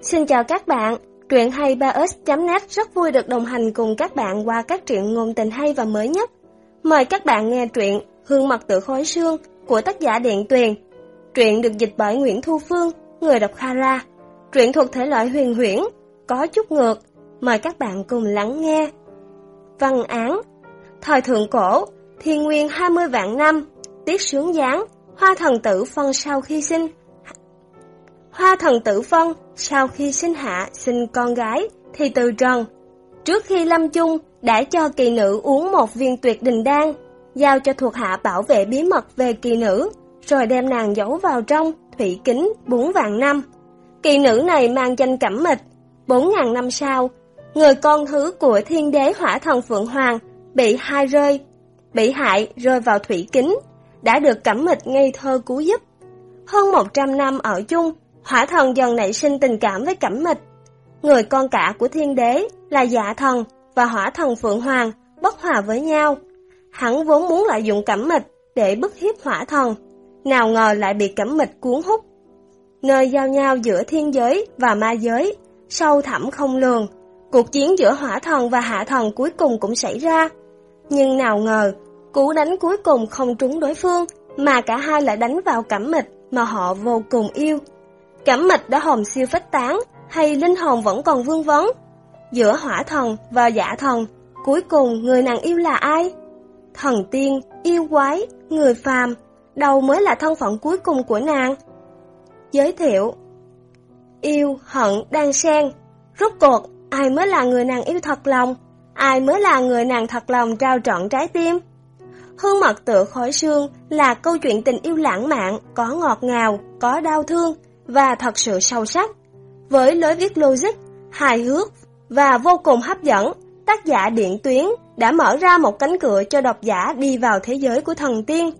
Xin chào các bạn, truyện hay 3s.net rất vui được đồng hành cùng các bạn qua các truyện ngôn tình hay và mới nhất. Mời các bạn nghe truyện Hương mật tự khói xương của tác giả Điện Tuyền. Truyện được dịch bởi Nguyễn Thu Phương, người đọc Kara. Truyện thuộc thể loại huyền huyễn, có chút ngược. Mời các bạn cùng lắng nghe. Văn án Thời thượng cổ, thiên nguyên 20 vạn năm, tiết sướng giáng, hoa thần tử phân sau khi sinh. Hoa thần tử phân sau khi sinh hạ sinh con gái thì từ trần. Trước khi lâm chung đã cho kỳ nữ uống một viên tuyệt đình đan, giao cho thuộc hạ bảo vệ bí mật về kỳ nữ, rồi đem nàng giấu vào trong thủy kính bốn vạn năm. Kỳ nữ này mang danh cẩm mịch, bốn ngàn năm sau, người con thứ của thiên đế hỏa thần Phượng Hoàng bị hai rơi, bị hại rơi vào thủy kính, đã được cẩm mịch ngây thơ cứu giúp. Hơn 100 năm ở chung, hỏa thần dần nảy sinh tình cảm với cẩm mịch. Người con cả của thiên đế là dạ thần và hỏa thần Phượng Hoàng bất hòa với nhau. Hắn vốn muốn lợi dụng cẩm mịch để bức hiếp hỏa thần, nào ngờ lại bị cẩm mịch cuốn hút. Nơi giao nhau giữa thiên giới và ma giới, sâu thẳm không lường, cuộc chiến giữa hỏa thần và hạ thần cuối cùng cũng xảy ra. Nhưng nào ngờ, cú đánh cuối cùng không trúng đối phương, mà cả hai lại đánh vào cẩm mịch mà họ vô cùng yêu. Cẩm mịch đã hồn siêu phách tán, hay linh hồn vẫn còn vương vấn? Giữa hỏa thần và dạ thần, cuối cùng người nàng yêu là ai? Thần tiên, yêu quái, người phàm, đâu mới là thân phận cuối cùng của nàng? Giới thiệu Yêu, hận, đang xen, rốt cuộc ai mới là người nàng yêu thật lòng? Ai mới là người nàng thật lòng trao trọn trái tim? Hương mật tựa khói xương là câu chuyện tình yêu lãng mạn, có ngọt ngào, có đau thương và thật sự sâu sắc. Với lối viết logic, hài hước và vô cùng hấp dẫn, tác giả Điện Tuyến đã mở ra một cánh cửa cho độc giả đi vào thế giới của thần tiên.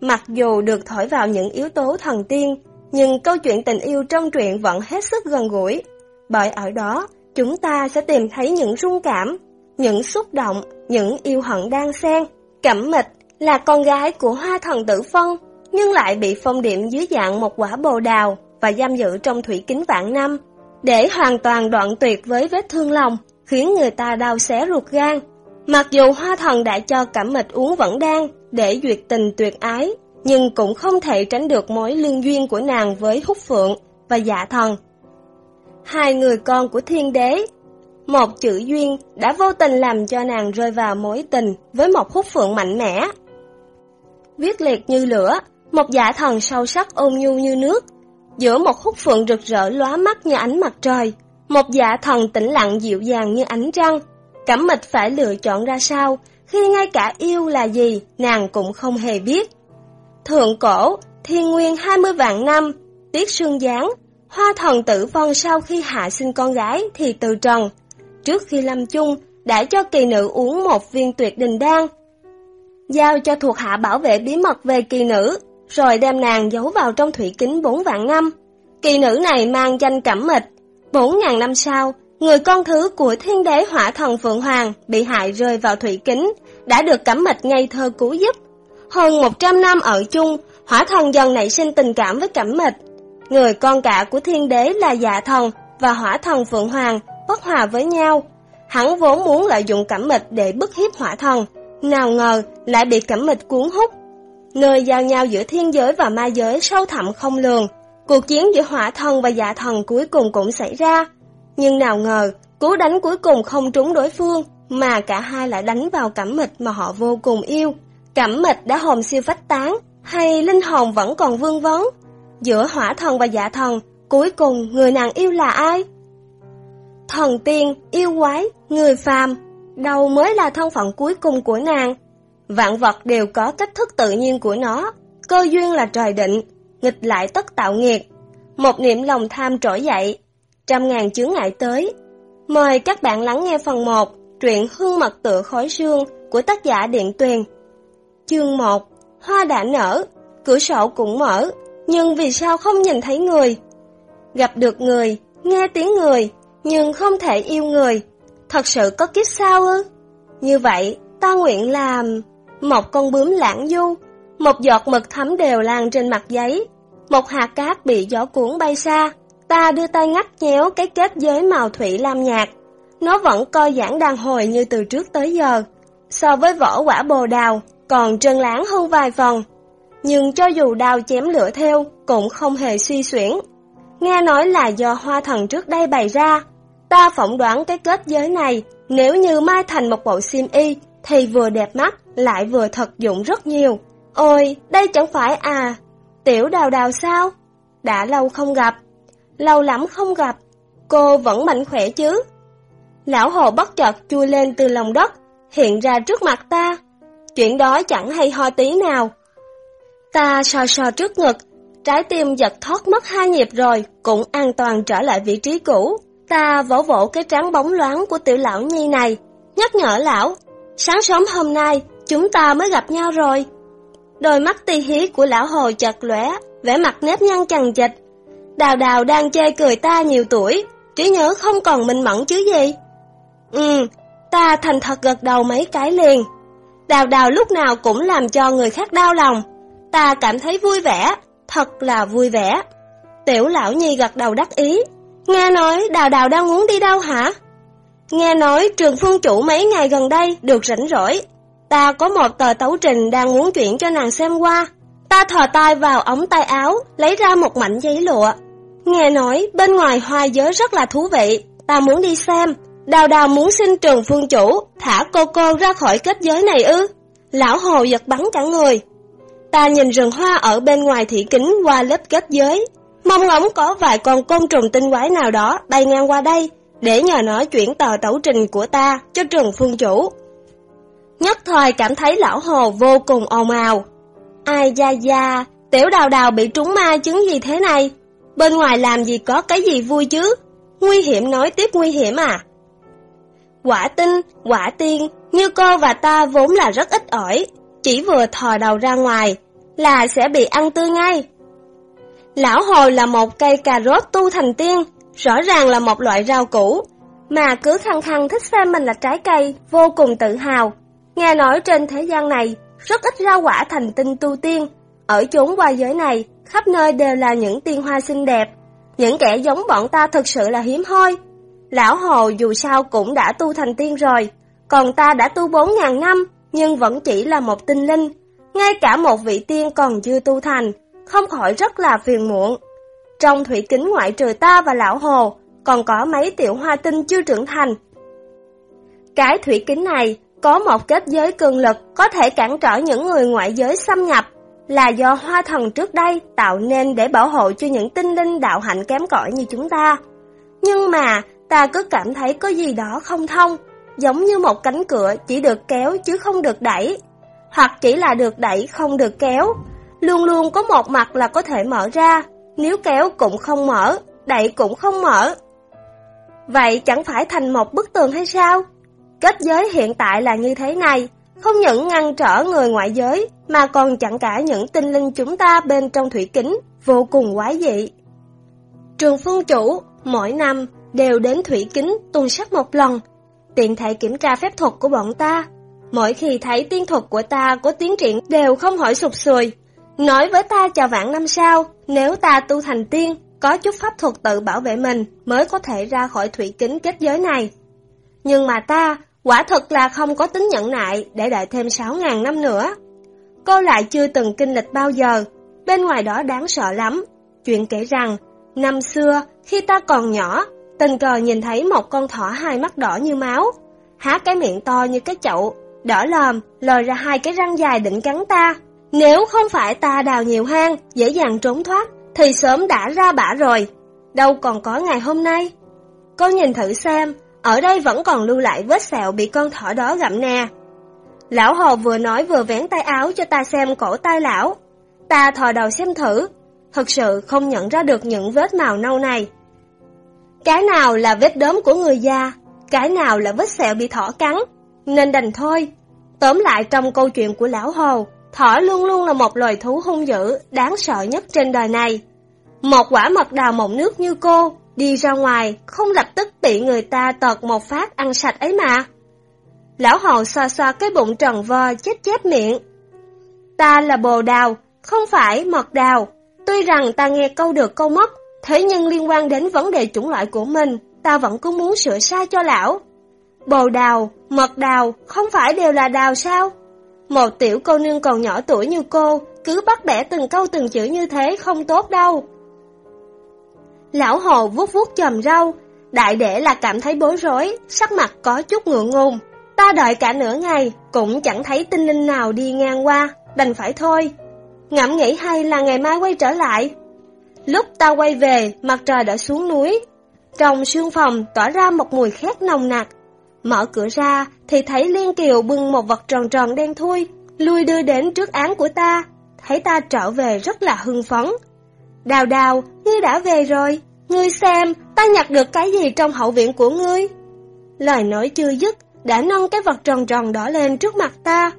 Mặc dù được thổi vào những yếu tố thần tiên, nhưng câu chuyện tình yêu trong truyện vẫn hết sức gần gũi. Bởi ở đó, chúng ta sẽ tìm thấy những rung cảm, những xúc động, những yêu hận đang xen. Cẩm mịch là con gái của hoa thần tử phân, nhưng lại bị phong điểm dưới dạng một quả bồ đào và giam giữ trong thủy kính vạn năm, để hoàn toàn đoạn tuyệt với vết thương lòng, khiến người ta đau xé ruột gan. Mặc dù hoa thần đã cho cảm mịch uống vẫn đang để duyệt tình tuyệt ái, nhưng cũng không thể tránh được mối liên duyên của nàng với húc phượng và dạ thần. Hai người con của thiên đế một chữ duyên đã vô tình làm cho nàng rơi vào mối tình với một húc phượng mạnh mẽ. Viết liệt như lửa, một dạ thần sâu sắc ôn nhu như nước, giữa một khúc phượng rực rỡ lóa mắt như ánh mặt trời, một dạ thần tĩnh lặng dịu dàng như ánh trăng. Cẩm mịch phải lựa chọn ra sao, khi ngay cả yêu là gì, nàng cũng không hề biết. Thượng cổ, thiên nguyên 20 vạn năm, tiết sương giáng, hoa thần tử vong sau khi hạ sinh con gái thì từ trần. Trước khi lâm chung, đã cho kỳ nữ uống một viên tuyệt đình đan. Giao cho thuộc hạ bảo vệ bí mật về kỳ nữ, rồi đem nàng giấu vào trong thủy kính bốn vạn năm. Kỳ nữ này mang danh cẩm mịch. Bốn ngàn năm sau, người con thứ của thiên đế hỏa thần Phượng Hoàng bị hại rơi vào thủy kính, đã được cẩm mịch ngây thơ cứu giúp. Hơn một trăm năm ở chung, hỏa thần dần nảy sinh tình cảm với cẩm mịch. Người con cả của thiên đế là dạ thần và hỏa thần Phượng Hoàng bất hòa với nhau. Hắn vốn muốn lợi dụng cẩm mịch để bức hiếp hỏa thần, nào ngờ lại bị cẩm mịch cuốn hút Nơi giao nhau giữa thiên giới và ma giới sâu thẳm không lường, cuộc chiến giữa hỏa thần và dạ thần cuối cùng cũng xảy ra. Nhưng nào ngờ, cú đánh cuối cùng không trúng đối phương, mà cả hai lại đánh vào cẩm mịch mà họ vô cùng yêu. Cẩm mịch đã hồn siêu phách tán, hay linh hồn vẫn còn vương vấn? Giữa hỏa thần và dạ thần, cuối cùng người nàng yêu là ai? Thần tiên, yêu quái, người phàm, đâu mới là thân phận cuối cùng của nàng? Vạn vật đều có cách thức tự nhiên của nó, cơ duyên là trời định, nghịch lại tất tạo nghiệt. Một niệm lòng tham trỗi dậy, trăm ngàn chướng ngại tới. Mời các bạn lắng nghe phần 1, truyện Hương mật tựa khói sương của tác giả Điện Tuyền. Chương 1, Hoa đã nở, cửa sổ cũng mở, nhưng vì sao không nhìn thấy người? Gặp được người, nghe tiếng người, nhưng không thể yêu người. Thật sự có kiếp sao ư? Như vậy, ta nguyện làm một con bướm lãng du, một giọt mực thấm đều lan trên mặt giấy, một hạt cát bị gió cuốn bay xa, Ta đưa tay ngắt nhéo cái kết giới màu thủy lam nhạt. Nó vẫn co giãn đàn hồi như từ trước tới giờ. So với vỏ quả bồ đào, còn trơn láng hơn vài phần. Nhưng cho dù đào chém lửa theo, cũng không hề suy xuyển. Nghe nói là do hoa thần trước đây bày ra. Ta phỏng đoán cái kết giới này, nếu như mai thành một bộ xiêm y, thì vừa đẹp mắt, lại vừa thật dụng rất nhiều. Ôi, đây chẳng phải à, tiểu đào đào sao? Đã lâu không gặp, lâu lắm không gặp, cô vẫn mạnh khỏe chứ? Lão hồ bất chợt chui lên từ lòng đất, hiện ra trước mặt ta. Chuyện đó chẳng hay ho tí nào. Ta sò sò trước ngực, trái tim giật thoát mất hai nhịp rồi, cũng an toàn trở lại vị trí cũ. Ta vỗ vỗ cái trán bóng loáng của tiểu lão nhi này, nhắc nhở lão, sáng sớm hôm nay chúng ta mới gặp nhau rồi. Đôi mắt ti hí của lão hồ chật lóe, vẻ mặt nếp nhăn chằng chịch. Đào đào đang chê cười ta nhiều tuổi, trí nhớ không còn minh mẫn chứ gì. Ừ, ta thành thật gật đầu mấy cái liền. Đào đào lúc nào cũng làm cho người khác đau lòng. Ta cảm thấy vui vẻ, thật là vui vẻ. Tiểu lão nhi gật đầu đắc ý. Nghe nói đào đào đang muốn đi đâu hả? Nghe nói trường phương chủ mấy ngày gần đây được rảnh rỗi. Ta có một tờ tấu trình đang muốn chuyển cho nàng xem qua. Ta thò tay vào ống tay áo, lấy ra một mảnh giấy lụa. Nghe nói bên ngoài hoa giới rất là thú vị, ta muốn đi xem. Đào đào muốn xin trường phương chủ, thả cô cô ra khỏi kết giới này ư. Lão hồ giật bắn cả người. Ta nhìn rừng hoa ở bên ngoài thị kính qua lớp kết giới. Mong ngóng có vài con côn trùng tinh quái nào đó bay ngang qua đây, để nhờ nó chuyển tờ tấu trình của ta cho trường phương chủ. Nhất thời cảm thấy lão hồ vô cùng ồn ào. Ai da da, tiểu đào đào bị trúng ma chứng gì thế này? Bên ngoài làm gì có cái gì vui chứ? Nguy hiểm nói tiếp nguy hiểm à? Quả tinh, quả tiên, như cô và ta vốn là rất ít ỏi, chỉ vừa thò đầu ra ngoài là sẽ bị ăn tươi ngay. Lão hồ là một cây cà rốt tu thành tiên, rõ ràng là một loại rau củ, mà cứ khăng khăng thích xem mình là trái cây, vô cùng tự hào. Nghe nói trên thế gian này, rất ít rau quả thành tinh tu tiên, ở chốn qua giới này, khắp nơi đều là những tiên hoa xinh đẹp. Những kẻ giống bọn ta thực sự là hiếm hoi. Lão Hồ dù sao cũng đã tu thành tiên rồi, còn ta đã tu bốn ngàn năm, nhưng vẫn chỉ là một tinh linh. Ngay cả một vị tiên còn chưa tu thành, không khỏi rất là phiền muộn. Trong thủy kính ngoại trừ ta và lão Hồ, còn có mấy tiểu hoa tinh chưa trưởng thành. Cái thủy kính này có một kết giới cường lực có thể cản trở những người ngoại giới xâm nhập, là do hoa thần trước đây tạo nên để bảo hộ cho những tinh linh đạo hạnh kém cỏi như chúng ta. Nhưng mà, ta cứ cảm thấy có gì đó không thông, giống như một cánh cửa chỉ được kéo chứ không được đẩy, hoặc chỉ là được đẩy không được kéo. Luôn luôn có một mặt là có thể mở ra, nếu kéo cũng không mở, đẩy cũng không mở. Vậy chẳng phải thành một bức tường hay sao? Kết giới hiện tại là như thế này, không những ngăn trở người ngoại giới, mà còn chặn cả những tinh linh chúng ta bên trong thủy kính, vô cùng quái dị. Trường phương chủ, mỗi năm, đều đến thủy kính tu sắc một lần, tiện thể kiểm tra phép thuật của bọn ta. Mỗi khi thấy tiên thuật của ta có tiến triển đều không hỏi sụp sùi. Nói với ta chào vạn năm sau, nếu ta tu thành tiên, có chút pháp thuật tự bảo vệ mình mới có thể ra khỏi thủy kính kết giới này. Nhưng mà ta Quả thật là không có tính nhẫn nại để đợi thêm 6.000 năm nữa. Cô lại chưa từng kinh lịch bao giờ, bên ngoài đó đáng sợ lắm. Chuyện kể rằng, năm xưa, khi ta còn nhỏ, tình cờ nhìn thấy một con thỏ hai mắt đỏ như máu, há cái miệng to như cái chậu, đỏ lòm, lòi ra hai cái răng dài định cắn ta. Nếu không phải ta đào nhiều hang, dễ dàng trốn thoát, thì sớm đã ra bả rồi. Đâu còn có ngày hôm nay. Cô nhìn thử xem, ở đây vẫn còn lưu lại vết sẹo bị con thỏ đó gặm nè. Lão hồ vừa nói vừa vén tay áo cho ta xem cổ tay lão. Ta thò đầu xem thử, thật sự không nhận ra được những vết màu nâu này. Cái nào là vết đốm của người già, cái nào là vết sẹo bị thỏ cắn, nên đành thôi. Tóm lại trong câu chuyện của lão hồ, thỏ luôn luôn là một loài thú hung dữ, đáng sợ nhất trên đời này. Một quả mật đào mộng nước như cô, Đi ra ngoài, không lập tức bị người ta tọt một phát ăn sạch ấy mà. Lão hầu xoa xoa cái bụng tròn vo chết chết miệng. Ta là bồ đào, không phải mật đào. Tuy rằng ta nghe câu được câu mất, Thế nhưng liên quan đến vấn đề chủng loại của mình, ta vẫn cứ muốn sửa sai cho lão. Bồ đào, mật đào, không phải đều là đào sao? Một tiểu cô nương còn nhỏ tuổi như cô, cứ bắt bẻ từng câu từng chữ như thế không tốt đâu. Lão hồ vuốt vuốt chầm râu, đại để là cảm thấy bối rối, sắc mặt có chút ngượng ngùng. Ta đợi cả nửa ngày, cũng chẳng thấy tinh linh nào đi ngang qua, đành phải thôi. Ngẫm nghĩ hay là ngày mai quay trở lại. Lúc ta quay về, mặt trời đã xuống núi. Trong sương phòng tỏa ra một mùi khét nồng nặc. Mở cửa ra thì thấy Liên Kiều bưng một vật tròn tròn đen thui, lui đưa đến trước án của ta. Thấy ta trở về rất là hưng phấn. Đào đào, ngươi đã về rồi. Ngươi xem, ta nhặt được cái gì trong hậu viện của ngươi? Lời nói chưa dứt, đã nâng cái vật tròn tròn đó lên trước mặt ta.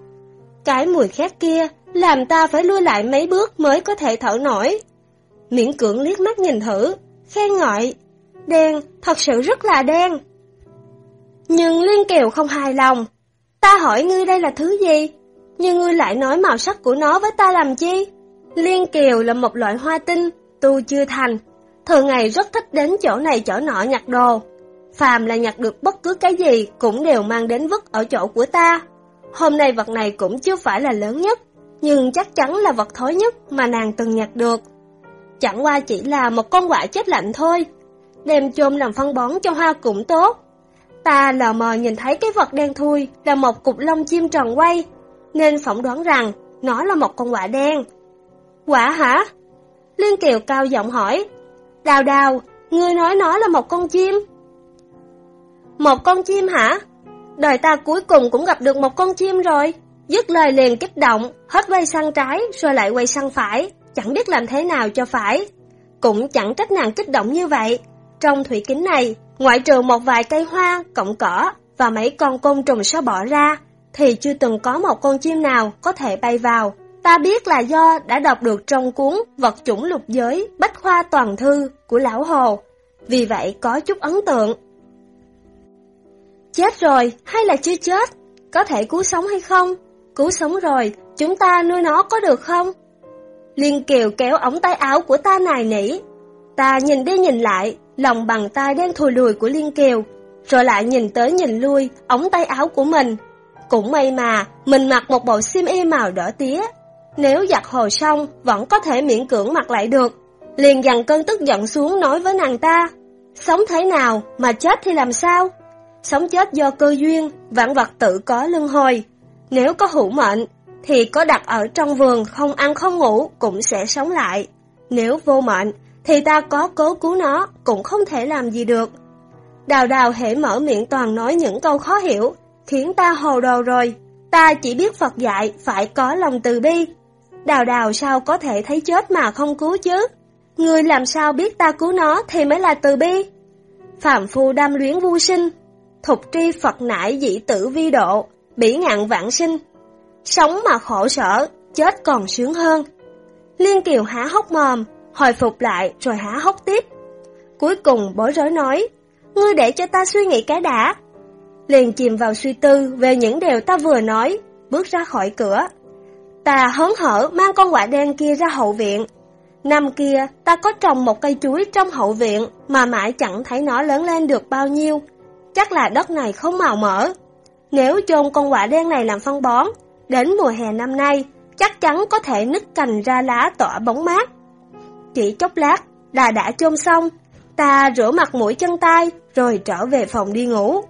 Cái mùi khét kia, làm ta phải lui lại mấy bước mới có thể thở nổi. Miễn cưỡng liếc mắt nhìn thử, khen ngợi. Đen, thật sự rất là đen. Nhưng Liên Kiều không hài lòng. Ta hỏi ngươi đây là thứ gì? Nhưng ngươi lại nói màu sắc của nó với ta làm chi? Liên Kiều là một loại hoa tinh, tu chưa thành. Thường ngày rất thích đến chỗ này chỗ nọ nhặt đồ. Phàm là nhặt được bất cứ cái gì cũng đều mang đến vứt ở chỗ của ta. Hôm nay vật này cũng chưa phải là lớn nhất, nhưng chắc chắn là vật thối nhất mà nàng từng nhặt được. Chẳng qua chỉ là một con quạ chết lạnh thôi, đem chôm làm phân bón cho hoa cũng tốt. Ta lờ mờ nhìn thấy cái vật đen thui là một cục lông chim tròn quay, nên phỏng đoán rằng nó là một con quả đen. Quả hả? Liên Kiều cao giọng hỏi. Đào đào, ngươi nói nó là một con chim. Một con chim hả? Đời ta cuối cùng cũng gặp được một con chim rồi. Dứt lời liền kích động, hết quay sang trái rồi lại quay sang phải, chẳng biết làm thế nào cho phải. Cũng chẳng trách nàng kích động như vậy. Trong thủy kính này, ngoại trừ một vài cây hoa, cọng cỏ và mấy con côn trùng sao bỏ ra, thì chưa từng có một con chim nào có thể bay vào. Ta biết là do đã đọc được trong cuốn Vật chủng lục giới Bách Khoa Toàn Thư của Lão Hồ, vì vậy có chút ấn tượng. Chết rồi hay là chưa chết? Có thể cứu sống hay không? Cứu sống rồi, chúng ta nuôi nó có được không? Liên Kiều kéo ống tay áo của ta nài nỉ. Ta nhìn đi nhìn lại, lòng bằng tay đang thùi lùi của Liên Kiều, rồi lại nhìn tới nhìn lui ống tay áo của mình. Cũng may mà, mình mặc một bộ xiêm y màu đỏ tía. Nếu giặt hồ xong, vẫn có thể miễn cưỡng mặc lại được. Liền dằn cơn tức giận xuống nói với nàng ta. Sống thế nào, mà chết thì làm sao? Sống chết do cơ duyên, vạn vật tự có luân hồi. Nếu có hữu mệnh, thì có đặt ở trong vườn không ăn không ngủ cũng sẽ sống lại. Nếu vô mệnh, thì ta có cố cứu nó cũng không thể làm gì được. Đào đào hễ mở miệng toàn nói những câu khó hiểu, khiến ta hồ đồ rồi. Ta chỉ biết Phật dạy phải có lòng từ bi. Đào đào sao có thể thấy chết mà không cứu chứ? Người làm sao biết ta cứu nó thì mới là từ bi? Phạm phu đam luyến vô sinh, thục tri Phật nại dị tử vi độ, bỉ ngạn vạn sinh. Sống mà khổ sở, chết còn sướng hơn. Liên Kiều há hốc mồm, hồi phục lại rồi há hốc tiếp. Cuối cùng bối rối nói, ngươi để cho ta suy nghĩ cái đã. Liền chìm vào suy tư về những điều ta vừa nói, bước ra khỏi cửa. Ta hớn hở mang con quạ đen kia ra hậu viện. Năm kia, ta có trồng một cây chuối trong hậu viện mà mãi chẳng thấy nó lớn lên được bao nhiêu. Chắc là đất này không màu mỡ. Nếu chôn con quạ đen này làm phân bón, đến mùa hè năm nay, chắc chắn có thể nứt cành ra lá tỏa bóng mát. Chỉ chốc lát, đà đã chôn xong, ta rửa mặt mũi chân tay rồi trở về phòng đi ngủ.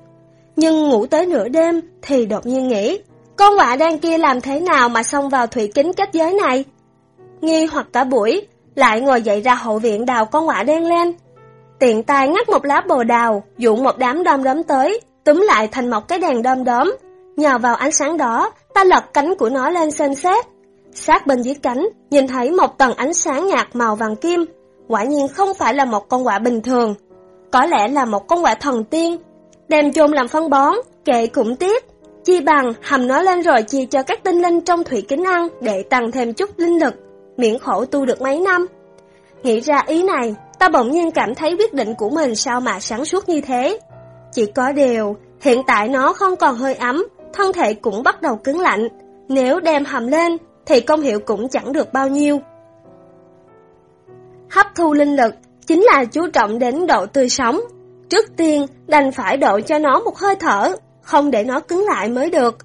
Nhưng ngủ tới nửa đêm thì đột nhiên nghĩ, con quạ đang kia làm thế nào mà xông vào thủy kính kết giới này? Nghi hoặc cả buổi, lại ngồi dậy ra hậu viện đào con quạ đen lên. Tiện tay ngắt một lá bồ đào, dụ một đám đom đóm tới, túm lại thành một cái đèn đom đóm. Nhờ vào ánh sáng đó, ta lật cánh của nó lên xem xét. Sát bên dưới cánh, nhìn thấy một tầng ánh sáng nhạt màu vàng kim. Quả nhiên không phải là một con quạ bình thường. Có lẽ là một con quạ thần tiên. Đem chôn làm phân bón, kệ cũng tiếc. Chi bằng hầm nó lên rồi chia cho các tinh linh trong thủy kính ăn để tăng thêm chút linh lực, miễn khổ tu được mấy năm. Nghĩ ra ý này, ta bỗng nhiên cảm thấy quyết định của mình sao mà sáng suốt như thế. Chỉ có điều, hiện tại nó không còn hơi ấm, thân thể cũng bắt đầu cứng lạnh. Nếu đem hầm lên, thì công hiệu cũng chẳng được bao nhiêu. Hấp thu linh lực, chính là chú trọng đến độ tươi sống. Trước tiên, đành phải độ cho nó một hơi thở, không để nó cứng lại mới được.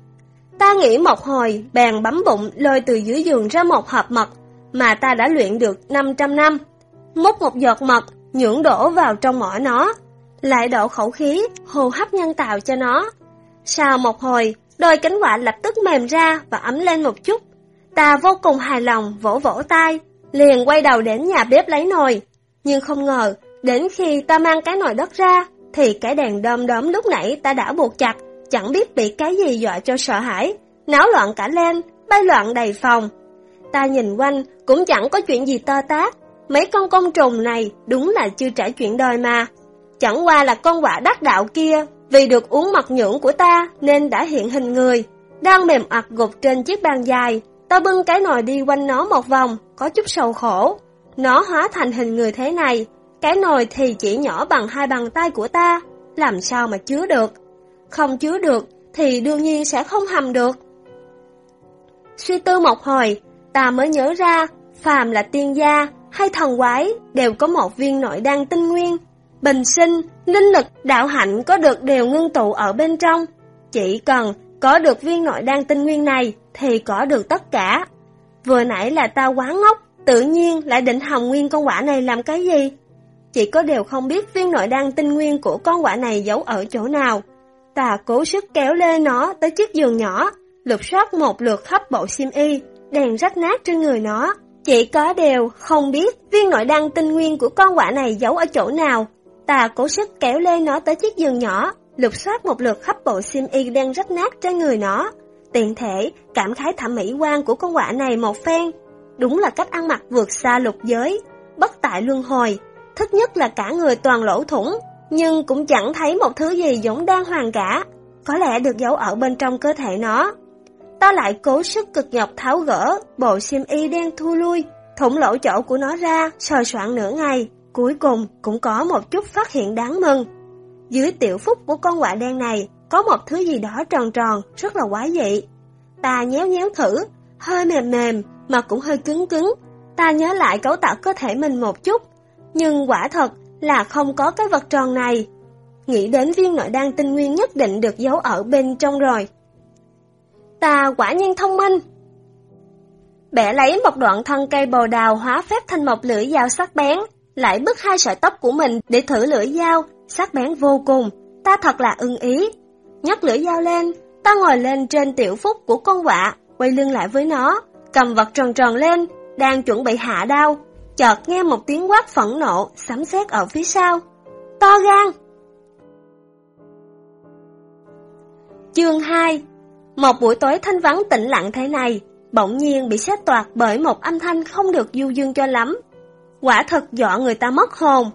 Ta nghĩ một hồi, bèn bấm bụng lôi từ dưới giường ra một hộp mật, mà ta đã luyện được 500 năm. Múc một giọt mật, nhưỡng đổ vào trong mỏ nó, lại đổ khẩu khí, hô hấp nhân tạo cho nó. Sau một hồi, đôi cánh quả lập tức mềm ra và ấm lên một chút. Ta vô cùng hài lòng vỗ vỗ tay, liền quay đầu đến nhà bếp lấy nồi. Nhưng không ngờ, đến khi ta mang cái nồi đất ra, thì cái đèn đom đóm lúc nãy ta đã buộc chặt, chẳng biết bị cái gì dọa cho sợ hãi, náo loạn cả lên, bay loạn đầy phòng. Ta nhìn quanh, cũng chẳng có chuyện gì to tát, mấy con côn trùng này đúng là chưa trải chuyện đời mà. Chẳng qua là con quả đắc đạo kia, vì được uống mật nhưỡng của ta nên đã hiện hình người, đang mềm ặt gục trên chiếc bàn dài. Ta bưng cái nồi đi quanh nó một vòng, có chút sầu khổ. Nó hóa thành hình người thế này, cái nồi thì chỉ nhỏ bằng hai bàn tay của ta, làm sao mà chứa được. Không chứa được thì đương nhiên sẽ không hầm được. Suy tư một hồi, ta mới nhớ ra, phàm là tiên gia hay thần quái đều có một viên nội đan tinh nguyên. Bình sinh, linh lực, đạo hạnh có được đều ngưng tụ ở bên trong. Chỉ cần có được viên nội đan tinh nguyên này thì có được tất cả. Vừa nãy là ta quá ngốc, tự nhiên lại định hồng nguyên con quả này làm cái gì? Chỉ có đều không biết viên nội đan tinh nguyên của con quả này giấu ở chỗ nào. Ta cố sức kéo lê nó tới chiếc giường nhỏ, lục soát một lượt khắp bộ sim y, đèn rách nát trên người nó. Chỉ có đều không biết viên nội đan tinh nguyên của con quả này giấu ở chỗ nào. Ta cố sức kéo lê nó tới chiếc giường nhỏ, lục soát một lượt khắp bộ sim y đang rách nát trên người nó. Tiện thể, cảm khái thẩm mỹ quan của con quả này một phen. Đúng là cách ăn mặc vượt xa lục giới, bất tại luân hồi. Thích nhất là cả người toàn lỗ thủng, nhưng cũng chẳng thấy một thứ gì giống đan hoàng cả. Có lẽ được giấu ở bên trong cơ thể nó. Ta lại cố sức cực nhọc tháo gỡ bộ xiêm y đen thu lui, thủng lỗ chỗ của nó ra, sờ soạn nửa ngày. Cuối cùng cũng có một chút phát hiện đáng mừng. Dưới tiểu phúc của con quạ đen này có một thứ gì đó tròn tròn, rất là quái dị. Ta nhéo nhéo thử, hơi mềm mềm mà cũng hơi cứng cứng. Ta nhớ lại cấu tạo cơ thể mình một chút, nhưng quả thật là không có cái vật tròn này. Nghĩ đến viên nội đan tinh nguyên nhất định được giấu ở bên trong rồi. Ta quả nhiên thông minh. Bẻ lấy một đoạn thân cây bồ đào hóa phép thành một lưỡi dao sắc bén, lại bứt hai sợi tóc của mình để thử lưỡi dao, sắc bén vô cùng, ta thật là ưng ý. Nhấc lưỡi dao lên, ta ngồi lên trên tiểu phúc của con quạ, quay lưng lại với nó, cầm vật tròn tròn lên, đang chuẩn bị hạ đao, chợt nghe một tiếng quát phẫn nộ, sấm sét ở phía sau. To gan! Chương 2 Một buổi tối thanh vắng tĩnh lặng thế này, bỗng nhiên bị xét toạt bởi một âm thanh không được du dương cho lắm. Quả thật dọa người ta mất hồn.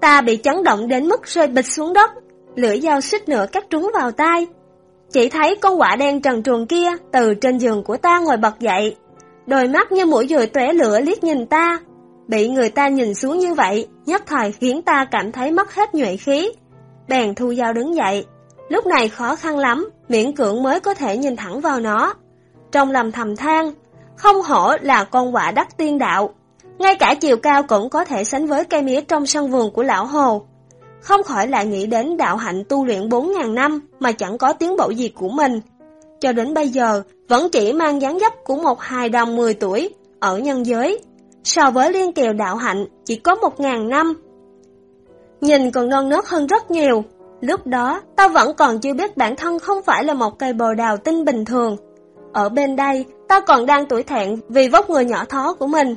Ta bị chấn động đến mức rơi bịch xuống đất, lưỡi dao xích nữa cắt trúng vào tai. Chỉ thấy con quả đen trần truồng kia từ trên giường của ta ngồi bật dậy. Đôi mắt như mũi dùi tuế lửa liếc nhìn ta, Bị người ta nhìn xuống như vậy, nhất thời khiến ta cảm thấy mất hết nhuệ khí. Bèn thu dao đứng dậy. Lúc này khó khăn lắm, miễn cưỡng mới có thể nhìn thẳng vào nó. Trong lòng thầm than, không hổ là con quả đắc tiên đạo. Ngay cả chiều cao cũng có thể sánh với cây mía trong sân vườn của lão hồ. Không khỏi lại nghĩ đến đạo hạnh tu luyện 4.000 năm mà chẳng có tiến bộ gì của mình. Cho đến bây giờ, vẫn chỉ mang dáng dấp của một hài đồng 10 tuổi ở nhân giới so với liên kiều đạo hạnh chỉ có một ngàn năm. Nhìn còn non nớt hơn rất nhiều, lúc đó ta vẫn còn chưa biết bản thân không phải là một cây bồ đào tinh bình thường. Ở bên đây, ta còn đang tuổi thẹn vì vóc người nhỏ thó của mình,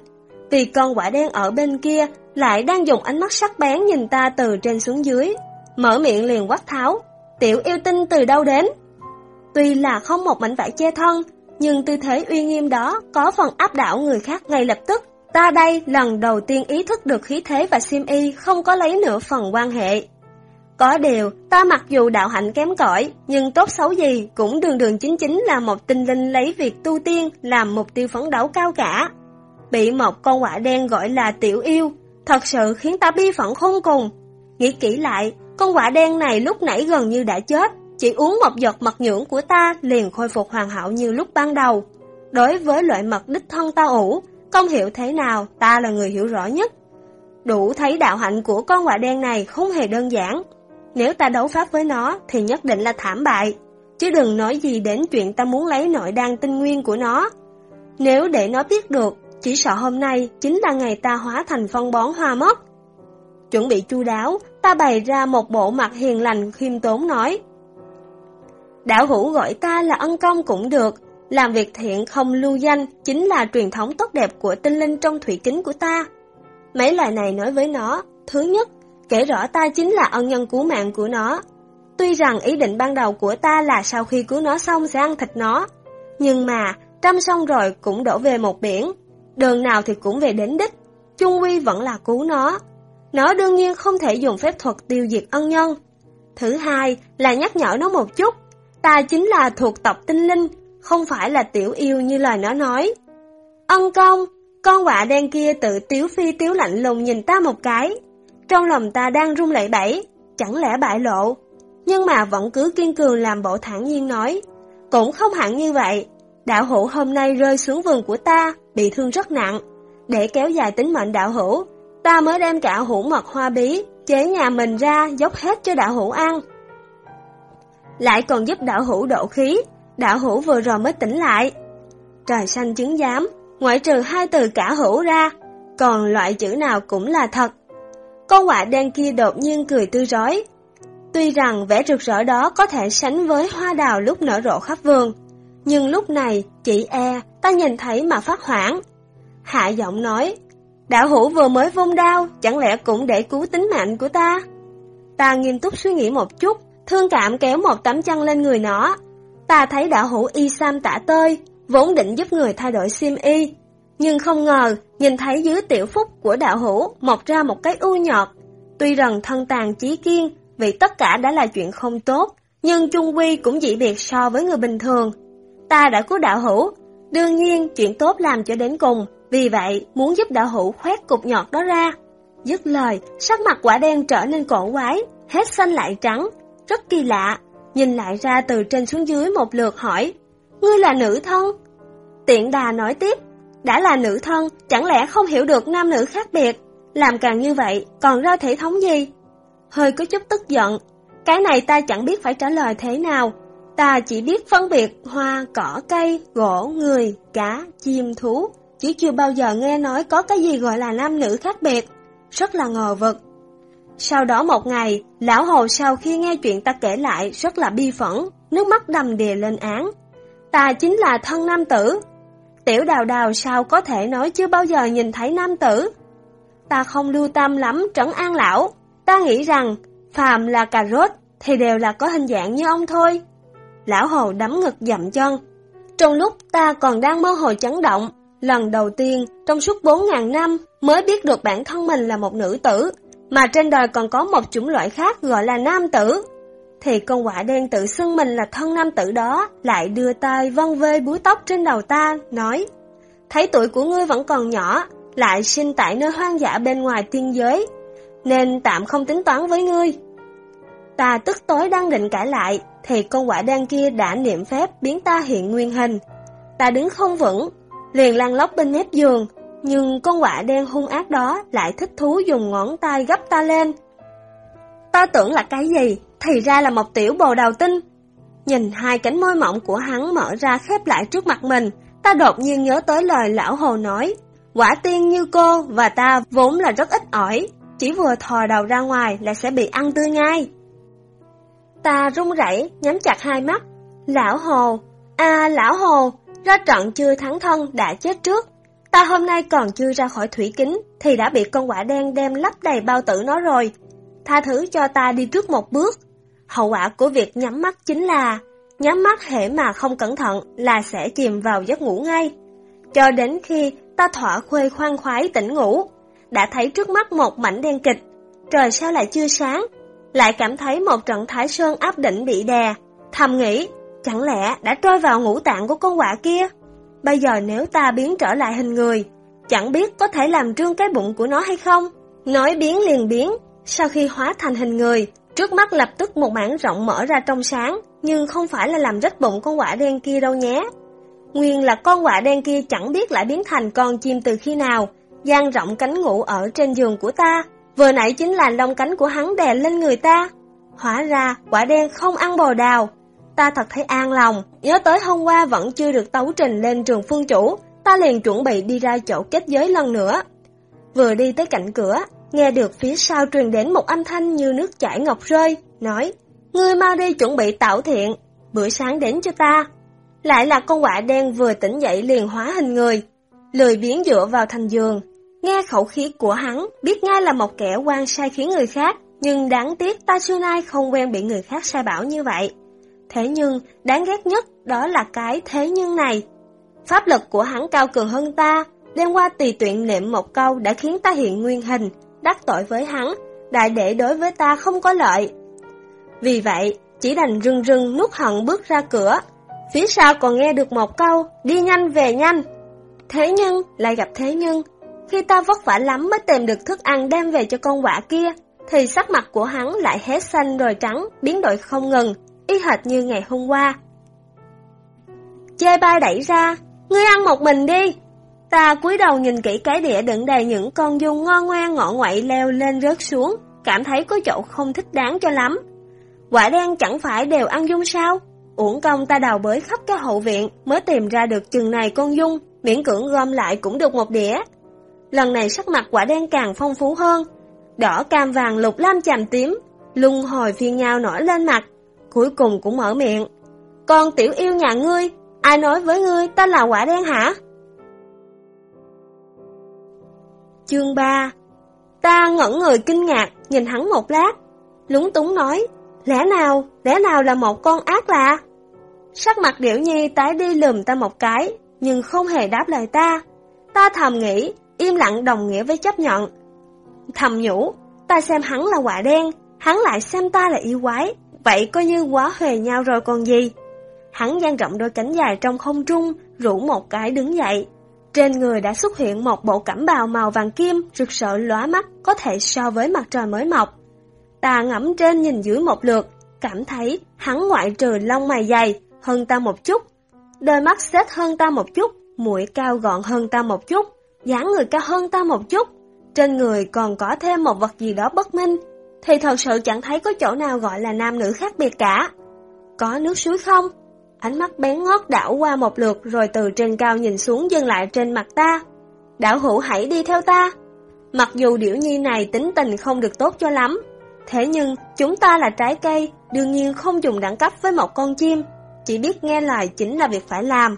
vì con quả đen ở bên kia lại đang dùng ánh mắt sắc bén nhìn ta từ trên xuống dưới, mở miệng liền quát tháo, tiểu yêu tinh từ đâu đến? Tuy là không một mảnh vải che thân, nhưng tư thế uy nghiêm đó có phần áp đảo người khác ngay lập tức. Ta đây lần đầu tiên ý thức được khí thế và sim y không có lấy nửa phần quan hệ. Có điều, ta mặc dù đạo hạnh kém cỏi, nhưng tốt xấu gì cũng đường đường chính chính là một tinh linh lấy việc tu tiên làm mục tiêu phấn đấu cao cả. Bị một con quả đen gọi là tiểu yêu, thật sự khiến ta bi phẫn không cùng. Nghĩ kỹ lại, con quả đen này lúc nãy gần như đã chết, chỉ uống một giọt mật nhưỡng của ta liền khôi phục hoàn hảo như lúc ban đầu. Đối với loại mật đích thân ta ủ, Công hiệu thế nào, ta là người hiểu rõ nhất. đủ thấy đạo hạnh của con quả đen này không hề đơn giản. Nếu ta đấu pháp với nó thì nhất định là thảm bại, chứ đừng nói gì đến chuyện ta muốn lấy nội đan tinh nguyên của nó. Nếu để nó biết được, chỉ sợ hôm nay chính là ngày ta hóa thành phân bón hoa mất. Chuẩn bị chu đáo, ta bày ra một bộ mặt hiền lành khiêm tốn nói. Đạo hữu gọi ta là ân công cũng được, làm việc thiện không lưu danh chính là truyền thống tốt đẹp của tinh linh trong thủy kính của ta. Mấy lời này nói với nó, thứ nhất, kể rõ ta chính là ân nhân cứu mạng của nó. Tuy rằng ý định ban đầu của ta là sau khi cứu nó xong sẽ ăn thịt nó, nhưng mà trăm xong rồi cũng đổ về một biển, đường nào thì cũng về đến đích, chung quy vẫn là cứu nó. Nó đương nhiên không thể dùng phép thuật tiêu diệt ân nhân. Thứ hai là nhắc nhở nó một chút, ta chính là thuộc tộc tinh linh, không phải là tiểu yêu như lời nó nói. Ân công, con quạ đen kia tự tiếu phi tiếu lạnh lùng nhìn ta một cái. Trong lòng ta đang rung lẩy bẩy, chẳng lẽ bại lộ. Nhưng mà vẫn cứ kiên cường làm bộ thản nhiên nói. Cũng không hẳn như vậy. Đạo hữu hôm nay rơi xuống vườn của ta, bị thương rất nặng. Để kéo dài tính mệnh đạo hữu, ta mới đem cả hũ mật hoa bí, chế nhà mình ra dốc hết cho đạo hữu ăn. Lại còn giúp đạo hữu độ khí, đạo hữu vừa rồi mới tỉnh lại. Trời xanh chứng giám, ngoại trừ hai từ cả hữu ra, còn loại chữ nào cũng là thật. Con quạ đen kia đột nhiên cười tươi rói. Tuy rằng vẻ rực rỡ đó có thể sánh với hoa đào lúc nở rộ khắp vườn, nhưng lúc này chị e ta nhìn thấy mà phát hoảng. Hạ giọng nói, đạo hữu vừa mới vung đao, chẳng lẽ cũng để cứu tính mạng của ta? Ta nghiêm túc suy nghĩ một chút, thương cảm kéo một tấm chăn lên người nó. Ta thấy đạo hữu y sam tả tơi, vốn định giúp người thay đổi sim y. Nhưng không ngờ, nhìn thấy dưới tiểu phúc của đạo hữu mọc ra một cái u nhọt. Tuy rằng thân tàn chí kiên, vì tất cả đã là chuyện không tốt, nhưng chung quy cũng dị biệt so với người bình thường. Ta đã cứu đạo hữu, đương nhiên chuyện tốt làm cho đến cùng, vì vậy muốn giúp đạo hữu khoét cục nhọt đó ra. Dứt lời, sắc mặt quả đen trở nên cổ quái, hết xanh lại trắng, rất kỳ lạ. Nhìn lại ra từ trên xuống dưới một lượt hỏi, ngươi là nữ thân? Tiện đà nói tiếp, đã là nữ thân, chẳng lẽ không hiểu được nam nữ khác biệt? Làm càng như vậy, còn ra thể thống gì? Hơi có chút tức giận, cái này ta chẳng biết phải trả lời thế nào. Ta chỉ biết phân biệt hoa, cỏ, cây, gỗ, người, cá, chim, thú, chứ chưa bao giờ nghe nói có cái gì gọi là nam nữ khác biệt. Rất là ngờ vực. Sau đó một ngày, lão hồ sau khi nghe chuyện ta kể lại rất là bi phẫn, nước mắt đầm đìa lên án. Ta chính là thân nam tử, Tiểu đào đào sao có thể nói chưa bao giờ nhìn thấy nam tử. Ta không lưu tâm lắm trấn an lão. Ta nghĩ rằng, phàm là cà rốt thì đều là có hình dạng như ông thôi. Lão hồ đấm ngực dậm chân. Trong lúc ta còn đang mơ hồ chấn động, lần đầu tiên trong suốt 4.000 năm mới biết được bản thân mình là một nữ tử, mà trên đời còn có một chủng loại khác gọi là nam tử. Thì con quả đen tự xưng mình là thân nam tử đó, lại đưa tay vân vê búi tóc trên đầu ta, nói Thấy tuổi của ngươi vẫn còn nhỏ, lại sinh tại nơi hoang dã bên ngoài tiên giới, nên tạm không tính toán với ngươi. Ta tức tối đang định cãi lại, thì con quả đen kia đã niệm phép biến ta hiện nguyên hình. Ta đứng không vững, liền lăn lóc bên mép giường, nhưng con quả đen hung ác đó lại thích thú dùng ngón tay gấp ta lên. Ta tưởng là cái gì, thì ra là một tiểu bồ đào tinh. Nhìn hai cánh môi mỏng của hắn mở ra khép lại trước mặt mình, ta đột nhiên nhớ tới lời lão hồ nói. Quả tiên như cô và ta vốn là rất ít ỏi, chỉ vừa thò đầu ra ngoài là sẽ bị ăn tươi ngay. Ta run rẩy nhắm chặt hai mắt. Lão hồ, à lão hồ, ra trận chưa thắng thân đã chết trước. Ta hôm nay còn chưa ra khỏi thủy kính thì đã bị con quả đen đem lấp đầy bao tử nó rồi. Tha thứ cho ta đi trước một bước. Hậu quả của việc nhắm mắt chính là nhắm mắt hễ mà không cẩn thận là sẽ chìm vào giấc ngủ ngay. Cho đến khi ta thỏa khuê khoan khoái tỉnh ngủ, đã thấy trước mắt một mảnh đen kịch, trời sao lại chưa sáng, lại cảm thấy một trận thái sơn áp đỉnh bị đè, thầm nghĩ, chẳng lẽ đã trôi vào ngũ tạng của con quạ kia? Bây giờ nếu ta biến trở lại hình người, chẳng biết có thể làm trương cái bụng của nó hay không? Nói biến liền biến, sau khi hóa thành hình người, Trước mắt lập tức một mảng rộng mở ra trong sáng, nhưng không phải là làm rách bụng con quả đen kia đâu nhé. Nguyên là con quạ đen kia chẳng biết lại biến thành con chim từ khi nào, dang rộng cánh ngủ ở trên giường của ta, vừa nãy chính là lông cánh của hắn đè lên người ta. Hóa ra, quả đen không ăn bồ đào. Ta thật thấy an lòng, nhớ tới hôm qua vẫn chưa được tấu trình lên trường phương chủ, ta liền chuẩn bị đi ra chỗ kết giới lần nữa. Vừa đi tới cạnh cửa, nghe được phía sau truyền đến một âm thanh như nước chảy ngọc rơi, nói, Ngươi mau đi chuẩn bị tạo thiện, bữa sáng đến cho ta. Lại là con quạ đen vừa tỉnh dậy liền hóa hình người, lười biến dựa vào thành giường. Nghe khẩu khí của hắn, biết ngay là một kẻ quan sai khiến người khác, nhưng đáng tiếc ta xưa nay không quen bị người khác sai bảo như vậy. Thế nhưng, đáng ghét nhất đó là cái thế nhưng này. Pháp lực của hắn cao cường hơn ta, đêm qua tùy tuyện niệm một câu đã khiến ta hiện nguyên hình, đắc tội với hắn, đại để đối với ta không có lợi. Vì vậy, chỉ đành rưng rưng nuốt hận bước ra cửa. Phía sau còn nghe được một câu, đi nhanh về nhanh. Thế nhưng, lại gặp thế nhưng, khi ta vất vả lắm mới tìm được thức ăn đem về cho con quạ kia, thì sắc mặt của hắn lại hết xanh rồi trắng, biến đổi không ngừng, y hệt như ngày hôm qua. Chê ba đẩy ra, ngươi ăn một mình đi. Ta cúi đầu nhìn kỹ cái đĩa đựng đầy những con dung ngon ngoan ngọ ngoại leo lên rớt xuống, cảm thấy có chỗ không thích đáng cho lắm. Quả đen chẳng phải đều ăn dung sao? Uổng công ta đào bới khắp cái hậu viện mới tìm ra được chừng này con dung, miễn cưỡng gom lại cũng được một đĩa. Lần này sắc mặt quả đen càng phong phú hơn, đỏ cam vàng lục lam chàm tím, lung hồi phiên nhau nổi lên mặt, cuối cùng cũng mở miệng. Con tiểu yêu nhà ngươi, ai nói với ngươi ta là quả đen hả? Chương 3 Ta ngẩn người kinh ngạc, nhìn hắn một lát, lúng túng nói, lẽ nào, lẽ nào là một con ác lạ? Sắc mặt điểu nhi tái đi lùm ta một cái, nhưng không hề đáp lời ta. Ta thầm nghĩ, im lặng đồng nghĩa với chấp nhận. Thầm nhủ, ta xem hắn là quả đen, hắn lại xem ta là yêu quái, vậy coi như quá huề nhau rồi còn gì. Hắn dang rộng đôi cánh dài trong không trung, rủ một cái đứng dậy. Trên người đã xuất hiện một bộ cẩm bào màu vàng kim, rực rỡ lóa mắt, có thể so với mặt trời mới mọc. Ta ngẫm trên nhìn dưới một lượt, cảm thấy hắn ngoại trừ lông mày dày, hơn ta một chút. Đôi mắt xếp hơn ta một chút, mũi cao gọn hơn ta một chút, dáng người cao hơn ta một chút. Trên người còn có thêm một vật gì đó bất minh, thì thật sự chẳng thấy có chỗ nào gọi là nam nữ khác biệt cả. Có nước suối không? Ánh mắt bén ngót đảo qua một lượt rồi từ trên cao nhìn xuống dừng lại trên mặt ta. Đảo hữu hãy đi theo ta. Mặc dù điểu nhi này tính tình không được tốt cho lắm, thế nhưng chúng ta là trái cây, đương nhiên không dùng đẳng cấp với một con chim, chỉ biết nghe lời chính là việc phải làm.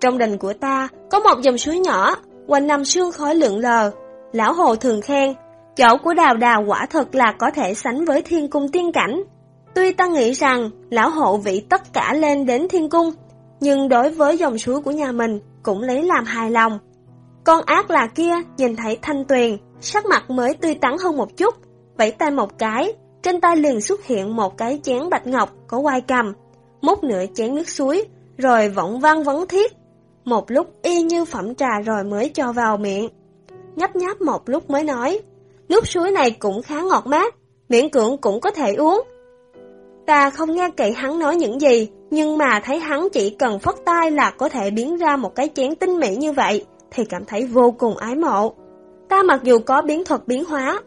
Trong đình của ta có một dòng suối nhỏ, quanh năm sương khói lượn lờ. Lão Hồ thường khen, chỗ của đào đào quả thật là có thể sánh với thiên cung tiên cảnh. Tuy ta nghĩ rằng lão hộ vị tất cả lên đến thiên cung, nhưng đối với dòng suối của nhà mình cũng lấy làm hài lòng. Con ác là kia nhìn thấy thanh tuyền, sắc mặt mới tươi tắn hơn một chút, vẫy tay một cái, trên tay liền xuất hiện một cái chén bạch ngọc có quai cầm, múc nửa chén nước suối, rồi vọng văn vấn thiết. Một lúc y như phẩm trà rồi mới cho vào miệng. Nhấp nháp một lúc mới nói, nước suối này cũng khá ngọt mát, miễn cưỡng cũng có thể uống, Ta không nghe kỹ hắn nói những gì, nhưng mà thấy hắn chỉ cần phất tay là có thể biến ra một cái chén tinh mỹ như vậy, thì cảm thấy vô cùng ái mộ. Ta mặc dù có biến thuật biến hóa,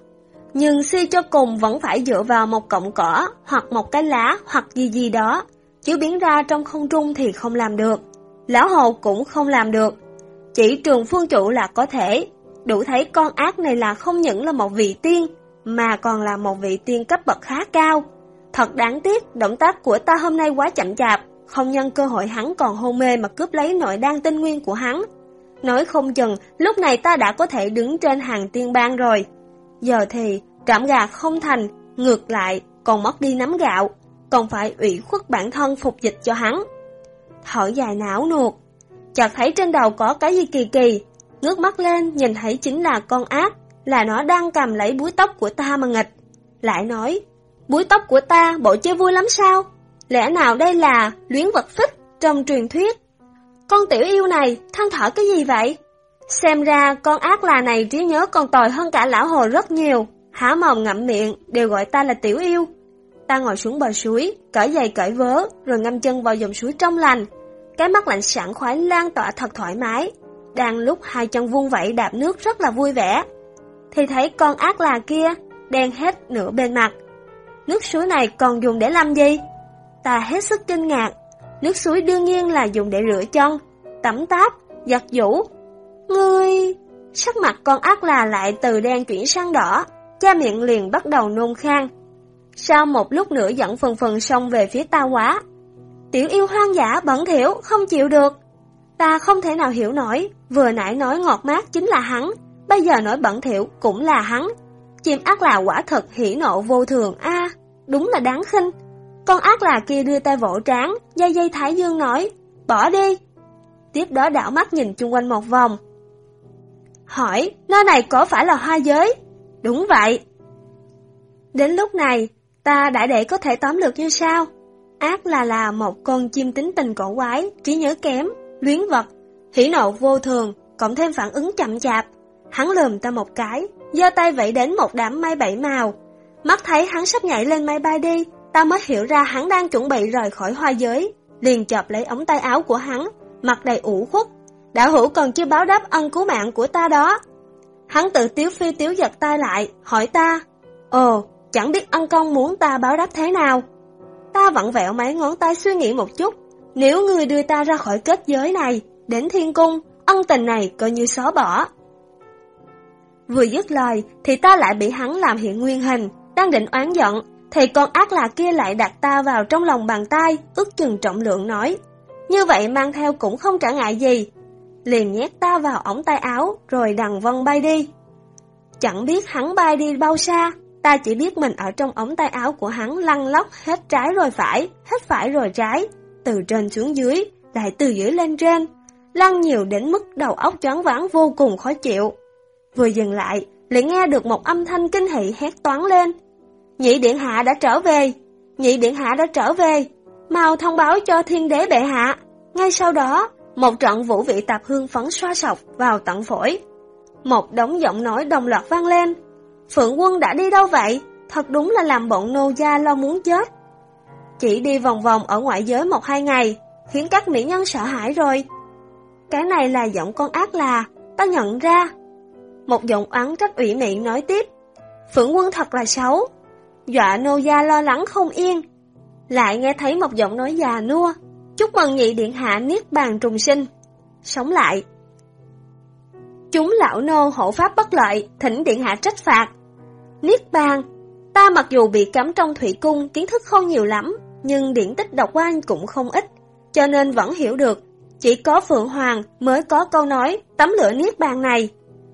nhưng suy cho cùng vẫn phải dựa vào một cọng cỏ, hoặc một cái lá, hoặc gì gì đó, chứ biến ra trong không trung thì không làm được. Lão Hồ cũng không làm được, chỉ trường phương chủ là có thể, đủ thấy con ác này là không những là một vị tiên, mà còn là một vị tiên cấp bậc khá cao. Thật đáng tiếc, động tác của ta hôm nay quá chậm chạp, không nhân cơ hội hắn còn hôn mê mà cướp lấy nội đan tinh nguyên của hắn. Nói không chừng, lúc này ta đã có thể đứng trên hàng tiên bang rồi. Giờ thì, trạm gà không thành, ngược lại, còn mất đi nắm gạo, còn phải ủy khuất bản thân phục dịch cho hắn. Thở dài não nuột, chợt thấy trên đầu có cái gì kỳ kỳ, ngước mắt lên nhìn thấy chính là con ác, là nó đang cầm lấy búi tóc của ta mà nghịch. Lại nói, búi tóc của ta bộ chơi vui lắm sao? Lẽ nào đây là luyến vật phích trong truyền thuyết? Con tiểu yêu này than thở cái gì vậy? Xem ra con ác là này trí nhớ còn tồi hơn cả lão hồ rất nhiều. Há mồm ngậm miệng đều gọi ta là tiểu yêu. Ta ngồi xuống bờ suối, cởi giày cởi vớ, rồi ngâm chân vào dòng suối trong lành. Cái mắt lạnh sảng khoái lan tỏa thật thoải mái. đang lúc hai chân vung vẩy đạp nước rất là vui vẻ. Thì thấy con ác là kia, đen hết nửa bên mặt. Nước suối này còn dùng để làm gì? Ta hết sức kinh ngạc. Nước suối đương nhiên là dùng để rửa chân, tắm táp, giặt giũ. Ngươi... Sắc mặt con ác là lại từ đen chuyển sang đỏ, cha miệng liền bắt đầu nôn khan. Sau một lúc nữa dẫn phần phần xông về phía ta quá. Tiểu yêu hoang dã bẩn thỉu, không chịu được. Ta không thể nào hiểu nổi, vừa nãy nói ngọt mát chính là hắn, bây giờ nói bẩn thỉu cũng là hắn. Chim ác là quả thật hỉ nộ vô thường a đúng là đáng khinh. Con ác là kia đưa tay vỗ trán, dây dây thái dương nói, bỏ đi. Tiếp đó đảo mắt nhìn chung quanh một vòng. Hỏi, nơi này có phải là hoa giới? Đúng vậy. Đến lúc này, ta đã để có thể tóm lược như sau: Ác là là một con chim tính tình cổ quái, trí nhớ kém, luyến vật, hỉ nộ vô thường, cộng thêm phản ứng chậm chạp. Hắn lườm ta một cái, giơ tay vẫy đến một đám mây bảy màu. Mắt thấy hắn sắp nhảy lên máy bay đi, ta mới hiểu ra hắn đang chuẩn bị rời khỏi hoa giới. Liền chộp lấy ống tay áo của hắn, mặt đầy ủ khuất. Đạo hữu còn chưa báo đáp ân cứu mạng của ta đó. Hắn tự tiếu phi tiếu giật tay lại, hỏi ta. Ồ, chẳng biết ân công muốn ta báo đáp thế nào. Ta vặn vẹo mấy ngón tay suy nghĩ một chút. Nếu người đưa ta ra khỏi kết giới này, đến thiên cung, ân tình này coi như xóa bỏ. Vừa dứt lời thì ta lại bị hắn làm hiện nguyên hình, đang định oán giận, thì con ác là kia lại đặt ta vào trong lòng bàn tay, ước chừng trọng lượng nói. Như vậy mang theo cũng không trả ngại gì. Liền nhét ta vào ống tay áo, rồi đằng vân bay đi. Chẳng biết hắn bay đi bao xa, ta chỉ biết mình ở trong ống tay áo của hắn lăn lóc hết trái rồi phải, hết phải rồi trái, từ trên xuống dưới, lại từ dưới lên trên, lăn nhiều đến mức đầu óc choáng váng vô cùng khó chịu. Vừa dừng lại, lại nghe được một âm thanh kinh hỉ hét toán lên. Nhị Điện Hạ đã trở về, Nhị Điện Hạ đã trở về, mau thông báo cho thiên đế bệ hạ. Ngay sau đó, một trận vũ vị tạp hương phấn xoa sọc vào tận phổi. Một đống giọng nói đồng loạt vang lên. Phượng quân đã đi đâu vậy? Thật đúng là làm bọn nô gia lo muốn chết. Chỉ đi vòng vòng ở ngoại giới một hai ngày, khiến các mỹ nhân sợ hãi rồi. Cái này là giọng con ác là, ta nhận ra. Một giọng oán trách ủy mị nói tiếp. Phượng quân thật là xấu. Dọa nô gia lo lắng không yên. Lại nghe thấy một giọng nói già nua. Chúc mừng nhị điện hạ niết bàn trùng sinh. Sống lại. Chúng lão nô hộ pháp bất lợi, thỉnh điện hạ trách phạt. Niết bàn, ta mặc dù bị cấm trong thủy cung, kiến thức không nhiều lắm, nhưng điển tích đọc qua cũng không ít, cho nên vẫn hiểu được. Chỉ có Phượng Hoàng mới có câu nói tấm lửa niết bàn này.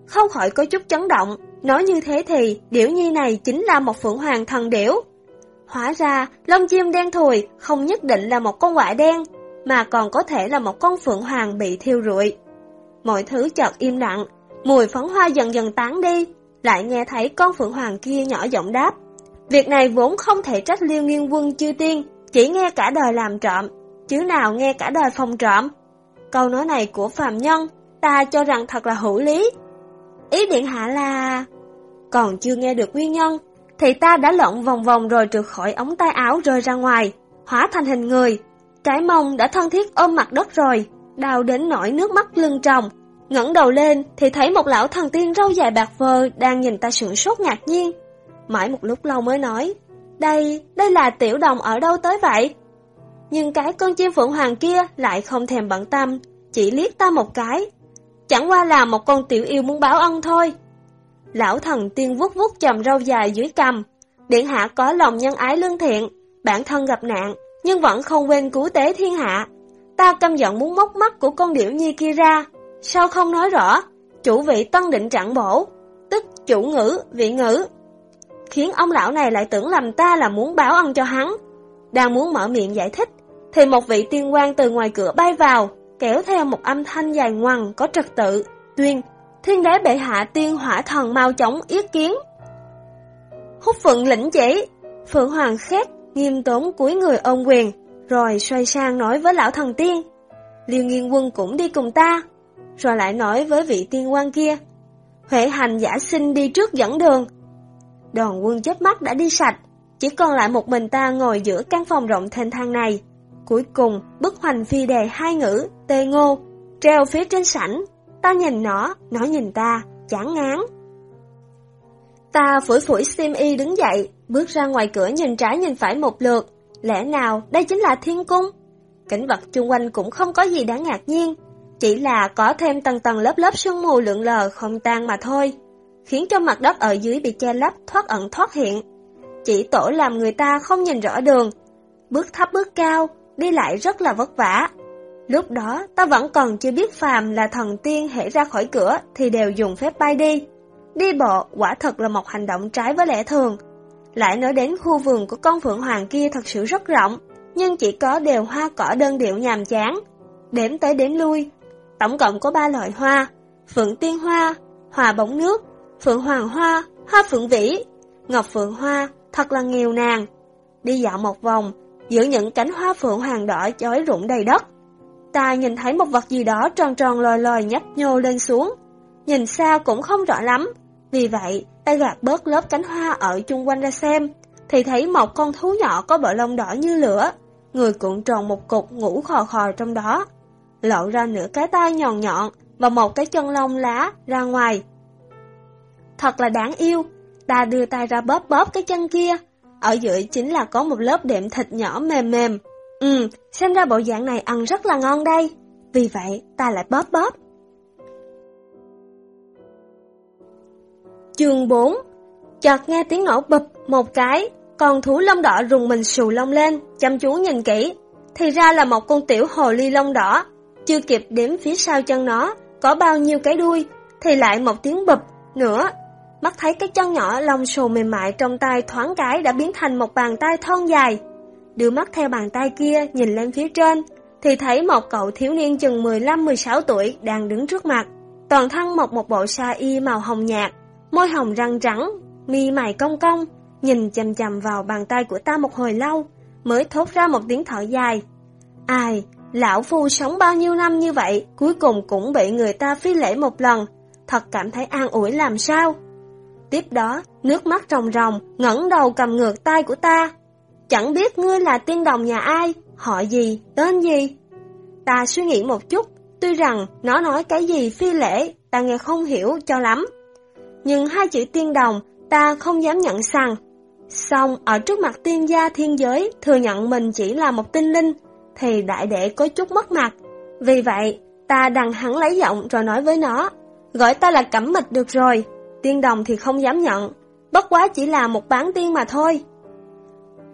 Không khỏi có chút chấn động, nói như thế thì điểu nhi này chính là một Phượng Hoàng thần điểu. Hóa ra, lông chim đen thùi không nhất định là một con quạ đen, mà còn có thể là một con Phượng Hoàng bị thiêu rụi. Mọi thứ chợt im lặng, mùi phấn hoa dần dần tán đi, lại nghe thấy con Phượng Hoàng kia nhỏ giọng đáp. Việc này vốn không thể trách liêu nghiên quân chư tiên, chỉ nghe cả đời làm trộm, chứ nào nghe cả đời phòng trộm. Câu nói này của phàm nhân, ta cho rằng thật là hữu lý. Ý điện hạ là... Còn chưa nghe được nguyên nhân, thì ta đã lộn vòng vòng rồi trượt khỏi ống tay áo rơi ra ngoài, hóa thành hình người. Cái mông đã thân thiết ôm mặt đất rồi, đau đến nỗi nước mắt lưng tròng. ngẩng đầu lên thì thấy một lão thần tiên râu dài bạc phơ đang nhìn ta sửng sốt ngạc nhiên. Mãi một lúc lâu mới nói, đây, đây là tiểu đồng ở đâu tới vậy? Nhưng cái con chim phượng hoàng kia lại không thèm bận tâm, chỉ liếc ta một cái. Chẳng qua là một con tiểu yêu muốn báo ân thôi. Lão thần tiên vuốt vuốt chầm râu dài dưới cằm. Điện hạ có lòng nhân ái lương thiện, bản thân gặp nạn, nhưng vẫn không quên cứu tế thiên hạ. Ta căm giận muốn móc mắt của con điểu nhi kia ra. Sao không nói rõ? Chủ vị tân định trạng bổ, tức chủ ngữ, vị ngữ, khiến ông lão này lại tưởng lầm ta là muốn báo ân cho hắn. Đang muốn mở miệng giải thích, thì một vị tiên quan từ ngoài cửa bay vào, kéo theo một âm thanh dài ngoằng có trật tự, tuyên, thiên đế bệ hạ tiên hỏa thần mau chóng yết kiến. Húc phượng lĩnh chỉ, Phượng Hoàng khét, nghiêm tốn cúi người ôm quyền, rồi xoay sang nói với lão thần tiên. Liêu nghiên quân cũng đi cùng ta, rồi lại nói với vị tiên quan kia. Huệ hành giả sinh đi trước dẫn đường, Đoàn quân chết mắt đã đi sạch, chỉ còn lại một mình ta ngồi giữa căn phòng rộng thênh thang này. Cuối cùng, bức hoành phi đề hai ngữ, tê ngô, treo phía trên sảnh. Ta nhìn nó, nó nhìn ta, chán ngán. Ta phủi phủi sim y đứng dậy, bước ra ngoài cửa nhìn trái nhìn phải một lượt. Lẽ nào đây chính là thiên cung? Cảnh vật chung quanh cũng không có gì đáng ngạc nhiên, chỉ là có thêm tầng tầng lớp lớp sương mù lượn lờ không tan mà thôi, khiến cho mặt đất ở dưới bị che lấp thoát ẩn thoát hiện. Chỉ tổ làm người ta không nhìn rõ đường, bước thấp bước cao, đi lại rất là vất vả. Lúc đó ta vẫn còn chưa biết phàm là thần tiên hễ ra khỏi cửa thì đều dùng phép bay đi. Đi bộ quả thật là một hành động trái với lẽ thường. Lại nói đến khu vườn của con Phượng Hoàng kia thật sự rất rộng, nhưng chỉ có đều hoa cỏ đơn điệu nhàm chán. Đếm tới đếm lui, tổng cộng có ba loại hoa, Phượng Tiên Hoa, Hòa Bóng Nước, Phượng Hoàng Hoa, Hoa Phượng Vĩ, Ngọc Phượng Hoa, thật là nghèo nàng. Đi dạo một vòng, giữa những cánh hoa phượng hoàng đỏ chói rụng đầy đất. Ta nhìn thấy một vật gì đó tròn tròn lòi lòi nhấp nhô lên xuống. Nhìn xa cũng không rõ lắm. Vì vậy, Tay gạt bớt lớp cánh hoa ở chung quanh ra xem, thì thấy một con thú nhỏ có bộ lông đỏ như lửa, người cuộn tròn một cục ngủ khò khò trong đó. Lộ ra nửa cái tai nhọn nhọn và một cái chân lông lá ra ngoài. Thật là đáng yêu, ta đưa tay ra bóp bóp cái chân kia, ở giữa chính là có một lớp đệm thịt nhỏ mềm mềm. Ừ, xem ra bộ dạng này ăn rất là ngon đây. Vì vậy, ta lại bóp bóp. Chương 4 Chợt nghe tiếng nổ bụp một cái, con thú lông đỏ rùng mình sù lông lên, chăm chú nhìn kỹ. Thì ra là một con tiểu hồ ly lông đỏ. Chưa kịp đếm phía sau chân nó, có bao nhiêu cái đuôi, thì lại một tiếng bụp nữa mắt thấy cái chân nhỏ lông xù mềm mại trong tay thoáng cái đã biến thành một bàn tay thon dài. Đưa mắt theo bàn tay kia nhìn lên phía trên, thì thấy một cậu thiếu niên chừng 15-16 tuổi đang đứng trước mặt. Toàn thân mặc một bộ sa y màu hồng nhạt, môi hồng răng trắng, mi mày cong cong, nhìn chầm chầm vào bàn tay của ta một hồi lâu, mới thốt ra một tiếng thở dài. Ai, lão phu sống bao nhiêu năm như vậy, cuối cùng cũng bị người ta phi lễ một lần, thật cảm thấy an ủi làm sao. Tiếp đó, nước mắt ròng ròng, ngẩng đầu cầm ngược tay của ta. Chẳng biết ngươi là tiên đồng nhà ai, họ gì, tên gì. Ta suy nghĩ một chút, tuy rằng nó nói cái gì phi lễ, ta nghe không hiểu cho lắm. Nhưng hai chữ tiên đồng, ta không dám nhận rằng. Xong, ở trước mặt tiên gia thiên giới, thừa nhận mình chỉ là một tinh linh, thì đại đệ có chút mất mặt. Vì vậy, ta đằng hắn lấy giọng rồi nói với nó, gọi ta là cẩm mịch được rồi, Tiên đồng thì không dám nhận, bất quá chỉ là một bán tiên mà thôi.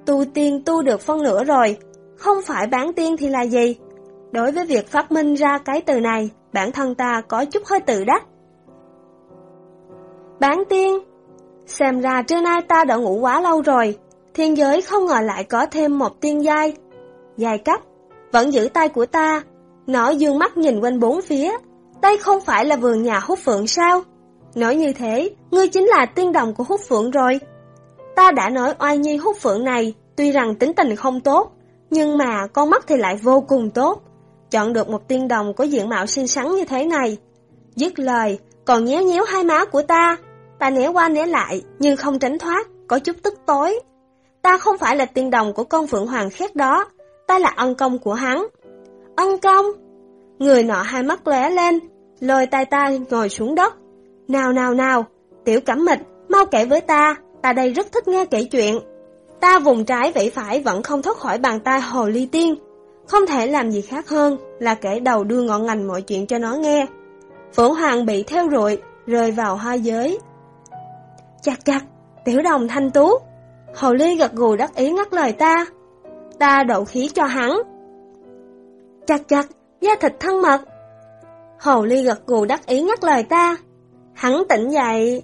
Tu tiên tu được phân nửa rồi, không phải bán tiên thì là gì? Đối với việc phát minh ra cái từ này, bản thân ta có chút hơi tự đắc. Bán tiên Xem ra trưa nay ta đã ngủ quá lâu rồi, thiên giới không ngờ lại có thêm một tiên giai. Dài cấp, vẫn giữ tay của ta, nó dương mắt nhìn quanh bốn phía, đây không phải là vườn nhà hút phượng sao? Nói như thế, ngươi chính là tiên đồng của hút phượng rồi. Ta đã nói oai nhi hút phượng này, tuy rằng tính tình không tốt, nhưng mà con mắt thì lại vô cùng tốt. Chọn được một tiên đồng có diện mạo xinh xắn như thế này. Dứt lời, còn nhéo nhéo hai má của ta. Ta né qua né lại, nhưng không tránh thoát, có chút tức tối. Ta không phải là tiên đồng của con Phượng Hoàng khác đó, ta là ân công của hắn. Ân công? Người nọ hai mắt lóe lên, lôi tay ta ngồi xuống đất, nào nào nào, tiểu cẩm mịch, mau kể với ta, ta đây rất thích nghe kể chuyện. Ta vùng trái vẫy phải vẫn không thoát khỏi bàn tay hồ ly tiên. Không thể làm gì khác hơn là kể đầu đưa ngọn ngành mọi chuyện cho nó nghe. Phổ Hoàng bị theo rụi, rơi vào hoa giới. Chặt chặt, tiểu đồng thanh tú. Hồ ly gật gù đắc ý ngắt lời ta. Ta đậu khí cho hắn. Chặt chặt, da thịt thân mật. Hồ ly gật gù đắc ý ngắt lời ta. Hắn tỉnh dậy.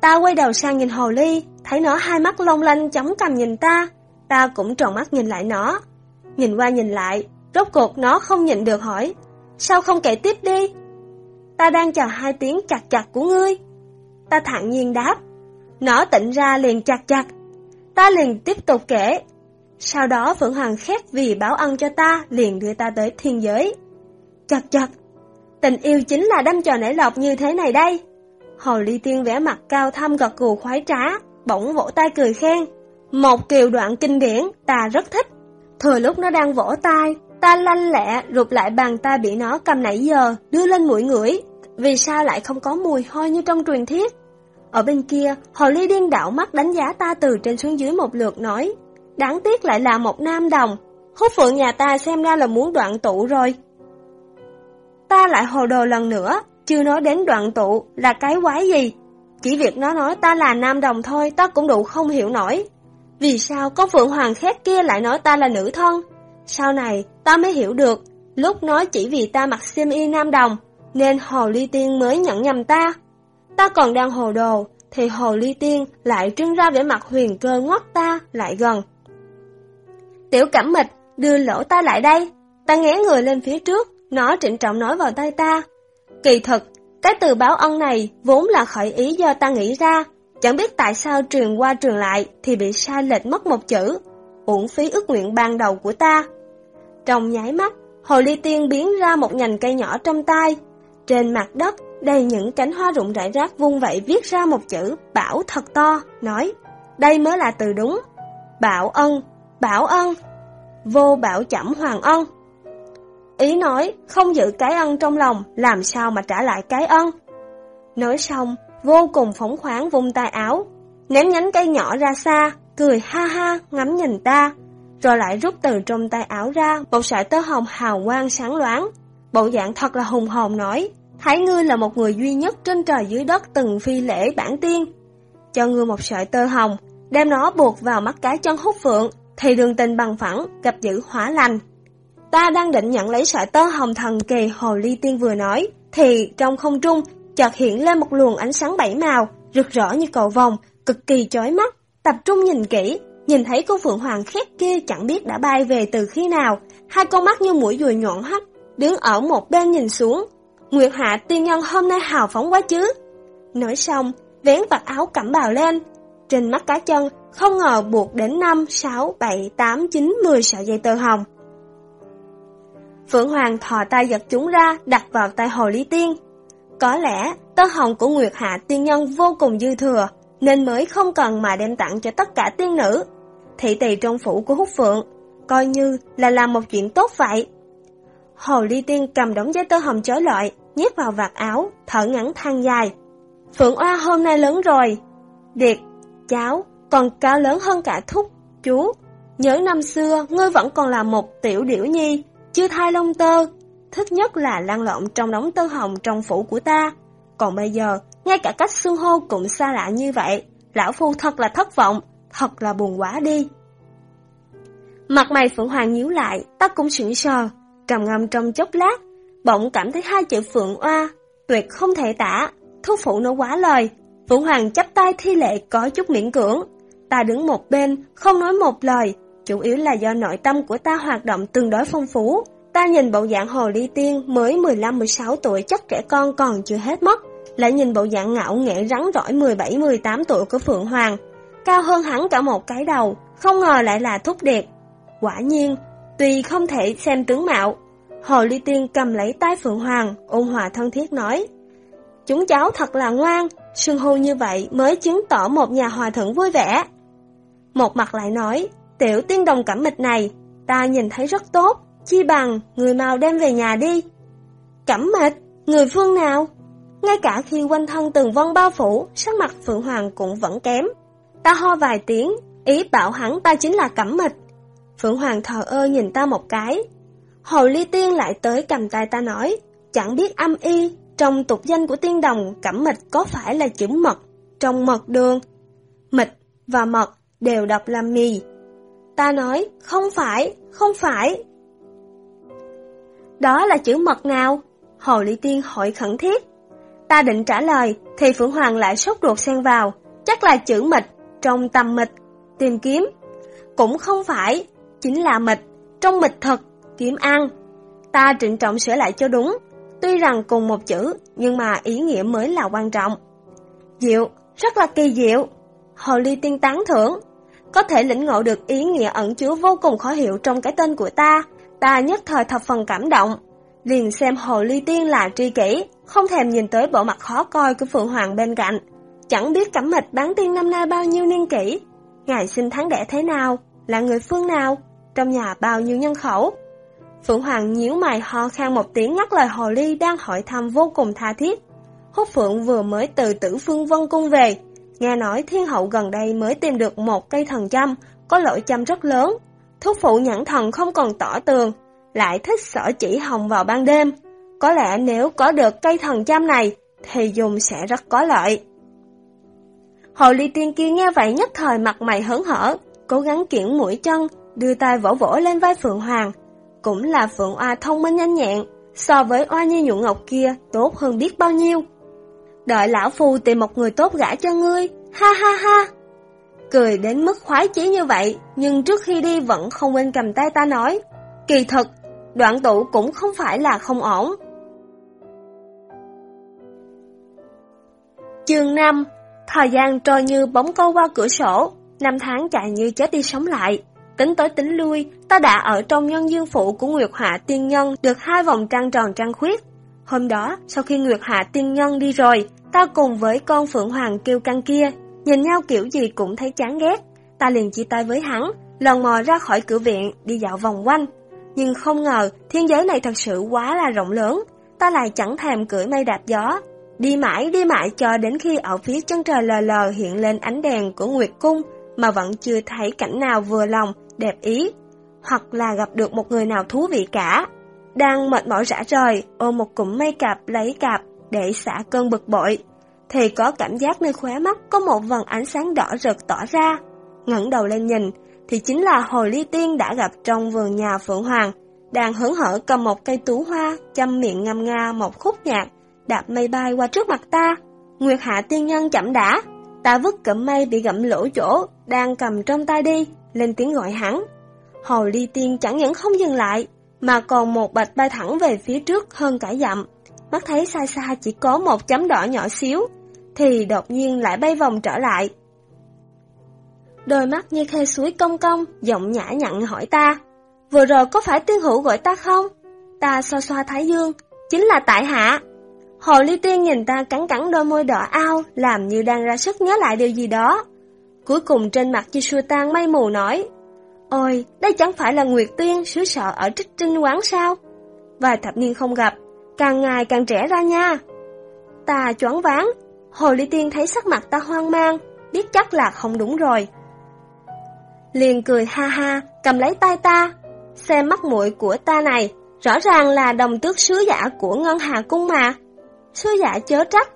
Ta quay đầu sang nhìn hồ ly, thấy nó hai mắt long lanh chống cầm nhìn ta. Ta cũng tròn mắt nhìn lại nó. Nhìn qua nhìn lại, rốt cuộc nó không nhìn được hỏi. Sao không kể tiếp đi? Ta đang chờ hai tiếng chặt chặt của ngươi. Ta thản nhiên đáp. Nó tỉnh ra liền chặt chặt. Ta liền tiếp tục kể. Sau đó Phượng Hoàng khét vì báo ân cho ta liền đưa ta tới thiên giới. Chặt chặt. Tình yêu chính là đâm trò nảy lọc như thế này đây. Hồ Ly Tiên vẽ mặt cao thâm gật cù khoái trá, bỗng vỗ tay cười khen. Một kiều đoạn kinh điển, ta rất thích. Thừa lúc nó đang vỗ tay, ta lanh lẹ rụt lại bàn ta bị nó cầm nãy giờ, đưa lên mũi ngửi. vì sao lại không có mùi hôi như trong truyền thuyết? Ở bên kia, Hồ Ly điên đảo mắt đánh giá ta từ trên xuống dưới một lượt nói, đáng tiếc lại là một nam đồng, hút phượng nhà ta xem ra là muốn đoạn tụ rồi. Ta lại hồ đồ lần nữa, chưa nói đến đoạn tụ là cái quái gì. Chỉ việc nó nói ta là nam đồng thôi ta cũng đủ không hiểu nổi. Vì sao có phượng hoàng khác kia lại nói ta là nữ thân? Sau này ta mới hiểu được, lúc nói chỉ vì ta mặc xiêm y nam đồng, nên hồ ly tiên mới nhận nhầm ta. Ta còn đang hồ đồ, thì hồ ly tiên lại trưng ra vẻ mặt huyền cơ ngoắt ta lại gần. Tiểu cẩm mịch, đưa lỗ ta lại đây. Ta ngé người lên phía trước, nó trịnh trọng nói vào tay ta. Kỳ thực, cái từ báo ân này vốn là khởi ý do ta nghĩ ra, chẳng biết tại sao truyền qua truyền lại thì bị sai lệch mất một chữ, uổng phí ước nguyện ban đầu của ta. Trong nháy mắt, hồ ly tiên biến ra một nhành cây nhỏ trong tay. Trên mặt đất, đầy những cánh hoa rụng rải rác vung vậy viết ra một chữ bảo thật to, nói, đây mới là từ đúng. Bảo ân, bảo ân, vô bảo chẩm hoàng ân. Ý nói, không giữ cái ân trong lòng, làm sao mà trả lại cái ân. Nói xong, vô cùng phóng khoáng vung tay áo, ném nhánh cây nhỏ ra xa, cười ha ha ngắm nhìn ta, rồi lại rút từ trong tay áo ra một sợi tơ hồng hào quang sáng loáng. Bộ dạng thật là hùng hồn nói, Thái ngươi là một người duy nhất trên trời dưới đất từng phi lễ bản tiên. Cho ngươi một sợi tơ hồng, đem nó buộc vào mắt cái chân hút phượng, thì đường tình bằng phẳng, gặp giữ hỏa lành. Ta đang định nhận lấy sợi tơ hồng thần kỳ hồ ly tiên vừa nói, thì trong không trung chợt hiện lên một luồng ánh sáng bảy màu, rực rỡ như cầu vồng, cực kỳ chói mắt. Tập trung nhìn kỹ, nhìn thấy con phượng hoàng khét kia chẳng biết đã bay về từ khi nào, hai con mắt như mũi dùi nhọn hắt, đứng ở một bên nhìn xuống. Nguyệt Hạ tiên nhân hôm nay hào phóng quá chứ. Nói xong, vén vạt áo cẩm bào lên, trên mắt cá chân không ngờ buộc đến 5, 6, 7, 8, 9, 10 sợi dây tơ hồng. Phượng Hoàng thò tay giật chúng ra, đặt vào tay Hồ Lý Tiên. Có lẽ tơ hồng của Nguyệt Hạ tiên nhân vô cùng dư thừa, nên mới không cần mà đem tặng cho tất cả tiên nữ. Thị tỳ trong phủ của Húc Phượng, coi như là làm một chuyện tốt vậy. Hồ Ly Tiên cầm đống giấy tơ hồng chói lọi, nhét vào vạt áo, thở ngắn than dài. Phượng Oa hôm nay lớn rồi. Điệt, cháu, còn cao lớn hơn cả thúc, chú. Nhớ năm xưa, ngươi vẫn còn là một tiểu điểu nhi, chưa thai lông tơ. Thích nhất là lan lộn trong đống tơ hồng trong phủ của ta. Còn bây giờ, ngay cả cách xương hô cũng xa lạ như vậy. Lão Phu thật là thất vọng, thật là buồn quá đi. Mặt mày Phượng Hoàng nhíu lại, ta cũng sững sờ, trầm ngâm trong chốc lát, bỗng cảm thấy hai chữ Phượng Oa, tuyệt không thể tả, thú phụ nó quá lời. Phượng Hoàng chắp tay thi lệ có chút miễn cưỡng. Ta đứng một bên, không nói một lời, chủ yếu là do nội tâm của ta hoạt động tương đối phong phú. Ta nhìn bộ dạng hồ ly tiên mới 15-16 tuổi chắc trẻ con còn chưa hết mất, lại nhìn bộ dạng ngạo nghệ rắn rỏi 17-18 tuổi của Phượng Hoàng, cao hơn hắn cả một cái đầu, không ngờ lại là thúc điệp. Quả nhiên, tuy không thể xem tướng mạo, Hồ Ly Tiên cầm lấy tay Phượng Hoàng, ôn hòa thân thiết nói, Chúng cháu thật là ngoan, sưng hô như vậy mới chứng tỏ một nhà hòa thuận vui vẻ. Một mặt lại nói, tiểu tiên đồng cẩm mịch này, ta nhìn thấy rất tốt, chi bằng người mau đem về nhà đi. Cẩm mịch, người phương nào? Ngay cả khi quanh thân từng vân bao phủ, sắc mặt Phượng Hoàng cũng vẫn kém. Ta ho vài tiếng, ý bảo hắn ta chính là cẩm mịch. Phượng Hoàng thờ ơ nhìn ta một cái. Hồ Ly Tiên lại tới cầm tay ta nói, chẳng biết âm y, trong tục danh của tiên đồng cẩm mịch có phải là chữ mật, trong mật đường. Mịch và mật đều đọc là mì. Ta nói, không phải, không phải. Đó là chữ mật nào? Hồ Ly Tiên hỏi khẩn thiết. Ta định trả lời, thì Phượng Hoàng lại sốt ruột xen vào, chắc là chữ mịch, trong tầm mịch, tìm kiếm. Cũng không phải, chính là mịch, trong mịch thật, kiếm ăn. Ta trịnh trọng sửa lại cho đúng, tuy rằng cùng một chữ, nhưng mà ý nghĩa mới là quan trọng. Diệu, rất là kỳ diệu. Hồ Ly Tiên tán thưởng, có thể lĩnh ngộ được ý nghĩa ẩn chứa vô cùng khó hiểu trong cái tên của ta, ta nhất thời thập phần cảm động. Liền xem Hồ Ly Tiên là tri kỷ, không thèm nhìn tới bộ mặt khó coi của Phượng Hoàng bên cạnh. Chẳng biết cẩm mịch bán tiên năm nay bao nhiêu niên kỷ, ngày sinh tháng đẻ thế nào, là người phương nào, trong nhà bao nhiêu nhân khẩu. Phượng Hoàng nhíu mày ho khan một tiếng ngắt lời Hồ Ly đang hỏi thăm vô cùng tha thiết. Húc Phượng vừa mới từ tử phương vân cung về, nghe nói thiên hậu gần đây mới tìm được một cây thần châm, có lỗ châm rất lớn. thúc phụ nhãn thần không còn tỏ tường, lại thích sở chỉ hồng vào ban đêm. Có lẽ nếu có được cây thần châm này, thì dùng sẽ rất có lợi. Hồ ly tiên kia nghe vậy nhất thời mặt mày hớn hở, cố gắng kiển mũi chân, đưa tay vỗ vỗ lên vai Phượng Hoàng. Cũng là Phượng Oa thông minh nhanh nhẹn, so với Oa Nhi Nhụ ngọc kia tốt hơn biết bao nhiêu. Đợi lão phu tìm một người tốt gả cho ngươi, ha ha ha. Cười đến mức khoái chí như vậy, nhưng trước khi đi vẫn không quên cầm tay ta nói. Kỳ thực, đoạn tụ cũng không phải là không ổn. Chương 5 Thời gian trôi như bóng câu qua cửa sổ, năm tháng chạy như chết đi sống lại. Tính tới tính lui, ta đã ở trong nhân dương phụ của Nguyệt Hạ Tiên Nhân được hai vòng trăng tròn trăng khuyết. Hôm đó, sau khi Nguyệt Hạ Tiên Nhân đi rồi, ta cùng với con Phượng Hoàng kêu căng kia, nhìn nhau kiểu gì cũng thấy chán ghét. Ta liền chia tay với hắn, lần mò ra khỏi cửa viện, đi dạo vòng quanh. Nhưng không ngờ, thiên giới này thật sự quá là rộng lớn, ta lại chẳng thèm cưỡi mây đạp gió, Đi mãi đi mãi cho đến khi ở phía chân trời lờ lờ hiện lên ánh đèn của Nguyệt Cung mà vẫn chưa thấy cảnh nào vừa lòng, đẹp ý, hoặc là gặp được một người nào thú vị cả. Đang mệt mỏi rã rời, ôm một cụm mây cạp lấy cạp để xả cơn bực bội, thì có cảm giác nơi khóe mắt có một vần ánh sáng đỏ rực tỏ ra. ngẩng đầu lên nhìn, thì chính là Hồ Ly Tiên đã gặp trong vườn nhà Phượng Hoàng, đang hứng hở cầm một cây tú hoa, chăm miệng ngâm nga một khúc nhạc đạp mây bay qua trước mặt ta. Nguyệt Hạ tiên nhân chậm đã, ta vứt cẩm mây bị gặm lỗ chỗ, đang cầm trong tay đi, lên tiếng gọi hắn. Hồ ly tiên chẳng những không dừng lại, mà còn một bạch bay thẳng về phía trước hơn cả dặm. Mắt thấy xa xa chỉ có một chấm đỏ nhỏ xíu, thì đột nhiên lại bay vòng trở lại. Đôi mắt như khe suối cong cong, giọng nhã nhặn hỏi ta, vừa rồi có phải tiên hữu gọi ta không? Ta xoa xoa thái dương, chính là tại hạ. Hồ Ly Tiên nhìn ta cắn cắn đôi môi đỏ ao, làm như đang ra sức nhớ lại điều gì đó. Cuối cùng trên mặt Jisoo Tan mây mù nói, Ôi, đây chẳng phải là Nguyệt Tiên sứ sợ ở trích trinh quán sao? Vài thập niên không gặp, càng ngày càng trẻ ra nha. Ta choáng váng, Hồ Ly Tiên thấy sắc mặt ta hoang mang, biết chắc là không đúng rồi. Liền cười ha ha, cầm lấy tay ta, xem mắt mũi của ta này, rõ ràng là đồng tước sứ giả của Ngân Hà Cung mà. Sư giả chớ trách,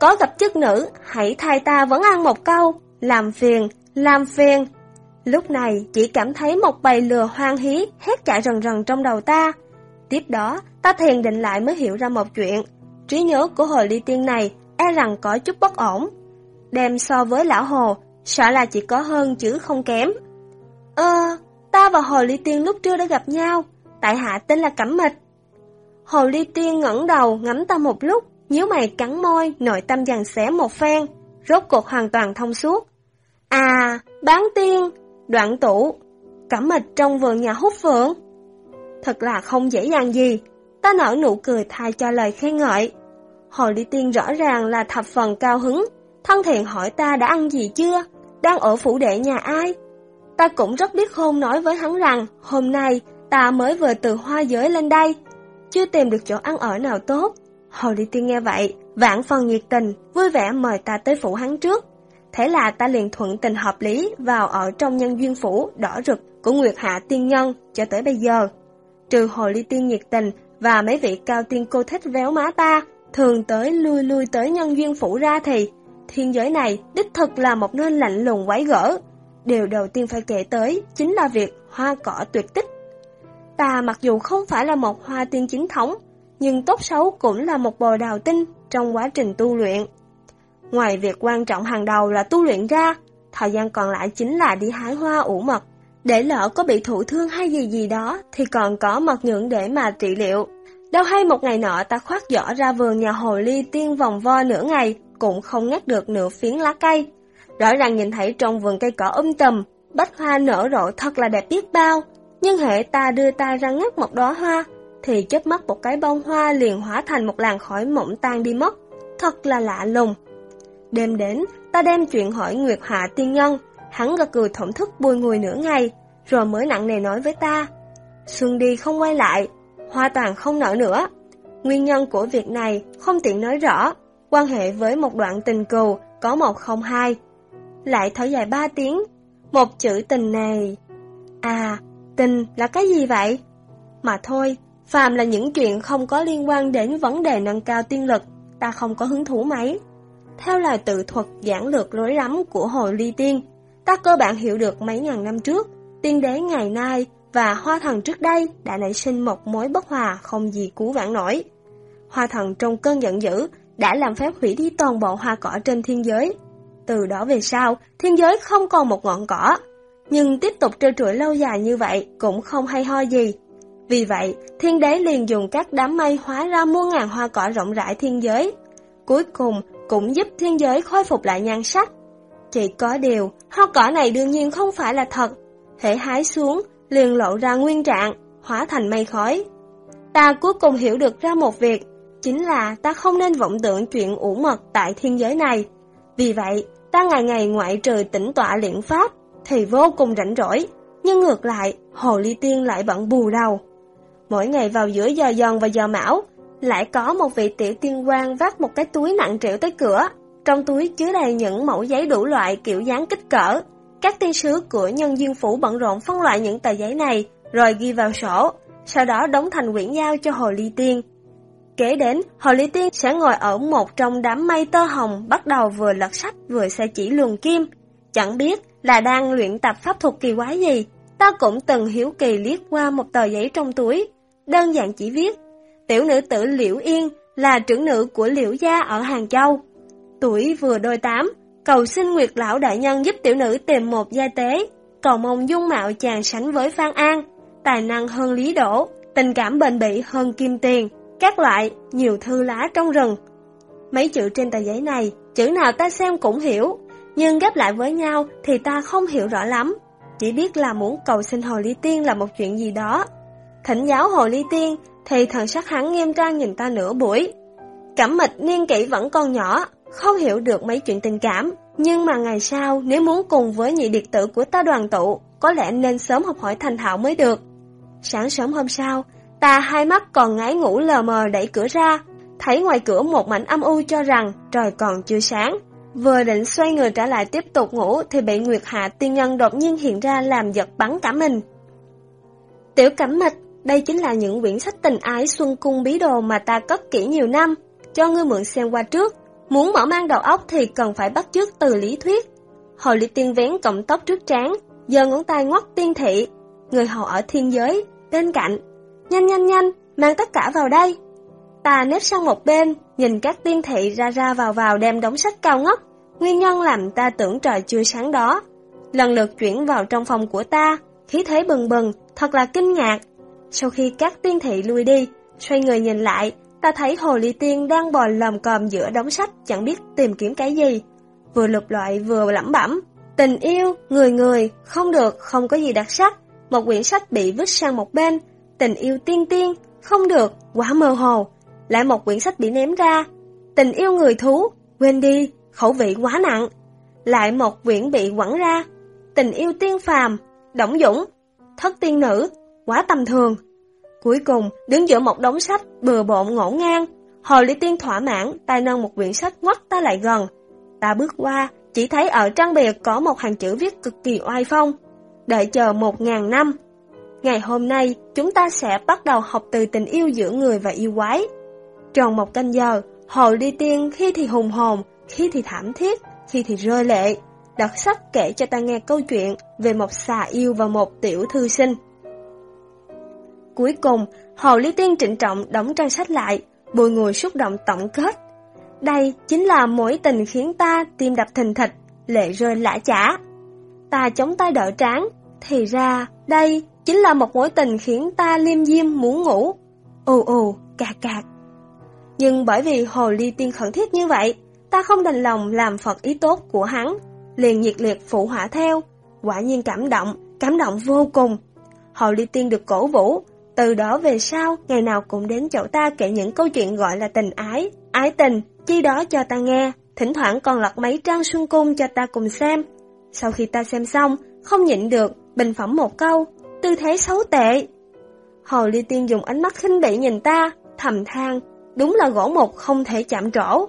có gặp chức nữ, hãy thay ta vẫn ăn một câu, làm phiền, làm phiền. Lúc này chỉ cảm thấy một bầy lừa hoang hí hét chạy rần rần trong đầu ta. Tiếp đó, ta thiền định lại mới hiểu ra một chuyện. Trí nhớ của hồ ly tiên này e rằng có chút bất ổn. Đem so với lão hồ, sợ là chỉ có hơn chứ không kém. Ơ, ta và hồ ly tiên lúc trưa đã gặp nhau, tại hạ tên là Cẩm Mịch. Hồ ly tiên ngẩng đầu ngắm ta một lúc, nhíu mày cắn môi, nội tâm dằn xé một phen, rốt cuộc hoàn toàn thông suốt. À, bán tiên, đoạn tủ, cẩm mịch trong vườn nhà hút phượng. Thật là không dễ dàng gì, ta nở nụ cười thay cho lời khen ngợi. Hồ Ly Tiên rõ ràng là thập phần cao hứng, thân thiện hỏi ta đã ăn gì chưa, đang ở phủ đệ nhà ai. Ta cũng rất biết khôn nói với hắn rằng hôm nay ta mới vừa từ hoa giới lên đây, chưa tìm được chỗ ăn ở nào tốt, Hồ Ly Tiên nghe vậy, vạn phần nhiệt tình, vui vẻ mời ta tới phủ hắn trước. Thế là ta liền thuận tình hợp lý vào ở trong nhân duyên phủ đỏ rực của Nguyệt Hạ Tiên Nhân cho tới bây giờ. Trừ Hồ Ly Tiên nhiệt tình và mấy vị cao tiên cô thích véo má ta, thường tới lui lui tới nhân duyên phủ ra thì thiên giới này đích thực là một nơi lạnh lùng quái gở. Điều đầu tiên phải kể tới chính là việc hoa cỏ tuyệt tích. Ta mặc dù không phải là một hoa tiên chính thống, nhưng tốt xấu cũng là một bồ đào tinh trong quá trình tu luyện. Ngoài việc quan trọng hàng đầu là tu luyện ra, thời gian còn lại chính là đi hái hoa ủ mật. Để lỡ có bị thụ thương hay gì gì đó thì còn có mật nhưỡng để mà trị liệu. Đâu hay một ngày nọ ta khoác giỏ ra vườn nhà hồ ly tiên vòng vo nửa ngày cũng không ngắt được nửa phiến lá cây. Rõ ràng nhìn thấy trong vườn cây cỏ um tùm, bách hoa nở rộ thật là đẹp biết bao. Nhưng hệ ta đưa tay ra ngắt một đóa hoa thì chớp mắt một cái bông hoa liền hóa thành một làn khói mộng tan đi mất. Thật là lạ lùng. Đêm đến, ta đem chuyện hỏi Nguyệt Hạ tiên nhân, hắn gật cười thổn thức bùi ngùi nửa ngày, rồi mới nặng nề nói với ta. xuân đi không quay lại, hoa toàn không nở nữa. Nguyên nhân của việc này không tiện nói rõ, quan hệ với một đoạn tình cừu có một không hai. Lại thở dài ba tiếng, một chữ tình này. À, tình là cái gì vậy? Mà thôi, phàm là những chuyện không có liên quan đến vấn đề nâng cao tiên lực, ta không có hứng thú mấy. Theo lời tự thuật giảng lược rối rắm của Hồi Ly Tiên, ta cơ bản hiểu được mấy ngàn năm trước, tiên đế ngày nay và hoa thần trước đây đã nảy sinh một mối bất hòa không gì cứu vãn nổi. Hoa thần trong cơn giận dữ đã làm phép hủy đi toàn bộ hoa cỏ trên thiên giới. Từ đó về sau, thiên giới không còn một ngọn cỏ. Nhưng tiếp tục trơ trụi lâu dài như vậy cũng không hay ho gì. Vì vậy, thiên đế liền dùng các đám mây hóa ra muôn ngàn hoa cỏ rộng rãi thiên giới. Cuối cùng, cũng giúp thiên giới khôi phục lại nhan sắc. Chỉ có điều, hoa cỏ này đương nhiên không phải là thật. Thể hái xuống, liền lộ ra nguyên trạng, hóa thành mây khói. Ta cuối cùng hiểu được ra một việc, chính là ta không nên vọng tưởng chuyện ủ mật tại thiên giới này. Vì vậy, ta ngày ngày ngoại trừ tĩnh tọa luyện pháp, thì vô cùng rảnh rỗi, nhưng ngược lại, Hồ Ly Tiên lại bận bù đầu. Mỗi ngày vào giữa giờ giòn và giờ mão, lại có một vị tiểu tiên quan vác một cái túi nặng trĩu tới cửa. Trong túi chứa đầy những mẫu giấy đủ loại kiểu dáng kích cỡ. Các tiên sứ của nhân duyên phủ bận rộn phân loại những tờ giấy này, rồi ghi vào sổ, sau đó đóng thành quyển giao cho Hồ Ly Tiên. Kế đến, Hồ Ly Tiên sẽ ngồi ở một trong đám mây tơ hồng bắt đầu vừa lật sách vừa xe chỉ luồng kim. Chẳng biết là đang luyện tập pháp thuật kỳ quái gì, ta cũng từng hiếu kỳ liếc qua một tờ giấy trong túi. Đơn giản chỉ viết, tiểu nữ tử Liễu Yên là trưởng nữ của Liễu Gia ở Hàng Châu. Tuổi vừa đôi tám, cầu xin Nguyệt Lão Đại Nhân giúp tiểu nữ tìm một gia tế, cầu mong dung mạo chàng sánh với Phan An, tài năng hơn Lý Đỗ, tình cảm bền bỉ hơn Kim Tiền, các loại, nhiều thư lá trong rừng. Mấy chữ trên tờ giấy này, chữ nào ta xem cũng hiểu, nhưng ghép lại với nhau thì ta không hiểu rõ lắm. Chỉ biết là muốn cầu xin Hồ Ly Tiên là một chuyện gì đó. Thỉnh giáo Hồ Ly Tiên thì thần sắc hắn nghiêm trang nhìn ta nửa buổi. Cẩm mịch niên kỷ vẫn còn nhỏ, không hiểu được mấy chuyện tình cảm. Nhưng mà ngày sau, nếu muốn cùng với nhị điệt tử của ta đoàn tụ, có lẽ nên sớm học hỏi thành thạo mới được. Sáng sớm hôm sau, ta hai mắt còn ngái ngủ lờ mờ đẩy cửa ra, thấy ngoài cửa một mảnh âm u cho rằng trời còn chưa sáng. Vừa định xoay người trở lại tiếp tục ngủ thì bị Nguyệt Hạ tiên nhân đột nhiên hiện ra làm giật bắn cả mình. Tiểu cẩm mịch, đây chính là những quyển sách tình ái xuân cung bí đồ mà ta cất kỹ nhiều năm, cho ngươi mượn xem qua trước. Muốn mở mang đầu óc thì cần phải bắt chước từ lý thuyết. Hồ Ly Tiên vén cọng tóc trước trán, giơ ngón tay ngoắt tiên thị. Người hầu ở thiên giới, bên cạnh. Nhanh nhanh nhanh, mang tất cả vào đây. Ta nếp sang một bên, nhìn các tiên thị ra ra vào vào đem đống sách cao ngất. Nguyên nhân làm ta tưởng trời chưa sáng đó. Lần lượt chuyển vào trong phòng của ta, khí thế bừng bừng, thật là kinh ngạc. Sau khi các tiên thị lui đi, xoay người nhìn lại, ta thấy Hồ Ly Tiên đang bò lầm còm giữa đống sách chẳng biết tìm kiếm cái gì. Vừa lục loại vừa lẩm bẩm. Tình yêu, người người, không được, không có gì đặc sắc. Một quyển sách bị vứt sang một bên. Tình yêu tiên tiên, không được, quá mơ hồ. Lại một quyển sách bị ném ra. Tình yêu người thú, quên đi, khẩu vị quá nặng. Lại một quyển bị quẳng ra. Tình yêu tiên phàm, động dũng, thất tiên nữ, quá tầm thường. Cuối cùng, đứng giữa một đống sách bừa bộn ngổn ngang, Hồ Ly Tiên thỏa mãn, tay nâng một quyển sách ngoắt ta lại gần. Ta bước qua, chỉ thấy ở trang bìa có một hàng chữ viết cực kỳ oai phong. Đợi chờ một ngàn năm. Ngày hôm nay, chúng ta sẽ bắt đầu học từ tình yêu giữa người và yêu quái. Tròn một canh giờ, Hồ Ly Tiên khi thì hùng hồn, khi thì thảm thiết, khi thì rơi lệ. Đọc sách kể cho ta nghe câu chuyện về một xà yêu và một tiểu thư sinh. Cuối cùng, Hồ Ly Tiên trịnh trọng đóng trang sách lại, bùi ngùi xúc động tổng kết. Đây chính là mối tình khiến ta tim đập thình thịch, lệ rơi lã chả. Ta chống tay đỡ tráng, thì ra đây chính là một mối tình khiến ta liêm diêm muốn ngủ. Ồ ồ, cạc cạc. Nhưng bởi vì Hồ Ly Tiên khẩn thiết như vậy, ta không đành lòng làm Phật ý tốt của hắn, liền nhiệt liệt phụ họa theo, quả nhiên cảm động, cảm động vô cùng. Hồ Ly Tiên được cổ vũ, từ đó về sau, ngày nào cũng đến chỗ ta kể những câu chuyện gọi là tình ái, ái tình, chi đó cho ta nghe, thỉnh thoảng còn lật mấy trang xuân cung cho ta cùng xem. Sau khi ta xem xong, không nhịn được, bình phẩm một câu, tư thế xấu tệ. Hồ Ly Tiên dùng ánh mắt khinh bỉ nhìn ta, thầm than, đúng là gỗ mục không thể chạm trổ.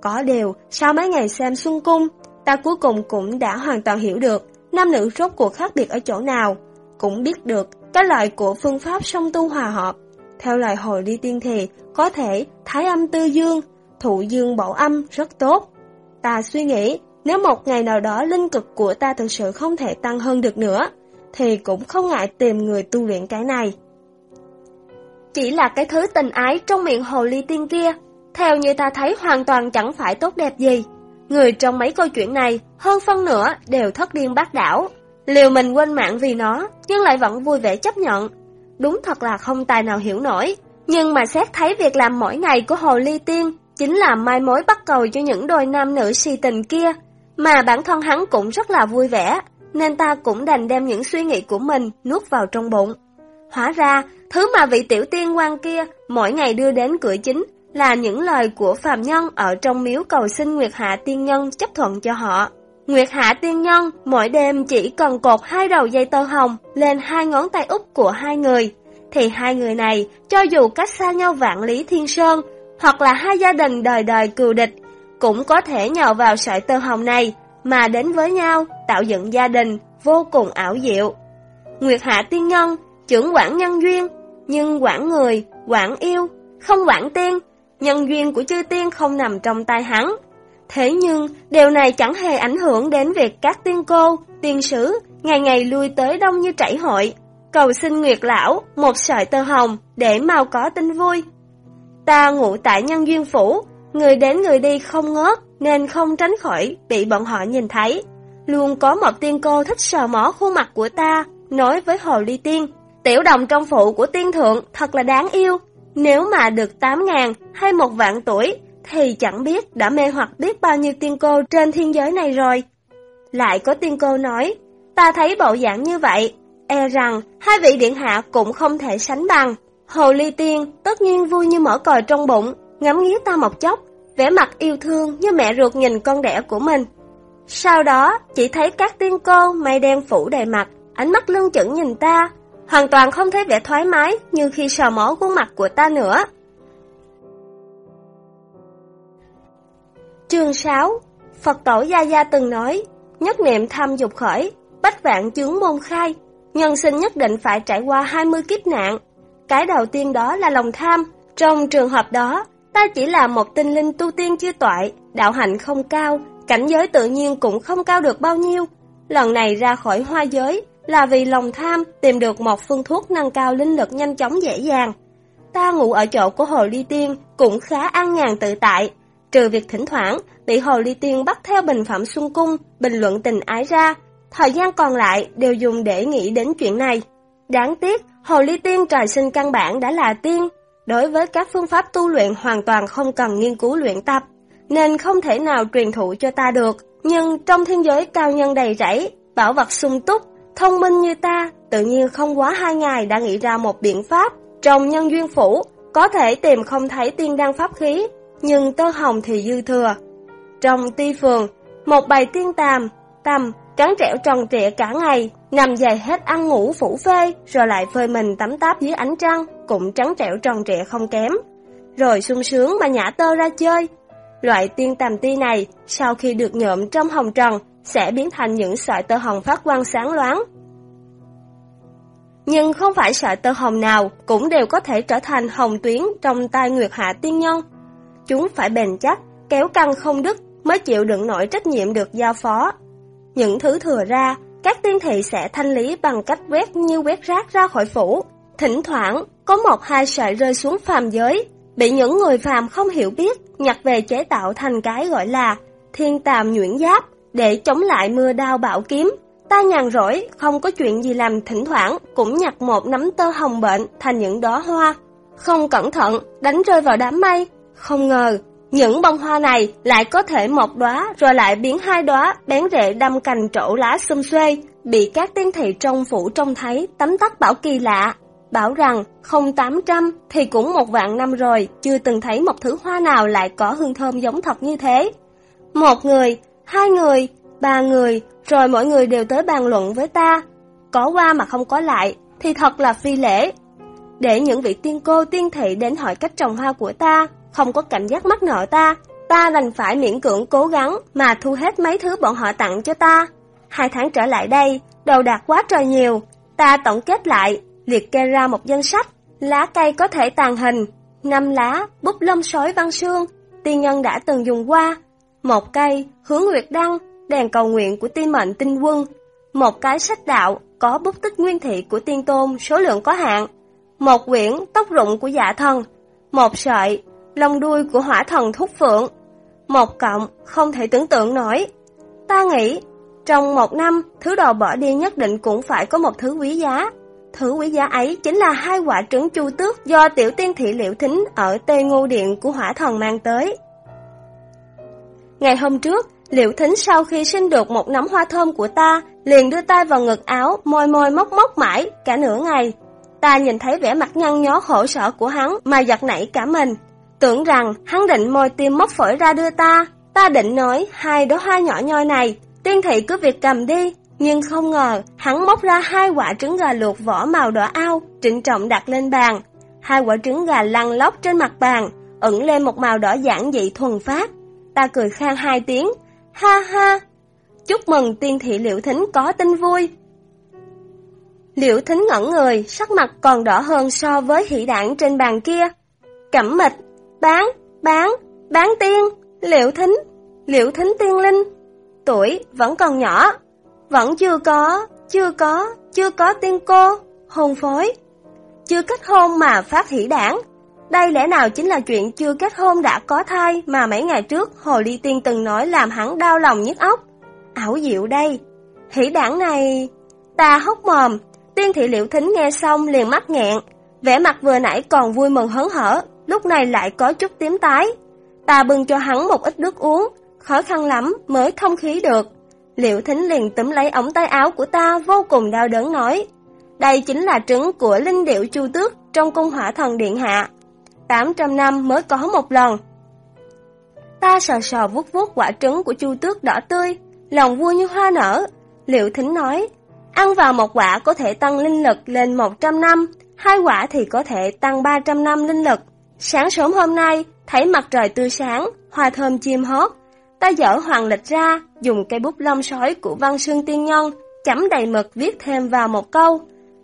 Có điều, sau mấy ngày xem xuân cung, ta cuối cùng cũng đã hoàn toàn hiểu được nam nữ rốt cuộc khác biệt ở chỗ nào, cũng biết được cái loại của phương pháp song tu hòa hợp. Theo lời hồi ly tiên thì, có thể thái âm tư dương, thụ dương bổ âm rất tốt. Ta suy nghĩ, nếu một ngày nào đó linh cực của ta thực sự không thể tăng hơn được nữa, thì cũng không ngại tìm người tu luyện cái này. Chỉ là cái thứ tình ái trong miệng hồ ly tiên kia, theo như ta thấy hoàn toàn chẳng phải tốt đẹp gì. Người trong mấy câu chuyện này, hơn phân nửa đều thất điên bác đảo. Liều mình quên mạng vì nó, nhưng lại vẫn vui vẻ chấp nhận. Đúng thật là không tài nào hiểu nổi. Nhưng mà xét thấy việc làm mỗi ngày của Hồ Ly Tiên chính là mai mối bắt cầu cho những đôi nam nữ si tình kia. Mà bản thân hắn cũng rất là vui vẻ, nên ta cũng đành đem những suy nghĩ của mình nuốt vào trong bụng. Hóa ra, thứ mà vị tiểu tiên quan kia mỗi ngày đưa đến cửa chính là những lời của phàm nhân ở trong miếu cầu xin Nguyệt Hạ Tiên Nhân chấp thuận cho họ. Nguyệt Hạ Tiên Nhân mỗi đêm chỉ cần cột hai đầu dây tơ hồng lên hai ngón tay út của hai người, thì hai người này cho dù cách xa nhau vạn lý thiên sơn, hoặc là hai gia đình đời đời cừu địch, cũng có thể nhờ vào sợi tơ hồng này mà đến với nhau tạo dựng gia đình vô cùng ảo diệu. Nguyệt Hạ Tiên Nhân, trưởng quản nhân duyên, nhưng quản người, quản yêu, không quản tiên, nhân duyên của chư tiên không nằm trong tay hắn. Thế nhưng, điều này chẳng hề ảnh hưởng đến việc các tiên cô, tiên sứ, ngày ngày lui tới đông như chảy hội, cầu xin Nguyệt Lão một sợi tơ hồng để mau có tin vui. Ta ngủ tại nhân duyên phủ, người đến người đi không ngớt nên không tránh khỏi bị bọn họ nhìn thấy. Luôn có một tiên cô thích sờ mó khuôn mặt của ta, nói với Hồ Ly Tiên. Tiểu đồng trong phụ của tiên thượng thật là đáng yêu, nếu mà được 8 ngàn hay một vạn tuổi, thì chẳng biết đã mê hoặc biết bao nhiêu tiên cô trên thiên giới này rồi. Lại có tiên cô nói, ta thấy bộ dạng như vậy, e rằng hai vị điện hạ cũng không thể sánh bằng. Hồ ly tiên tất nhiên vui như mở còi trong bụng, ngắm nghía ta một chốc, vẻ mặt yêu thương như mẹ ruột nhìn con đẻ của mình. Sau đó, chỉ thấy các tiên cô mây đen phủ đầy mặt, ánh mắt lưng chững nhìn ta, hoàn toàn không thấy vẻ thoải mái như khi sờ mó khuôn mặt của ta nữa. Chương 6 Phật tổ Gia Gia từng nói, nhất niệm tham dục khởi, bách vạn chướng môn khai, nhân sinh nhất định phải trải qua 20 kiếp nạn. Cái đầu tiên đó là lòng tham, trong trường hợp đó, ta chỉ là một tinh linh tu tiên chưa toại, đạo hạnh không cao, cảnh giới tự nhiên cũng không cao được bao nhiêu. Lần này ra khỏi hoa giới, là vì lòng tham tìm được một phương thuốc nâng cao linh lực nhanh chóng dễ dàng. Ta ngủ ở chỗ của Hồ Ly Tiên cũng khá an nhàn tự tại, trừ việc thỉnh thoảng bị Hồ Ly Tiên bắt theo bình phẩm xuân cung, bình luận tình ái ra, thời gian còn lại đều dùng để nghĩ đến chuyện này. Đáng tiếc, Hồ Ly Tiên trời sinh căn bản đã là tiên, đối với các phương pháp tu luyện hoàn toàn không cần nghiên cứu luyện tập, nên không thể nào truyền thụ cho ta được. Nhưng trong thiên giới cao nhân đầy rẫy, bảo vật sung túc, Thông minh như ta, tự nhiên không quá hai ngày đã nghĩ ra một biện pháp. Trong nhân duyên phủ, có thể tìm không thấy tiên đăng pháp khí, nhưng tơ hồng thì dư thừa. Trong ti phường, một bầy tiên tàm, tầm, trắng trẻo tròn trịa cả ngày, nằm dài hết ăn ngủ phủ phê, rồi lại phơi mình tắm táp dưới ánh trăng, cũng trắng trẻo tròn trịa không kém. Rồi sung sướng mà nhả tơ ra chơi. Loại tiên tàm ti này, sau khi được nhuộm trong hồng trần, sẽ biến thành những sợi tơ hồng phát quang sáng loáng. Nhưng không phải sợi tơ hồng nào cũng đều có thể trở thành hồng tuyến trong tai Nguyệt Hạ Tiên Nhân. Chúng phải bền chắc, kéo căng không đứt mới chịu đựng nổi trách nhiệm được giao phó. Những thứ thừa ra, các tiên thị sẽ thanh lý bằng cách quét như quét rác ra khỏi phủ. Thỉnh thoảng, có một hai sợi rơi xuống phàm giới, bị những người phàm không hiểu biết nhặt về chế tạo thành cái gọi là thiên tàm nhuyễn giáp để chống lại mưa đao bão kiếm. Ta nhàn rỗi, không có chuyện gì làm thỉnh thoảng cũng nhặt một nắm tơ hồng bệnh thành những đóa hoa. Không cẩn thận, đánh rơi vào đám mây. Không ngờ, những bông hoa này lại có thể một đóa rồi lại biến hai đóa bén rễ đâm cành trổ lá xum xuê, bị các tiên thị trong phủ trông thấy tấm tắc bảo kỳ lạ. Bảo rằng không tám trăm thì cũng một vạn năm rồi, chưa từng thấy một thứ hoa nào lại có hương thơm giống thật như thế. Một người Hai người, ba người, rồi mỗi người đều tới bàn luận với ta. Có qua mà không có lại, thì thật là phi lễ. để những vị tiên cô tiên thị đến hỏi cách trồng hoa của ta, không có cảm giác mắc nợ ta, ta đành phải miễn cưỡng cố gắng mà thu hết mấy thứ bọn họ tặng cho ta. Hai tháng trở lại đây, đầu đạt quá trời nhiều, ta tổng kết lại, liệt kê ra một danh sách, lá cây có thể tàn hình, năm lá, bút lông sói văn xương, tiên nhân đã từng dùng qua, một cây, hướng nguyệt đăng, đèn cầu nguyện của tiên mệnh tinh quân, một cái sách đạo có bút tích nguyên thị của tiên tôn số lượng có hạn, một quyển tóc rụng của dạ thần, một sợi, lông đuôi của hỏa thần thúc phượng, một cộng không thể tưởng tượng nổi. Ta nghĩ, trong một năm, thứ đồ bỏ đi nhất định cũng phải có một thứ quý giá. Thứ quý giá ấy chính là hai quả trứng chu tước do tiểu tiên thị liệu thính ở Tây Ngô Điện của hỏa thần mang tới. Ngày hôm trước, liệu thính sau khi sinh được một nắm hoa thơm của ta, liền đưa tay vào ngực áo, môi môi móc móc mãi, cả nửa ngày. Ta nhìn thấy vẻ mặt nhăn nhó khổ sở của hắn mà giật nảy cả mình. Tưởng rằng hắn định môi tim móc phổi ra đưa ta, ta định nói hai đóa hoa nhỏ nhoi này, tiên thị cứ việc cầm đi. Nhưng không ngờ, hắn móc ra hai quả trứng gà luộc vỏ màu đỏ ao, trịnh trọng đặt lên bàn. Hai quả trứng gà lăn lóc trên mặt bàn, ẩn lên một màu đỏ giản dị thuần phát. Ta cười khang hai tiếng, ha ha. Chúc mừng tiên thị liễu thính có tin vui. liễu thính ngẩn người, sắc mặt còn đỏ hơn so với hỷ đảng trên bàn kia. Cẩm mịch, bán, bán, bán tiên, liệu thính, liệu thính tiên linh. Tuổi vẫn còn nhỏ, vẫn chưa có, chưa có, chưa có tiên cô, hôn phối. Chưa kết hôn mà phát hỷ đảng. Đây lẽ nào chính là chuyện chưa kết hôn đã có thai mà mấy ngày trước Hồ Ly Tiên từng nói làm hắn đau lòng nhức óc. Ảo diệu đây. Hỷ đảng này... Ta hốc mồm, tiên thị liệu thính nghe xong liền mắt nghẹn. vẻ mặt vừa nãy còn vui mừng hớn hở, lúc này lại có chút tím tái. Ta bưng cho hắn một ít nước uống, khó khăn lắm mới thông khí được. Liệu thính liền túm lấy ống tay áo của ta vô cùng đau đớn nói. Đây chính là trứng của linh điệu chu tước trong cung hỏa thần điện hạ. 800 năm mới có một lần. Ta sờ sờ vuốt vuốt quả trứng của chu tước đỏ tươi, lòng vui như hoa nở. Liệu thính nói, ăn vào một quả có thể tăng linh lực lên 100 năm, hai quả thì có thể tăng 300 năm linh lực. Sáng sớm hôm nay, thấy mặt trời tươi sáng, hoa thơm chim hót, ta dở hoàng lịch ra, dùng cây bút lông sói của văn xương tiên nhân, chấm đầy mực viết thêm vào một câu.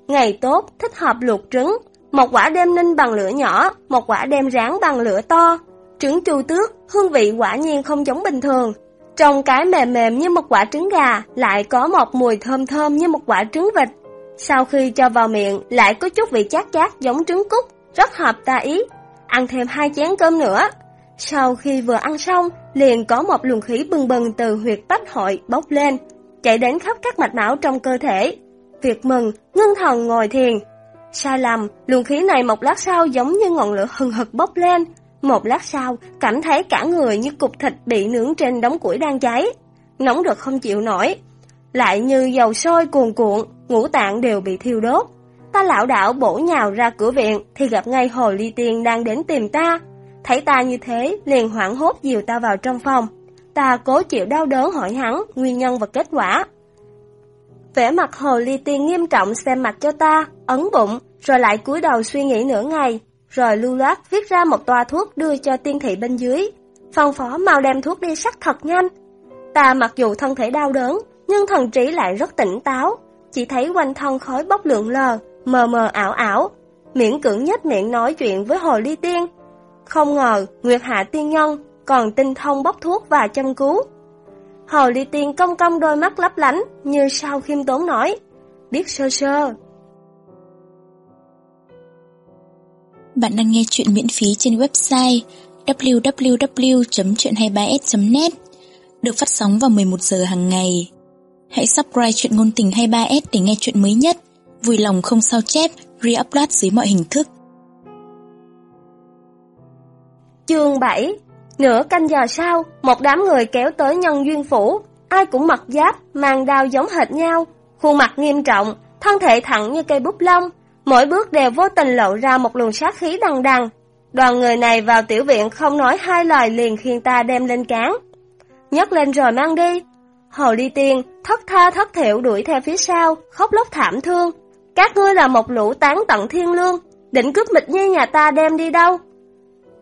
Ngày tốt, thích hợp luộc trứng, một quả đem ninh bằng lửa nhỏ, một quả đem rán bằng lửa to. Trứng chu tước, hương vị quả nhiên không giống bình thường. Trong cái mềm mềm như một quả trứng gà, lại có một mùi thơm thơm như một quả trứng vịt. Sau khi cho vào miệng, lại có chút vị chát chát giống trứng cút, rất hợp ta ý. Ăn thêm hai chén cơm nữa. Sau khi vừa ăn xong, liền có một luồng khí bừng bừng từ huyệt bách hội bốc lên, chạy đến khắp các mạch máu trong cơ thể. Việc mừng, ngưng thần ngồi thiền, Sai lầm, luồng khí này một lát sau giống như ngọn lửa hừng hực bốc lên. Một lát sau, cảm thấy cả người như cục thịt bị nướng trên đống củi đang cháy. Nóng được không chịu nổi. Lại như dầu sôi cuồn cuộn, ngũ tạng đều bị thiêu đốt. Ta lão đảo bổ nhào ra cửa viện thì gặp ngay Hồ Ly Tiên đang đến tìm ta. Thấy ta như thế, liền hoảng hốt dìu ta vào trong phòng. Ta cố chịu đau đớn hỏi hắn nguyên nhân và kết quả. Vẻ mặt Hồ Ly Tiên nghiêm trọng xem mặt cho ta, ấn bụng, rồi lại cúi đầu suy nghĩ nửa ngày, rồi lưu loát viết ra một toa thuốc đưa cho tiên thị bên dưới. Phân phó mau đem thuốc đi sắc thật nhanh. Ta mặc dù thân thể đau đớn, nhưng thần trí lại rất tỉnh táo, chỉ thấy quanh thân khói bốc lượng lờ, mờ mờ ảo ảo, miễn cưỡng nhếch miệng nói chuyện với Hồ Ly Tiên. Không ngờ, Nguyệt Hạ Tiên Nhân còn tinh thông bốc thuốc và châm cứu. Hồ Ly Tiên cong cong đôi mắt lấp lánh, như sao khiêm tốn nói, biết sơ sơ. Bạn đang nghe chuyện miễn phí trên website www.chuyện23s.net Được phát sóng vào 11 giờ hàng ngày. Hãy subscribe chuyện ngôn tình 23s để nghe chuyện mới nhất. Vui lòng không sao chép, re-upload dưới mọi hình thức. Chương 7 Nửa canh giờ sau, một đám người kéo tới nhân duyên phủ, ai cũng mặc giáp, mang đao giống hệt nhau, khuôn mặt nghiêm trọng, thân thể thẳng như cây bút lông, mỗi bước đều vô tình lộ ra một luồng sát khí đằng đằng. Đoàn người này vào tiểu viện không nói hai lời liền khiêng ta đem lên cán. Nhấc lên rồi mang đi. Hồ Ly Tiên thất tha thất thiểu đuổi theo phía sau, khóc lóc thảm thương. Các ngươi là một lũ tán tận thiên lương, định cướp mịch nhi nhà ta đem đi đâu?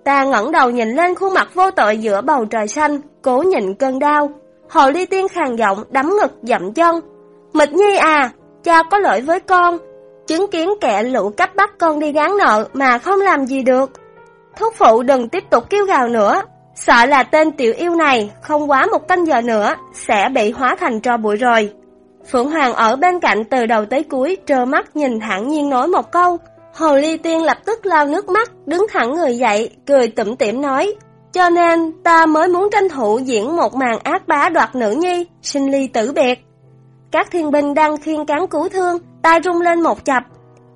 Ta ngẩng đầu nhìn lên khuôn mặt vô tội giữa bầu trời xanh, cố nhịn cơn đau. Hồ ly tiên khàn giọng đấm ngực dậm chân. Mịch nhi à, cha có lỗi với con. Chứng kiến kẻ lũ cấp bắt con đi gán nợ mà không làm gì được. Thúc phụ đừng tiếp tục kêu gào nữa, sợ là tên tiểu yêu này không quá một canh giờ nữa sẽ bị hóa thành tro bụi rồi. Phượng Hoàng ở bên cạnh từ đầu tới cuối trơ mắt nhìn thẳng nhiên nói một câu. Hồ Ly Tiên lập tức lau nước mắt, đứng thẳng người dậy, cười tủm tỉm nói. Cho nên ta mới muốn tranh thủ diễn một màn ác bá đoạt nữ nhi, sinh ly tử biệt. Các thiên binh đang khiên cán cứu thương, ta rung lên một chập.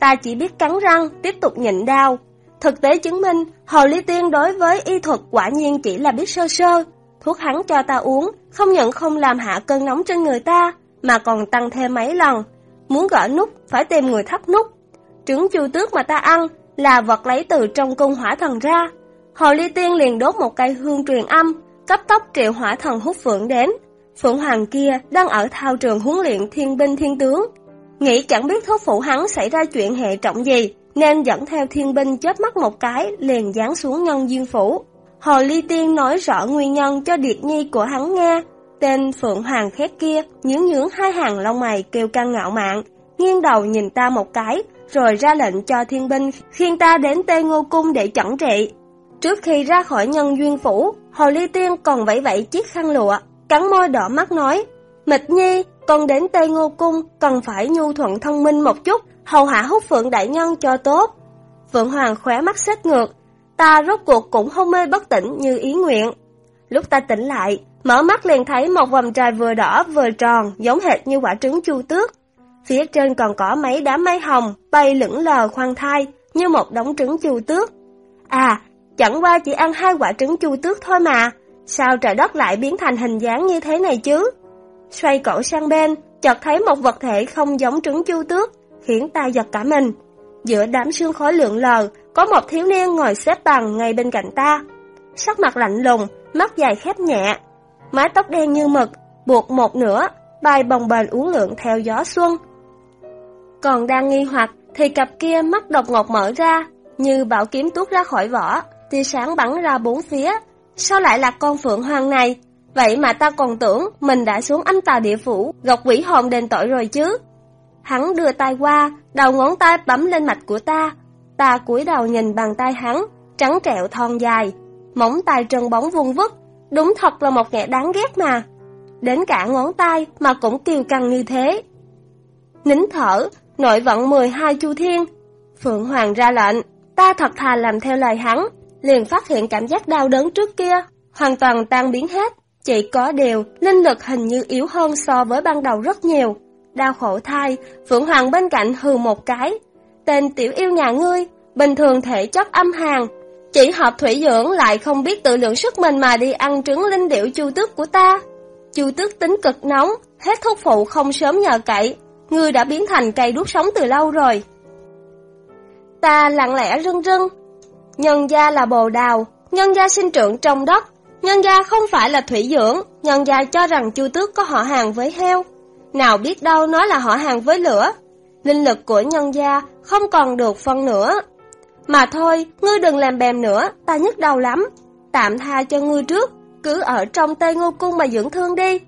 Ta chỉ biết cắn răng, tiếp tục nhịn đau. Thực tế chứng minh, Hồ Ly Tiên đối với y thuật quả nhiên chỉ là biết sơ sơ. Thuốc hắn cho ta uống, không nhận không làm hạ cơn nóng trên người ta, mà còn tăng thêm mấy lần. Muốn gỡ nút, phải tìm người thắp nút. Trứng chu tước mà ta ăn là vật lấy từ trong cung hỏa thần ra. Hồ Ly Tiên liền đốt một cây hương truyền âm, cấp tốc triệu hỏa thần hút phượng đến. Phượng Hoàng kia đang ở thao trường huấn luyện thiên binh thiên tướng. Nghĩ chẳng biết thốt phụ hắn xảy ra chuyện hệ trọng gì, nên dẫn theo thiên binh chớp mắt một cái liền giáng xuống nhân duyên phủ. Hồ Ly Tiên nói rõ nguyên nhân cho Điệt Nhi của hắn nghe. Tên Phượng Hoàng khét kia nhướng nhướng hai hàng lông mày kêu căng ngạo mạn, nghiêng đầu nhìn ta một cái, rồi ra lệnh cho thiên binh khiêng ta đến Tây Ngô Cung để chẩn trị. Trước khi ra khỏi nhân duyên phủ, Hồ Ly Tiên còn vẫy vẫy chiếc khăn lụa, cắn môi đỏ mắt nói, Mịch Nhi, con đến Tây Ngô Cung cần phải nhu thuận thông minh một chút, hầu hạ hút phượng đại nhân cho tốt. Phượng Hoàng khóe mắt xét ngược, ta rốt cuộc cũng hôn mê bất tỉnh như ý nguyện. Lúc ta tỉnh lại, mở mắt liền thấy một vòng trời vừa đỏ vừa tròn, giống hệt như quả trứng chu tước. Phía trên còn có mấy đám mây hồng, bay lững lờ khoan thai, như một đống trứng chu tước. À, chẳng qua chỉ ăn hai quả trứng chu tước thôi mà, sao trời đất lại biến thành hình dáng như thế này chứ? Xoay cổ sang bên, chợt thấy một vật thể không giống trứng chu tước, khiến ta giật cả mình. Giữa đám sương khói lượn lờ, có một thiếu niên ngồi xếp bằng ngay bên cạnh ta. Sắc mặt lạnh lùng, mắt dài khép nhẹ, mái tóc đen như mực, buộc một nửa, bay bồng bềnh uốn lượn theo gió xuân. Còn đang nghi hoặc thì cặp kia mắt độc ngột mở ra, như bảo kiếm tuốt ra khỏi vỏ, tia sáng bắn ra bốn phía. Sao lại là con phượng hoàng này? Vậy mà ta còn tưởng mình đã xuống anh tà địa phủ, gọc quỷ hồn đền tội rồi chứ. Hắn đưa tay qua, đầu ngón tay bấm lên mạch của ta. Ta cúi đầu nhìn bàn tay hắn, trắng trẹo thon dài, móng tay trơn bóng vuông vức, đúng thật là một kẻ đáng ghét mà. Đến cả ngón tay mà cũng kiều căng như thế. Nín thở, nội vận 12 chu thiên. Phượng Hoàng ra lệnh, ta thật thà làm theo lời hắn, liền phát hiện cảm giác đau đớn trước kia, hoàn toàn tan biến hết. Chỉ có điều, linh lực hình như yếu hơn so với ban đầu rất nhiều. Đau khổ thai, Phượng Hoàng bên cạnh hừ một cái. Tên tiểu yêu nhà ngươi, bình thường thể chất âm hàng chỉ hợp thủy dưỡng lại không biết tự lượng sức mình mà đi ăn trứng linh điệu chu tước của ta. Chu tước tính cực nóng, hết thuốc phụ không sớm nhờ cậy, ngươi đã biến thành cây đuốc sống từ lâu rồi. Ta lặng lẽ rưng rưng. Nhân gia là bồ đào, nhân gia sinh trưởng trong đất, nhân gia không phải là thủy dưỡng, nhân gia cho rằng chu tước có họ hàng với heo. Nào biết đâu nói là họ hàng với lửa. Linh lực của nhân gia không còn được phân nữa. Mà thôi, ngươi đừng làm bèm nữa, ta nhức đầu lắm. Tạm tha cho ngươi trước, cứ ở trong Tây Ngô Cung mà dưỡng thương đi.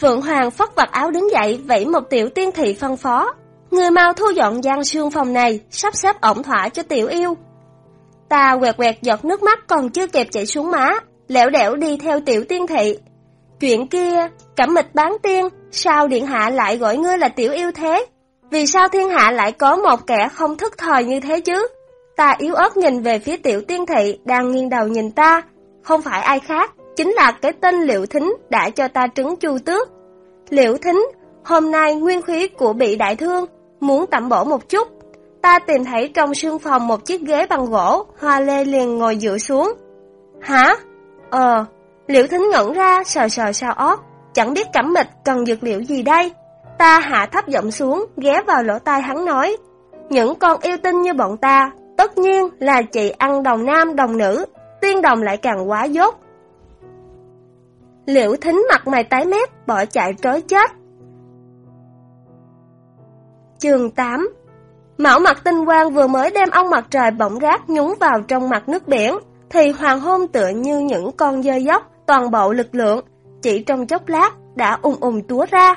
Phượng Hoàng phất vặt áo đứng dậy, vẫy một tiểu tiên thị phân phó. Người mau thu dọn gian sương phòng này, sắp xếp ổn thỏa cho tiểu yêu. Ta quẹt quẹt giọt nước mắt còn chưa kịp chảy xuống má, lẻo đẻo đi theo tiểu tiên thị. Chuyện kia, cẩm mịch bán tiên, sao điện hạ lại gọi ngươi là tiểu yêu thế? Vì sao thiên hạ lại có một kẻ không thức thời như thế chứ? Ta yếu ớt nhìn về phía tiểu tiên thị đang nghiêng đầu nhìn ta, không phải ai khác, chính là cái tên liễu Thính đã cho ta trứng chu tước. liễu Thính, hôm nay nguyên khí của bị đại thương, muốn tẩm bổ một chút. Ta tìm thấy trong sương phòng một chiếc ghế bằng gỗ, hoa lê liền ngồi dựa xuống. Hả? Ờ, Liễu Thính ngẩn ra sờ sờ sao ót, chẳng biết cẩm mịch cần dược liệu gì đây. Ta hạ thấp giọng xuống, ghé vào lỗ tai hắn nói. Những con yêu tinh như bọn ta, tất nhiên là chị ăn đồng nam đồng nữ, tiên đồng lại càng quá dốt. Liễu Thính mặt mày tái mét, bỏ chạy trối chết. trường 8 Mão mặt tinh quang vừa mới đem ông mặt trời bỗng rác nhúng vào trong mặt nước biển, thì hoàng hôn tựa như những con dơi dốc toàn bộ lực lượng, chỉ trong chốc lát đã ung ung túa ra.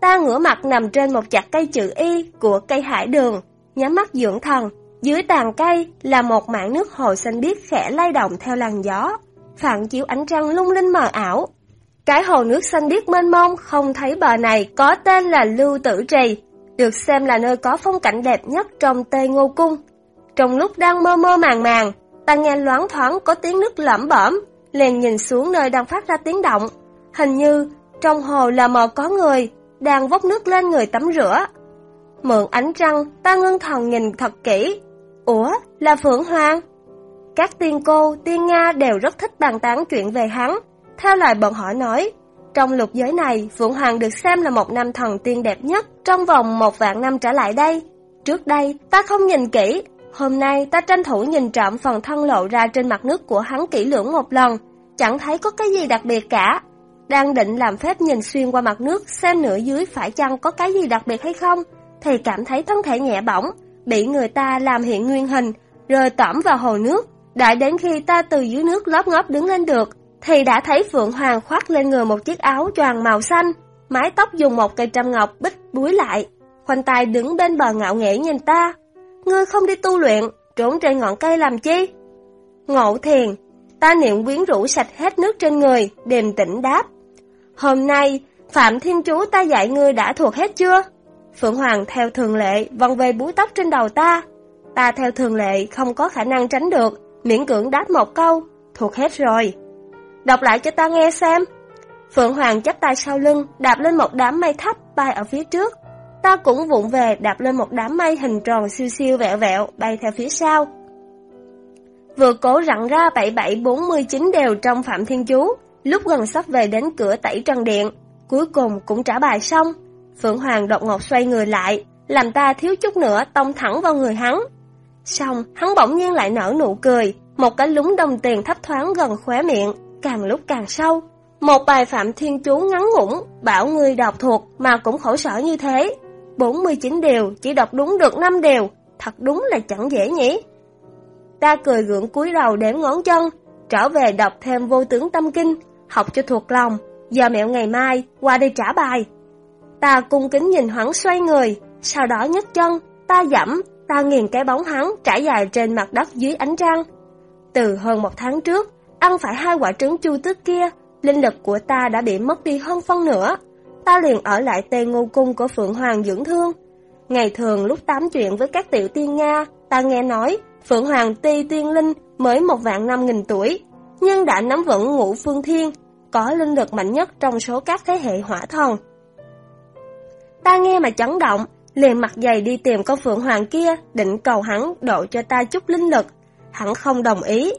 Ta ngửa mặt nằm trên một chặt cây chữ Y của cây hải đường, nhắm mắt dưỡng thần. Dưới tàn cây là một mảng nước hồ xanh biếc khẽ lay động theo làn gió, phản chiếu ánh trăng lung linh mờ ảo. Cái hồ nước xanh biếc mênh mông không thấy bờ này có tên là Lưu Tử Trì, được xem là nơi có phong cảnh đẹp nhất trong Tây Ngô Cung. Trong lúc đang mơ mơ màng màng, ta nghe loáng thoáng có tiếng nước lẩm bẩm, liền nhìn xuống nơi đang phát ra tiếng động. Hình như trong hồ là mờ có người, đang vốc nước lên người tắm rửa. Mượn ánh trăng, ta ngưng thần nhìn thật kỹ. Ủa, là Phượng Hoàng? Các tiên cô, tiên Nga đều rất thích bàn tán chuyện về hắn. Theo lời bọn họ nói, trong lục giới này, Phượng Hoàng được xem là một nam thần tiên đẹp nhất trong vòng một vạn năm trở lại đây. Trước đây, ta không nhìn kỹ, hôm nay ta tranh thủ nhìn trộm phần thân lộ ra trên mặt nước của hắn kỹ lưỡng một lần, chẳng thấy có cái gì đặc biệt cả. Đang định làm phép nhìn xuyên qua mặt nước xem nửa dưới phải chăng có cái gì đặc biệt hay không, thì cảm thấy thân thể nhẹ bỏng, bị người ta làm hiện nguyên hình, rồi tẩm vào hồ nước. Đợi đến khi ta từ dưới nước lóp ngóp đứng lên được, thì đã thấy Phượng Hoàng khoác lên người một chiếc áo choàng màu xanh, mái tóc dùng một cây trăm ngọc bích búi lại, khoanh tay đứng bên bờ ngạo nghễ nhìn ta. Ngươi không đi tu luyện, trốn trên ngọn cây làm chi? Ngộ thiền, ta niệm quyến rũ sạch hết nước trên người, điềm tĩnh đáp. Hôm nay, Phạm Thiên Chú ta dạy ngươi đã thuộc hết chưa? Phượng Hoàng theo thường lệ vòng về búi tóc trên đầu ta. Ta theo thường lệ không có khả năng tránh được, miễn cưỡng đáp một câu, thuộc hết rồi. Đọc lại cho ta nghe xem. Phượng Hoàng chắp tay sau lưng, đạp lên một đám mây thấp bay ở phía trước. Ta cũng vụng về đạp lên một đám mây hình tròn siêu siêu vẹo vẹo bay theo phía sau. Vừa cố rặn ra 7749 đều trong Phạm Thiên Chú, lúc gần sắp về đến cửa tẩy trần điện, cuối cùng cũng trả bài xong. Phượng Hoàng đột ngột xoay người lại, làm ta thiếu chút nữa tông thẳng vào người hắn. Xong, hắn bỗng nhiên lại nở nụ cười, một cái lúng đồng tiền thấp thoáng gần khóe miệng, càng lúc càng sâu. Một bài Phạm Thiên Chú ngắn ngủn, bảo người đọc thuộc mà cũng khổ sở như thế. 49 điều, chỉ đọc đúng được 5 điều, thật đúng là chẳng dễ nhỉ. Ta cười gượng cúi đầu đếm ngón chân, trở về đọc thêm vô tướng tâm kinh, học cho thuộc lòng, giờ mẹo ngày mai, qua đây trả bài. Ta cung kính nhìn hắn xoay người, sau đó nhấc chân, ta dẫm, ta nghiền cái bóng hắn trải dài trên mặt đất dưới ánh trăng. Từ hơn một tháng trước, ăn phải hai quả trứng chu tước kia, linh lực của ta đã bị mất đi hơn phân nửa. Ta liền ở lại tê ngô cung của Phượng Hoàng dưỡng thương. Ngày thường lúc tám chuyện với các tiểu tiên Nga, ta nghe nói Phượng Hoàng ti tiên linh mới một vạn năm nghìn tuổi, nhưng đã nắm vững ngũ phương thiên, có linh lực mạnh nhất trong số các thế hệ hỏa thần. Ta nghe mà chấn động, liền mặt dày đi tìm con Phượng Hoàng kia, định cầu hắn độ cho ta chút linh lực. Hắn không đồng ý.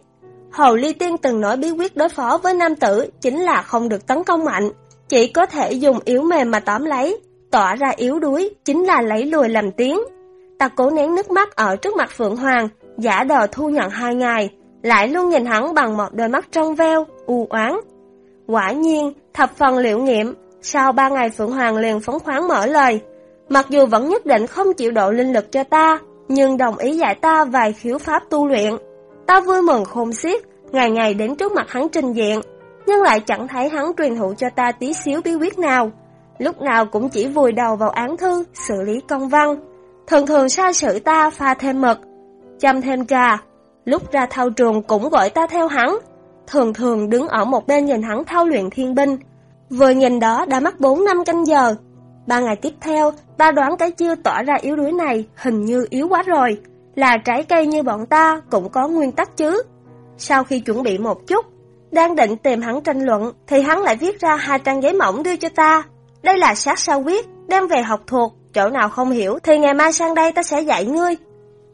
Hồ Ly Tiên từng nói bí quyết đối phó với nam tử chính là không được tấn công mạnh, chỉ có thể dùng yếu mềm mà tóm lấy, tỏa ra yếu đuối chính là lấy lùi làm tiếng. Ta cố nén nước mắt ở trước mặt Phượng Hoàng, giả đò thu nhận hai ngày, lại luôn nhìn hắn bằng một đôi mắt trong veo, u oán. Quả nhiên, thập phần liệu nghiệm, sau ba ngày Phượng Hoàng liền phóng khoáng mở lời. Mặc dù vẫn nhất định không chịu độ linh lực cho ta, nhưng đồng ý dạy ta vài khiếu pháp tu luyện. Ta vui mừng khôn xiết, ngày ngày đến trước mặt hắn trình diện, nhưng lại chẳng thấy hắn truyền thụ cho ta tí xíu bí quyết nào. Lúc nào cũng chỉ vùi đầu vào án thư, xử lý công văn. Thường thường sai sự ta pha thêm mật, chăm thêm trà. Lúc ra thao trường cũng gọi ta theo hắn. Thường thường đứng ở một bên nhìn hắn thao luyện thiên binh. Vừa nhìn đó đã mất 4 năm canh giờ. Ba ngày tiếp theo, ta đoán cái chiêu tỏa ra yếu đuối này hình như yếu quá rồi. Là trái cây như bọn ta cũng có nguyên tắc chứ. Sau khi chuẩn bị một chút, đang định tìm hắn tranh luận, thì hắn lại viết ra hai trang giấy mỏng đưa cho ta. Đây là sát sao quyết, đem về học thuộc, chỗ nào không hiểu thì ngày mai sang đây ta sẽ dạy ngươi.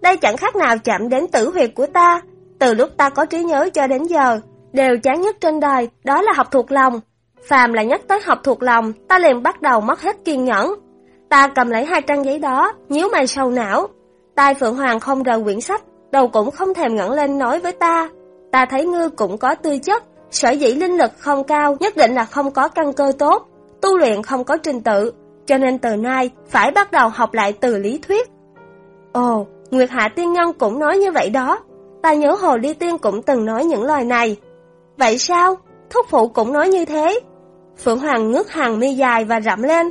Đây chẳng khác nào chạm đến tử huyệt của ta. Từ lúc ta có trí nhớ cho đến giờ, đều chán nhất trên đời, đó là học thuộc lòng. Phàm là nhắc tới học thuộc lòng, ta liền bắt đầu mất hết kiên nhẫn. Ta cầm lấy hai trang giấy đó, nhíu mày sâu não. Tai Phượng Hoàng không rời quyển sách, đầu cũng không thèm ngẩng lên nói với ta. Ta thấy ngươi cũng có tư chất, sở dĩ linh lực không cao, nhất định là không có căn cơ tốt, tu luyện không có trình tự, cho nên từ nay phải bắt đầu học lại từ lý thuyết. Ồ, Nguyệt Hạ Tiên Nhân cũng nói như vậy đó. Ta nhớ Hồ Ly Tiên cũng từng nói những lời này. Vậy sao? Thúc phụ cũng nói như thế. Phượng Hoàng ngước hàng mi dài và rậm lên.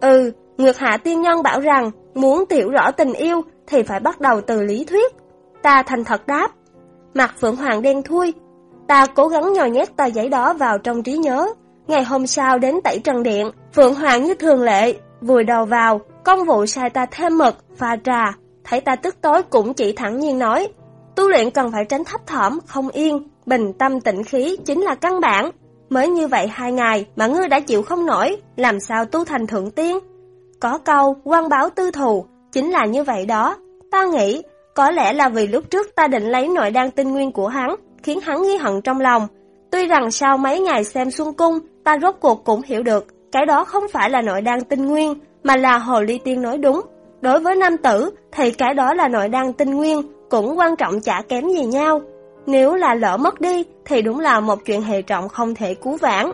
Ừ, Nguyệt Hạ Tiên Nhân bảo rằng muốn tiểu rõ tình yêu thì phải bắt đầu từ lý thuyết. Ta thành thật đáp. Mặt Phượng Hoàng đen thui. Ta cố gắng nhồi nhét tờ giấy đó vào trong trí nhớ. Ngày hôm sau đến tẩy trần điện, Phượng Hoàng như thường lệ, vùi đầu vào, công vụ sai ta thêm mực, pha trà. Thấy ta tức tối cũng chỉ thẳng nhiên nói, tu luyện cần phải tránh thấp thỏm, không yên, bình tâm tĩnh khí chính là căn bản. Mới như vậy hai ngày mà ngươi đã chịu không nổi, làm sao tu thành thượng tiên? Có câu, quan báo tư thù, chính là như vậy đó. Ta nghĩ, có lẽ là vì lúc trước ta định lấy nội đan tinh nguyên của hắn, khiến hắn nghi hận trong lòng. Tuy rằng sau mấy ngày xem xuân cung, ta rốt cuộc cũng hiểu được, cái đó không phải là nội đan tinh nguyên, mà là Hồ Ly Tiên nói đúng. Đối với nam tử, thì cái đó là nội đan tinh nguyên, cũng quan trọng chả kém gì nhau. Nếu là lỡ mất đi, thì đúng là một chuyện hệ trọng không thể cứu vãn.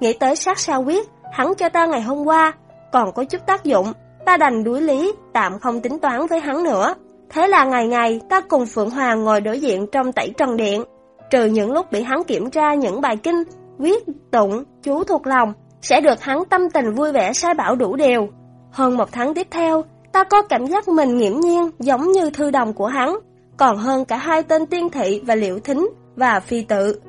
Nghĩ tới sát sao quyết, hắn cho ta ngày hôm qua, còn có chút tác dụng, ta đành đuối lý, tạm không tính toán với hắn nữa. Thế là ngày ngày ta cùng Phượng Hoàng ngồi đối diện trong tẩy trần điện, trừ những lúc bị hắn kiểm tra những bài kinh, quyết tụng, chú thuộc lòng, sẽ được hắn tâm tình vui vẻ sai bảo đủ đều. Hơn một tháng tiếp theo, ta có cảm giác mình nghiễm nhiên giống như thư đồng của hắn, còn hơn cả hai tên tiên thị và liễu thính và phi tự.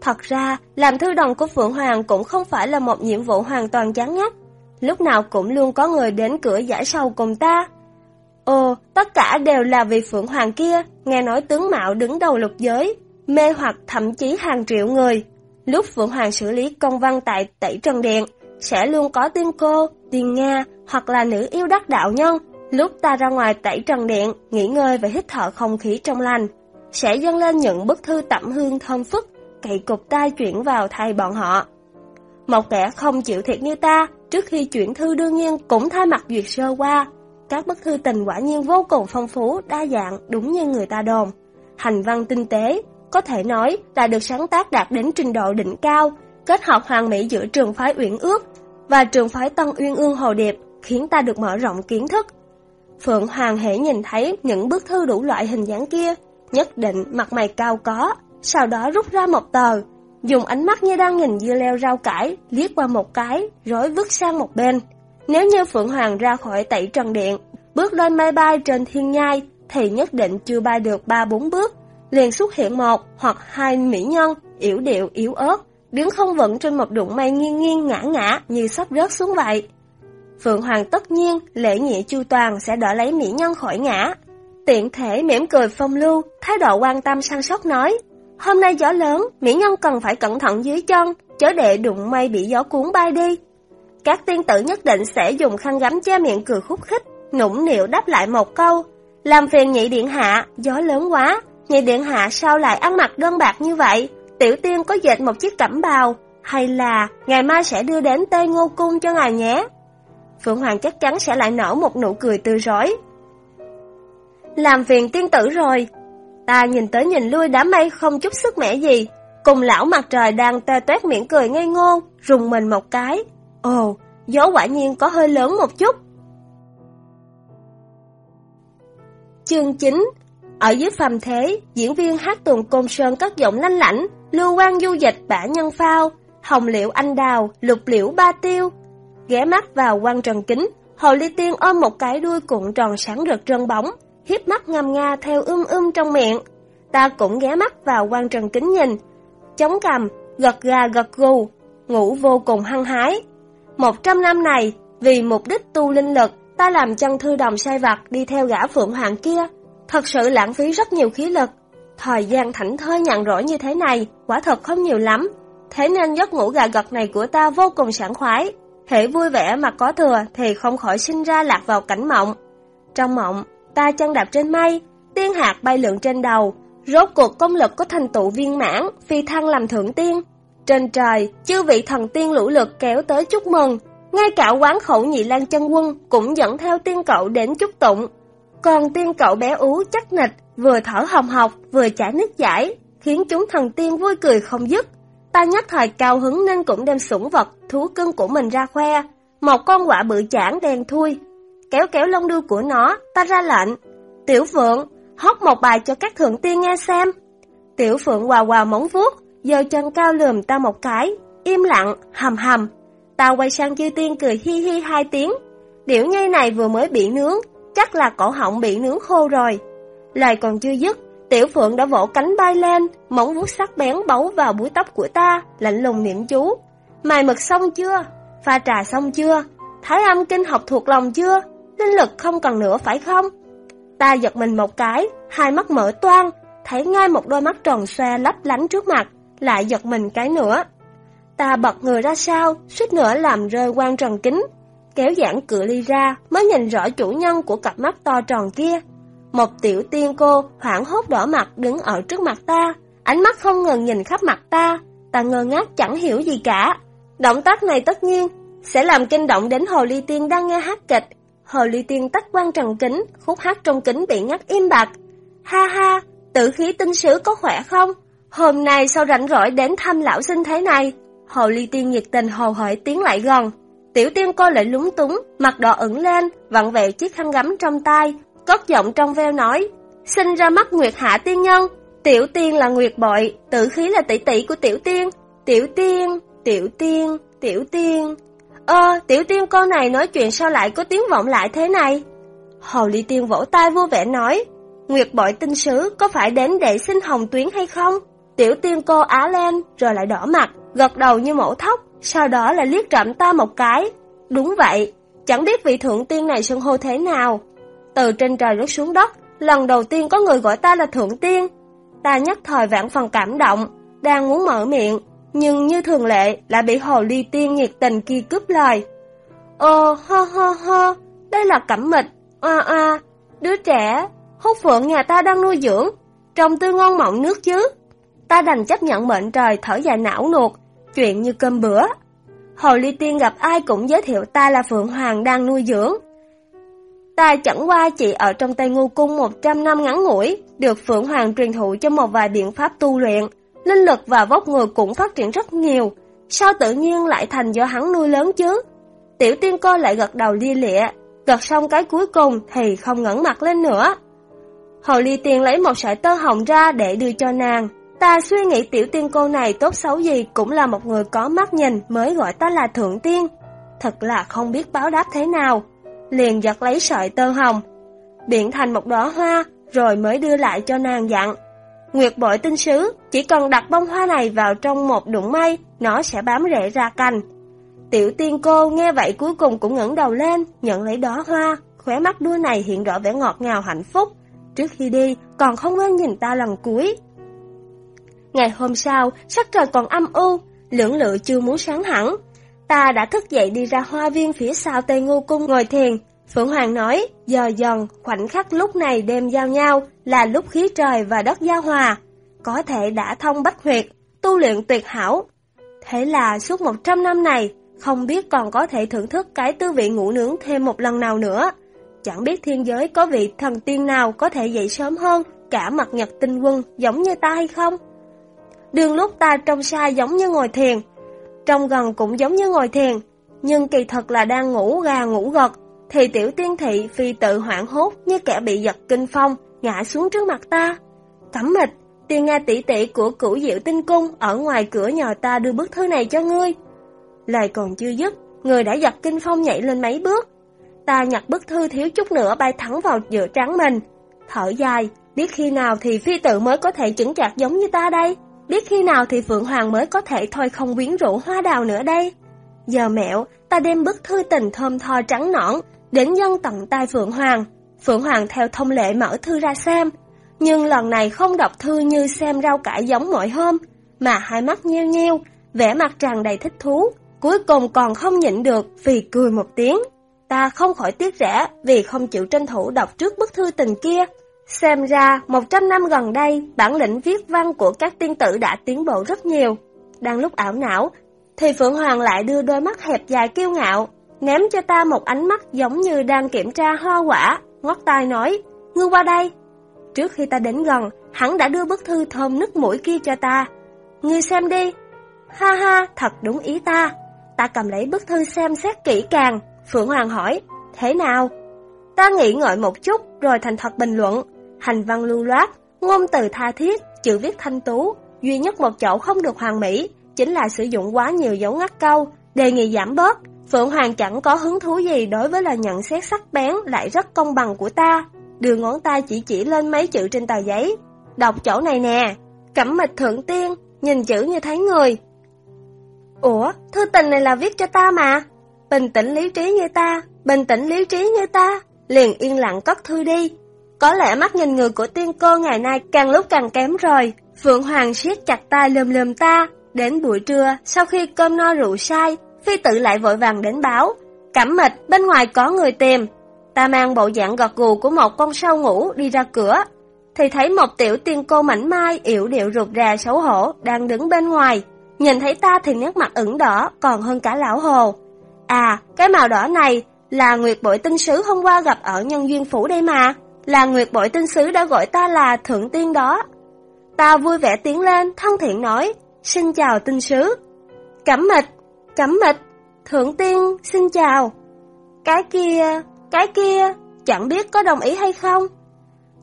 Thật ra, làm thư đồng của Phượng Hoàng cũng không phải là một nhiệm vụ hoàn toàn chán ngắt. Lúc nào cũng luôn có người đến cửa giải sầu cùng ta. Ồ, tất cả đều là vì Phượng Hoàng kia, nghe nói tướng mạo đứng đầu lục giới, mê hoặc thậm chí hàng triệu người. Lúc Phượng Hoàng xử lý công văn tại Tẩy Trần Điện, sẽ luôn có tiên cô, tiên Nga hoặc là nữ yêu đắc đạo nhân. Lúc ta ra ngoài Tẩy Trần Điện, nghỉ ngơi và hít thở không khí trong lành, sẽ dâng lên những bức thư tẩm hương thơm phức, cậy cục tai chuyển vào thay bọn họ. Một kẻ không chịu thiệt như ta, trước khi chuyển thư đương nhiên cũng thay mặt duyệt sơ qua. Các bức thư tình quả nhiên vô cùng phong phú, đa dạng, đúng như người ta đồn. Hành văn tinh tế, có thể nói là được sáng tác đạt đến trình độ đỉnh cao, kết hợp hoàn mỹ giữa trường phái Uyển Ước và trường phái Tân Uyên Ương Hồ Điệp, khiến ta được mở rộng kiến thức. Phượng Hoàng hễ nhìn thấy những bức thư đủ loại hình dáng kia, nhất định mặt mày cao có, sau đó rút ra một tờ, dùng ánh mắt như đang nhìn dưa leo rau cải, liếc qua một cái, rồi vứt sang một bên. Nếu như Phượng Hoàng ra khỏi tẩy trần điện, bước lên mây bay trên thiên nhai, thì nhất định chưa bay được ba bốn bước, liền xuất hiện một hoặc hai mỹ nhân, yểu điệu yếu ớt, đứng không vững trên một đụng mây nghiêng nghiêng ngã ngã như sắp rớt xuống vậy. Phượng Hoàng tất nhiên, lễ nhị chu toàn sẽ đỡ lấy mỹ nhân khỏi ngã. Tiện thể mỉm cười phong lưu, thái độ quan tâm săn sóc nói, hôm nay gió lớn, mỹ nhân cần phải cẩn thận dưới chân, chớ để đụng mây bị gió cuốn bay đi. Các tiên tử nhất định sẽ dùng khăn gắm che miệng cười khúc khích, nũng nịu đáp lại một câu, làm phiền nhị điện hạ, gió lớn quá, nhị điện hạ sao lại ăn mặc đơn bạc như vậy, tiểu tiên có dệt một chiếc cẩm bào, hay là ngày mai sẽ đưa đến Tây Ngô Cung cho ngài nhé. Phượng Hoàng chắc chắn sẽ lại nở một nụ cười tươi rói. Làm phiền tiên tử rồi. Ta nhìn tới nhìn lui đám mây không chút sức mẻ gì. Cùng lão mặt trời đang tê toét miệng cười ngây ngô, rùng mình một cái. Ồ, gió quả nhiên có hơi lớn một chút. Chương 9 Ở dưới phàm thế, diễn viên hát tuồng côn sơn cất giọng lanh lảnh, lưu quan du dịch bả nhân phao, hồng liễu anh đào, lục liễu ba tiêu, ghé mắt vào quan trần kính, Hồ Ly Tiên ôm một cái đuôi cuộn tròn sáng rực trơn bóng, hiếp mắt ngâm nga theo ưm ưm trong miệng. Ta cũng ghé mắt vào quan trần kính nhìn, chống cằm, gật gà gật gù, ngủ vô cùng hăng hái. Một trăm năm này, vì mục đích tu linh lực, ta làm chân thư đồng sai vặt đi theo gã phượng hoàng kia, thật sự lãng phí rất nhiều khí lực. Thời gian thảnh thơi nhàn rỗi như thế này, quả thật không nhiều lắm, thế nên giấc ngủ gà gật này của ta vô cùng sảng khoái. Hệ vui vẻ mà có thừa thì không khỏi sinh ra lạc vào cảnh mộng. Trong mộng, ta chân đạp trên mây, tiên hạt bay lượn trên đầu, rốt cuộc công lực có thành tựu viên mãn, phi thăng làm thượng tiên. Trên trời, chư vị thần tiên lũ lực kéo tới chúc mừng, ngay cả quán khẩu nhị lan chân quân cũng dẫn theo tiên cậu đến chúc tụng. Còn tiên cậu bé ú chắc nịch, vừa thở hồng học, vừa chả nước giải, khiến chúng thần tiên vui cười không dứt. Ta nhất thời cao hứng nên cũng đem sủng vật, thú cưng của mình ra khoe. Một con quạ bự chản đen thui. Kéo kéo lông đuôi của nó, ta ra lệnh. Tiểu Phượng, hót một bài cho các thượng tiên nghe xem. Tiểu Phượng hòa hòa móng vuốt, giơ chân cao lườm ta một cái, im lặng, hầm hầm. Ta quay sang chư tiên cười hi hi hai tiếng. Điểu nhây này vừa mới bị nướng, chắc là cổ họng bị nướng khô rồi. Lời còn chưa dứt, Tiểu Phượng đã vỗ cánh bay lên, móng vuốt sắc bén bấu vào búi tóc của ta, lạnh lùng niệm chú. Mài mực xong chưa? Pha trà xong chưa? Thái âm kinh học thuộc lòng chưa? Linh lực không cần nữa phải không? Ta giật mình một cái, hai mắt mở toang, thấy ngay một đôi mắt tròn xoe lấp lánh trước mặt, lại giật mình cái nữa. Ta bật người ra sau, suýt nữa làm rơi quan trần kính, kéo giãn cửa ly ra mới nhìn rõ chủ nhân của cặp mắt to tròn kia. Một tiểu tiên cô hoảng hốt đỏ mặt đứng ở trước mặt ta, ánh mắt không ngừng nhìn khắp mặt ta, ta ngơ ngác chẳng hiểu gì cả. Động tác này tất nhiên sẽ làm kinh động đến Hồ Ly Tiên đang nghe hát kịch. Hồ Ly Tiên tách quan trần kính, khúc hát trong kính bị ngắt im bặt. Ha ha, tự khí tinh sứ có khỏe không? Hôm nay sao rảnh rỗi đến thăm lão sinh thế này? Hồ Ly Tiên nhiệt tình hồ hởi tiến lại gần. Tiểu tiên cô lại lúng túng, mặt đỏ ửng lên, vặn vẹo chiếc khăn gấm trong tay, cất giọng trong veo nói, sinh ra mắt Nguyệt Hạ tiên nhân, tiểu tiên là Nguyệt bội, tự khí là tỷ tỷ của tiểu tiên, tiểu tiên, tiểu tiên, tiểu tiên. Ơ, tiểu tiên con này nói chuyện sao lại có tiếng vọng lại thế này? Hồ Ly Tiên vỗ tay vui vẻ nói, Nguyệt bội tinh sứ có phải đến để xin hồng tuyến hay không? Tiểu tiên cô á lên, rồi lại đỏ mặt, gật đầu như mẫu thóc, sau đó lại liếc trộm ta một cái. Đúng vậy, chẳng biết vị thượng tiên này xưng hô thế nào, từ trên trời rớt xuống đất, lần đầu tiên có người gọi ta là Thượng Tiên. Ta nhất thời vạn phần cảm động, đang muốn mở miệng, nhưng như thường lệ lại bị Hồ Ly Tiên nhiệt tình kia cướp lời. Ờ, Ồ, ho ho ho, đây là cẩm mịch, oa oa, đứa trẻ, hút phượng nhà ta đang nuôi dưỡng, trông tươi ngon mọng nước chứ. Ta đành chấp nhận mệnh trời thở dài não nuột, chuyện như cơm bữa. Hồ Ly Tiên gặp ai cũng giới thiệu ta là Phượng Hoàng đang nuôi dưỡng, Ta chẳng qua chỉ ở trong Tây Ngô Cung 100 năm ngắn ngủi, được Phượng Hoàng truyền thụ cho một vài biện pháp tu luyện, linh lực và vóc người cũng phát triển rất nhiều. Sao tự nhiên lại thành do hắn nuôi lớn chứ? Tiểu tiên cô lại gật đầu lia lịa, gật xong cái cuối cùng thì không ngẩng mặt lên nữa. Hồ ly tiên lấy một sợi tơ hồng ra để đưa cho nàng. Ta suy nghĩ tiểu tiên cô này tốt xấu gì cũng là một người có mắt nhìn mới gọi ta là thượng tiên. Thật là không biết báo đáp thế nào liền giật lấy sợi tơ hồng, biện thành một đóa hoa, rồi mới đưa lại cho nàng dặn. Nguyệt bội tinh sứ, chỉ cần đặt bông hoa này vào trong một đụng mây, nó sẽ bám rễ ra cành. Tiểu tiên cô nghe vậy cuối cùng cũng ngẩng đầu lên, nhận lấy đóa hoa, khóe mắt đua này hiện rõ vẻ ngọt ngào hạnh phúc. Trước khi đi, còn không quên nhìn ta lần cuối. Ngày hôm sau, sắc trời còn âm u, lưỡng lự chưa muốn sáng hẳn, Ta đã thức dậy đi ra hoa viên phía sau Tây Ngô Cung ngồi thiền. Phượng Hoàng nói, giờ dần, khoảnh khắc lúc này đêm giao nhau là lúc khí trời và đất giao hòa. Có thể đã thông bách huyệt, tu luyện tuyệt hảo. Thế là suốt 100 năm này, không biết còn có thể thưởng thức cái tư vị ngủ nướng thêm một lần nào nữa. Chẳng biết thiên giới có vị thần tiên nào có thể dậy sớm hơn cả mặt nhật tinh quân giống như ta hay không? Đường lúc ta trong xa giống như ngồi thiền, Trông gần cũng giống như ngồi thiền, nhưng kỳ thật là đang ngủ gà ngủ gật, thì tiểu tiên thị phi tự hoảng hốt như kẻ bị giật kinh phong, ngã xuống trước mặt ta. Cẩm mịch, tiên Nga tỷ tỷ của cửu diệu tinh cung ở ngoài cửa nhờ ta đưa bức thư này cho ngươi. Lời còn chưa dứt, người đã giật kinh phong nhảy lên mấy bước. Ta nhặt bức thư thiếu chút nữa bay thẳng vào giữa trắng mình. Thở dài, biết khi nào thì phi tự mới có thể chững chạc giống như ta đây. Biết khi nào thì Phượng Hoàng mới có thể thôi không quyến rũ hoa đào nữa đây? Giờ mẹo, ta đem bức thư tình thơm tho trắng nõn, đến nhân tận tay Phượng Hoàng. Phượng Hoàng theo thông lệ mở thư ra xem, nhưng lần này không đọc thư như xem rau cải giống mọi hôm, mà hai mắt nheo nheo, vẻ mặt tràn đầy thích thú, cuối cùng còn không nhịn được vì cười một tiếng. Ta không khỏi tiếc rẻ vì không chịu tranh thủ đọc trước bức thư tình kia, Xem ra, 100 năm gần đây, bản lĩnh viết văn của các tiên tử đã tiến bộ rất nhiều. Đang lúc ảo não, thì Phượng Hoàng lại đưa đôi mắt hẹp dài kiêu ngạo, ném cho ta một ánh mắt giống như đang kiểm tra hoa quả, ngót tai nói, ngư qua đây. Trước khi ta đến gần, hắn đã đưa bức thư thơm nức mũi kia cho ta. Ngươi xem đi. Ha ha, thật đúng ý ta. Ta cầm lấy bức thư xem xét kỹ càng. Phượng Hoàng hỏi, thế nào? Ta nghĩ ngợi một chút rồi thành thật bình luận. Hành văn lưu loát, ngôn từ tha thiết, chữ viết thanh tú. Duy nhất một chỗ không được hoàn mỹ, chính là sử dụng quá nhiều dấu ngắt câu, đề nghị giảm bớt. Phượng Hoàng chẳng có hứng thú gì đối với lời nhận xét sắc bén lại rất công bằng của ta. Đưa ngón tay chỉ chỉ lên mấy chữ trên tờ giấy. Đọc chỗ này nè, cẩm mịch thượng tiên, nhìn chữ như thấy người. Ủa, thư tình này là viết cho ta mà. Bình tĩnh lý trí như ta, bình tĩnh lý trí như ta, liền yên lặng cất thư đi. Có lẽ mắt nhìn người của tiên cô ngày nay càng lúc càng kém rồi. Phượng Hoàng siết chặt tay lườm lườm ta. Đến buổi trưa, sau khi cơm no rượu say, Phi tử lại vội vàng đến báo. Cẩm mịch, bên ngoài có người tìm. Ta mang bộ dạng gật gù của một con sâu ngủ đi ra cửa. Thì thấy một tiểu tiên cô mảnh mai, yểu điệu rụt rè xấu hổ, đang đứng bên ngoài. Nhìn thấy ta thì nét mặt ửng đỏ, còn hơn cả lão hồ. À, cái màu đỏ này là Nguyệt Bội Tinh Sứ hôm qua gặp ở nhân duyên phủ đây mà. Là Nguyệt Bội Tinh Sứ đã gọi ta là Thượng Tiên đó. Ta vui vẻ tiến lên, thân thiện nói, xin chào tinh sứ. Cẩm mịch, cẩm mịch, Thượng Tiên, xin chào. Cái kia, cái kia, chẳng biết có đồng ý hay không?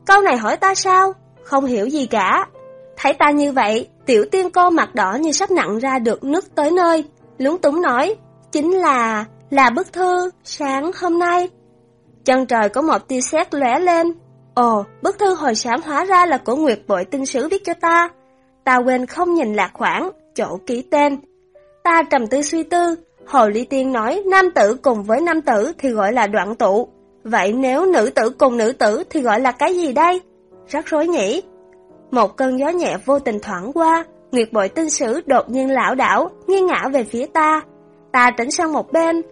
Câu này hỏi ta sao? Không hiểu gì cả. Thấy ta như vậy, tiểu tiên cô mặt đỏ như sắp nặng ra được nước tới nơi. Lúng túng nói, chính là, là bức thư, sáng hôm nay. Chân trời có một tia sét lóe lên. Ồ, bức thư hồi sáng hóa ra là của Nguyệt Bội Tinh Sứ viết cho ta. Ta quên không nhìn lạc khoản, chỗ ký tên. Ta trầm tư suy tư, Hồ Ly Tiên nói nam tử cùng với nam tử thì gọi là đoạn tụ. Vậy nếu nữ tử cùng nữ tử thì gọi là cái gì đây? rắc rối nhỉ. Một cơn gió nhẹ vô tình thoảng qua, Nguyệt bội tinh sử đột nhiên lão đảo, nghiêng ngã về phía ta. Ta tỉnh sang một bên.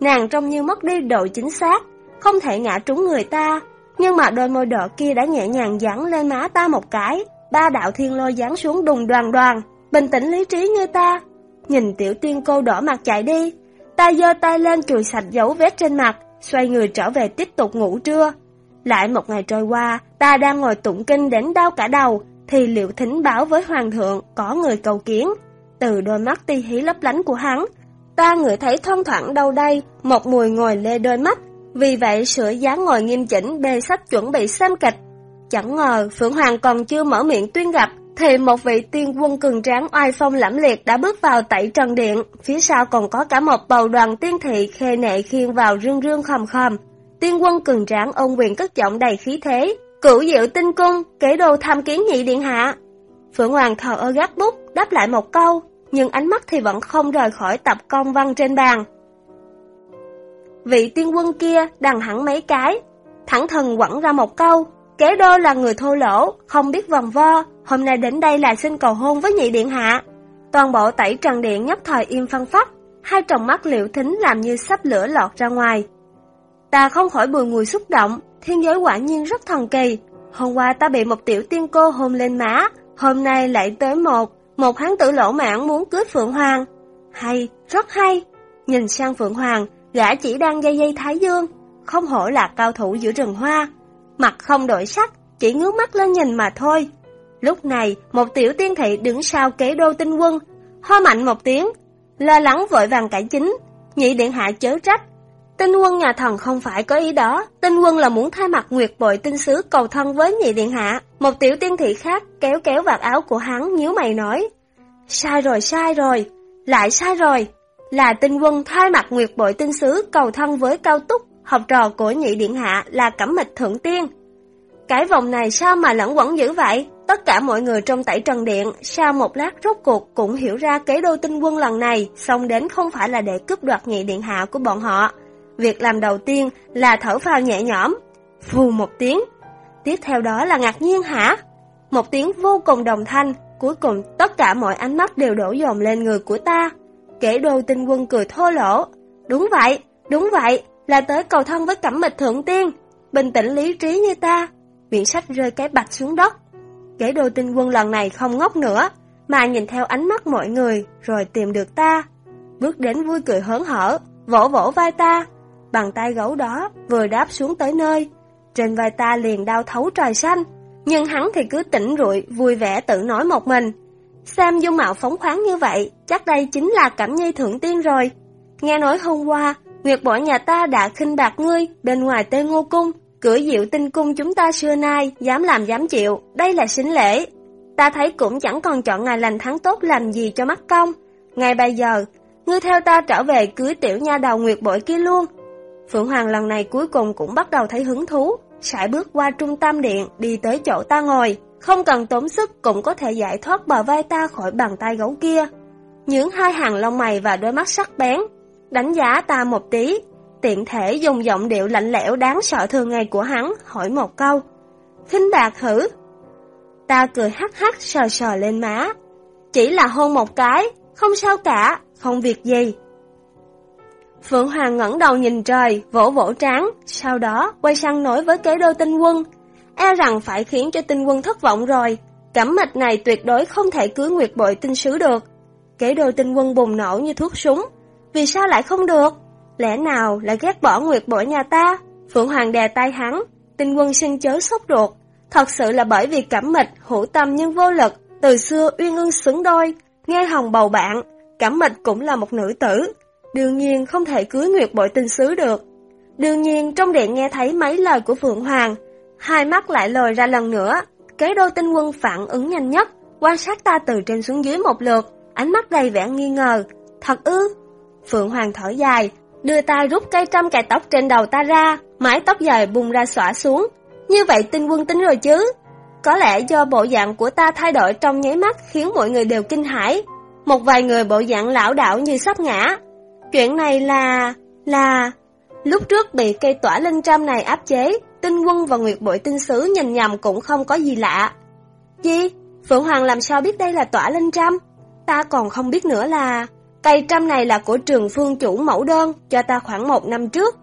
Nàng trông như mất đi độ chính xác, không thể ngã trúng người ta. Nhưng mà đôi môi đỏ kia đã nhẹ nhàng dán lên má ta một cái. Ba đạo thiên lôi dán xuống đùng đoàn đoàn, bình tĩnh lý trí như ta. Nhìn tiểu tiên cô đỏ mặt chạy đi. Ta giơ tay lên chùi sạch dấu vết trên mặt, xoay người trở về tiếp tục ngủ trưa. Lại một ngày trôi qua, ta đang ngồi tụng kinh đến đau cả đầu, thì liệu thính báo với hoàng thượng có người cầu kiến. Từ đôi mắt ti hí lấp lánh của hắn, ta ngửi thấy thoang thoảng đâu đây, một mùi ngồi lê đôi mắt. Vì vậy sửa dáng ngồi nghiêm chỉnh bê sách chuẩn bị xem kịch. Chẳng ngờ Phượng Hoàng còn chưa mở miệng tuyên gặp, thì một vị tiên quân cường tráng oai phong lẫm liệt đã bước vào tẩy trần điện, phía sau còn có cả một bầu đoàn tiên thị khê nệ khiên vào rương rương khom khom. Tiên quân cường tráng ôn quyền cất giọng đầy khí thế, cửu diệu tinh cung, kể đồ tham kiến nhị điện hạ. Phượng Hoàng thờ ơ gác bút, đáp lại một câu, nhưng ánh mắt thì vẫn không rời khỏi tập công văn trên bàn. Vị tiên quân kia đằng hẳn mấy cái, thẳng thần quẳng ra một câu, kế đô là người thô lỗ, không biết vòng vo, hôm nay đến đây là xin cầu hôn với nhị điện hạ. Toàn bộ tẩy trần điện nhất thời im phân phắc, hai tròng mắt liệu thính làm như sắp lửa lọt ra ngoài. Ta không khỏi bùi ngùi xúc động, thiên giới quả nhiên rất thần kỳ. Hôm qua ta bị một tiểu tiên cô hôn lên má, hôm nay lại tới một, một hán tử lỗ mãn muốn cưới Phượng Hoàng. Hay, rất hay. Nhìn sang Phượng Hoàng, gã chỉ đang dây dây thái dương, không hổ là cao thủ giữa rừng hoa. Mặt không đổi sắc, chỉ ngước mắt lên nhìn mà thôi. Lúc này, một tiểu tiên thị đứng sau kế đô tinh quân, ho mạnh một tiếng, lo lắng vội vàng cải chính, nhị điện hạ chớ trách. Tinh quân nhà thần không phải có ý đó, tinh quân là muốn thay mặt nguyệt bội tinh sứ cầu thân với nhị điện hạ. Một tiểu tiên thị khác kéo kéo vạt áo của hắn nhíu mày nói, sai rồi sai rồi, lại sai rồi, là tinh quân thay mặt nguyệt bội tinh sứ cầu thân với cao túc, học trò của nhị điện hạ là cẩm mịch thượng tiên. Cái vòng này sao mà lẫn quẩn dữ vậy? Tất cả mọi người trong tẩy trần điện sau một lát rốt cuộc cũng hiểu ra kế đô tinh quân lần này xong đến không phải là để cướp đoạt nhị điện hạ của bọn họ. Việc làm đầu tiên là thở phào nhẹ nhõm, phù một tiếng. Tiếp theo đó là ngạc nhiên hả? Một tiếng vô cùng đồng thanh, cuối cùng tất cả mọi ánh mắt đều đổ dồn lên người của ta. Kể đô tinh quân cười thô lỗ. Đúng vậy, đúng vậy, là tới cầu thân với cẩm mịch thượng tiên. Bình tĩnh lý trí như ta, Quyển sách rơi cái bạch xuống đất. Kẻ đồ tinh quân lần này không ngốc nữa, mà nhìn theo ánh mắt mọi người, rồi tìm được ta. Bước đến vui cười hớn hở, vỗ vỗ vai ta. Bàn tay gấu đó vừa đáp xuống tới nơi. Trên vai ta liền đau thấu trời xanh, nhưng hắn thì cứ tỉnh rụi, vui vẻ tự nói một mình. Xem dung mạo phóng khoáng như vậy, chắc đây chính là Cẩm Nhi Thượng Tiên rồi. Nghe nói hôm qua, Nguyệt bội nhà ta đã khinh bạc ngươi bên ngoài tê ngô cung, cửa diệu tinh cung chúng ta xưa nay, dám làm dám chịu, đây là xính lễ. Ta thấy cũng chẳng còn chọn ngày lành tháng tốt làm gì cho mắt công. ngày bây giờ, ngươi theo ta trở về cưới tiểu nha đầu Nguyệt bội kia luôn. Phượng Hoàng lần này cuối cùng cũng bắt đầu thấy hứng thú, sải bước qua trung tâm điện, đi tới chỗ ta ngồi, không cần tốn sức cũng có thể giải thoát bờ vai ta khỏi bàn tay gấu kia. Những hai hàng lông mày và đôi mắt sắc bén, đánh giá ta một tí, tiện thể dùng giọng điệu lạnh lẽo đáng sợ thường ngày của hắn, hỏi một câu. Khinh bạc hử? Ta cười hắc hắc sờ sờ lên má. Chỉ là hôn một cái, không sao cả, không việc gì. Phượng Hoàng ngẩng đầu nhìn trời, vỗ vỗ trán, sau đó quay sang nói với kế đô tinh quân. E rằng phải khiến cho tinh quân thất vọng rồi, cảm mạch này tuyệt đối không thể cưới nguyệt bội tinh sứ được. kể đồ tinh quân bùng nổ như thuốc súng. Vì sao lại không được? Lẽ nào lại ghét bỏ nguyệt bội nhà ta? Phượng Hoàng đè tay hắn, tinh quân xin chớ sốt ruột. Thật sự là bởi vì cảm mịch, hữu tâm nhưng vô lực, từ xưa uyên ương xứng đôi, nghe hồng bầu bạn, cảm mịch cũng là một nữ tử, đương nhiên không thể cưới nguyệt bội tinh sứ được. Đương nhiên trong điện nghe thấy mấy lời của Phượng Hoàng, hai mắt lại lồi ra lần nữa, kế đô tinh quân phản ứng nhanh nhất, quan sát ta từ trên xuống dưới một lượt, ánh mắt đầy vẻ nghi ngờ, thật ư? Phượng Hoàng thở dài, đưa tay rút cây trăm cài tóc trên đầu ta ra, mái tóc dài bung ra xõa xuống. Như vậy tinh quân tính rồi chứ? Có lẽ do bộ dạng của ta thay đổi trong nháy mắt khiến mọi người đều kinh hãi. Một vài người bộ dạng lão đảo như sắp ngã, Chuyện này là... là... Lúc trước bị cây tỏa linh trăm này áp chế, tinh quân và nguyệt bội tinh sứ nhìn nhầm cũng không có gì lạ. Gì? Phượng Hoàng làm sao biết đây là tỏa linh trăm? Ta còn không biết nữa là... Cây trăm này là của trường phương chủ mẫu đơn cho ta khoảng một năm trước.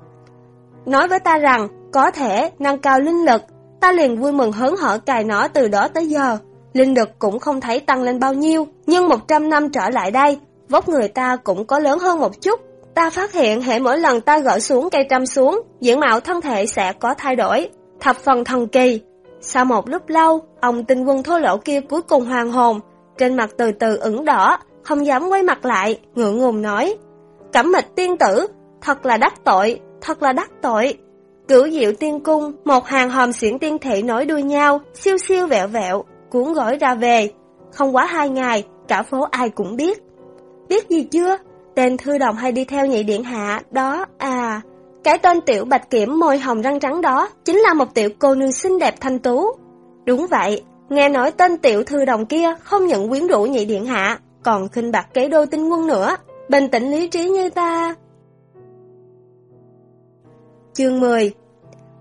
Nói với ta rằng có thể nâng cao linh lực, ta liền vui mừng hớn hở cài nó từ đó tới giờ. Linh lực cũng không thấy tăng lên bao nhiêu, nhưng 100 năm trở lại đây, vóc người ta cũng có lớn hơn một chút. Ta phát hiện hệ mỗi lần ta gỡ xuống cây trăm xuống, diện mạo thân thể sẽ có thay đổi, thập phần thần kỳ. Sau một lúc lâu, ông tinh quân thô lỗ kia cuối cùng hoàng hồn, trên mặt từ từ ửng đỏ, không dám quay mặt lại, ngượng ngùng nói. Cẩm mịch tiên tử, thật là đắc tội, thật là đắc tội. Cửu diệu tiên cung, một hàng hòm xiển tiên thị nối đuôi nhau, siêu siêu vẹo vẹo, cuốn gói ra về. Không quá hai ngày, cả phố ai cũng biết. Biết gì chưa? Tên thư đồng hay đi theo nhị điện hạ, đó, à... Cái tên tiểu bạch kiểm môi hồng răng trắng đó chính là một tiểu cô nương xinh đẹp thanh tú. Đúng vậy, nghe nói tên tiểu thư đồng kia không nhận quyến rũ nhị điện hạ, còn khinh bạc kế đô tinh quân nữa. Bình tĩnh lý trí như ta. Chương 10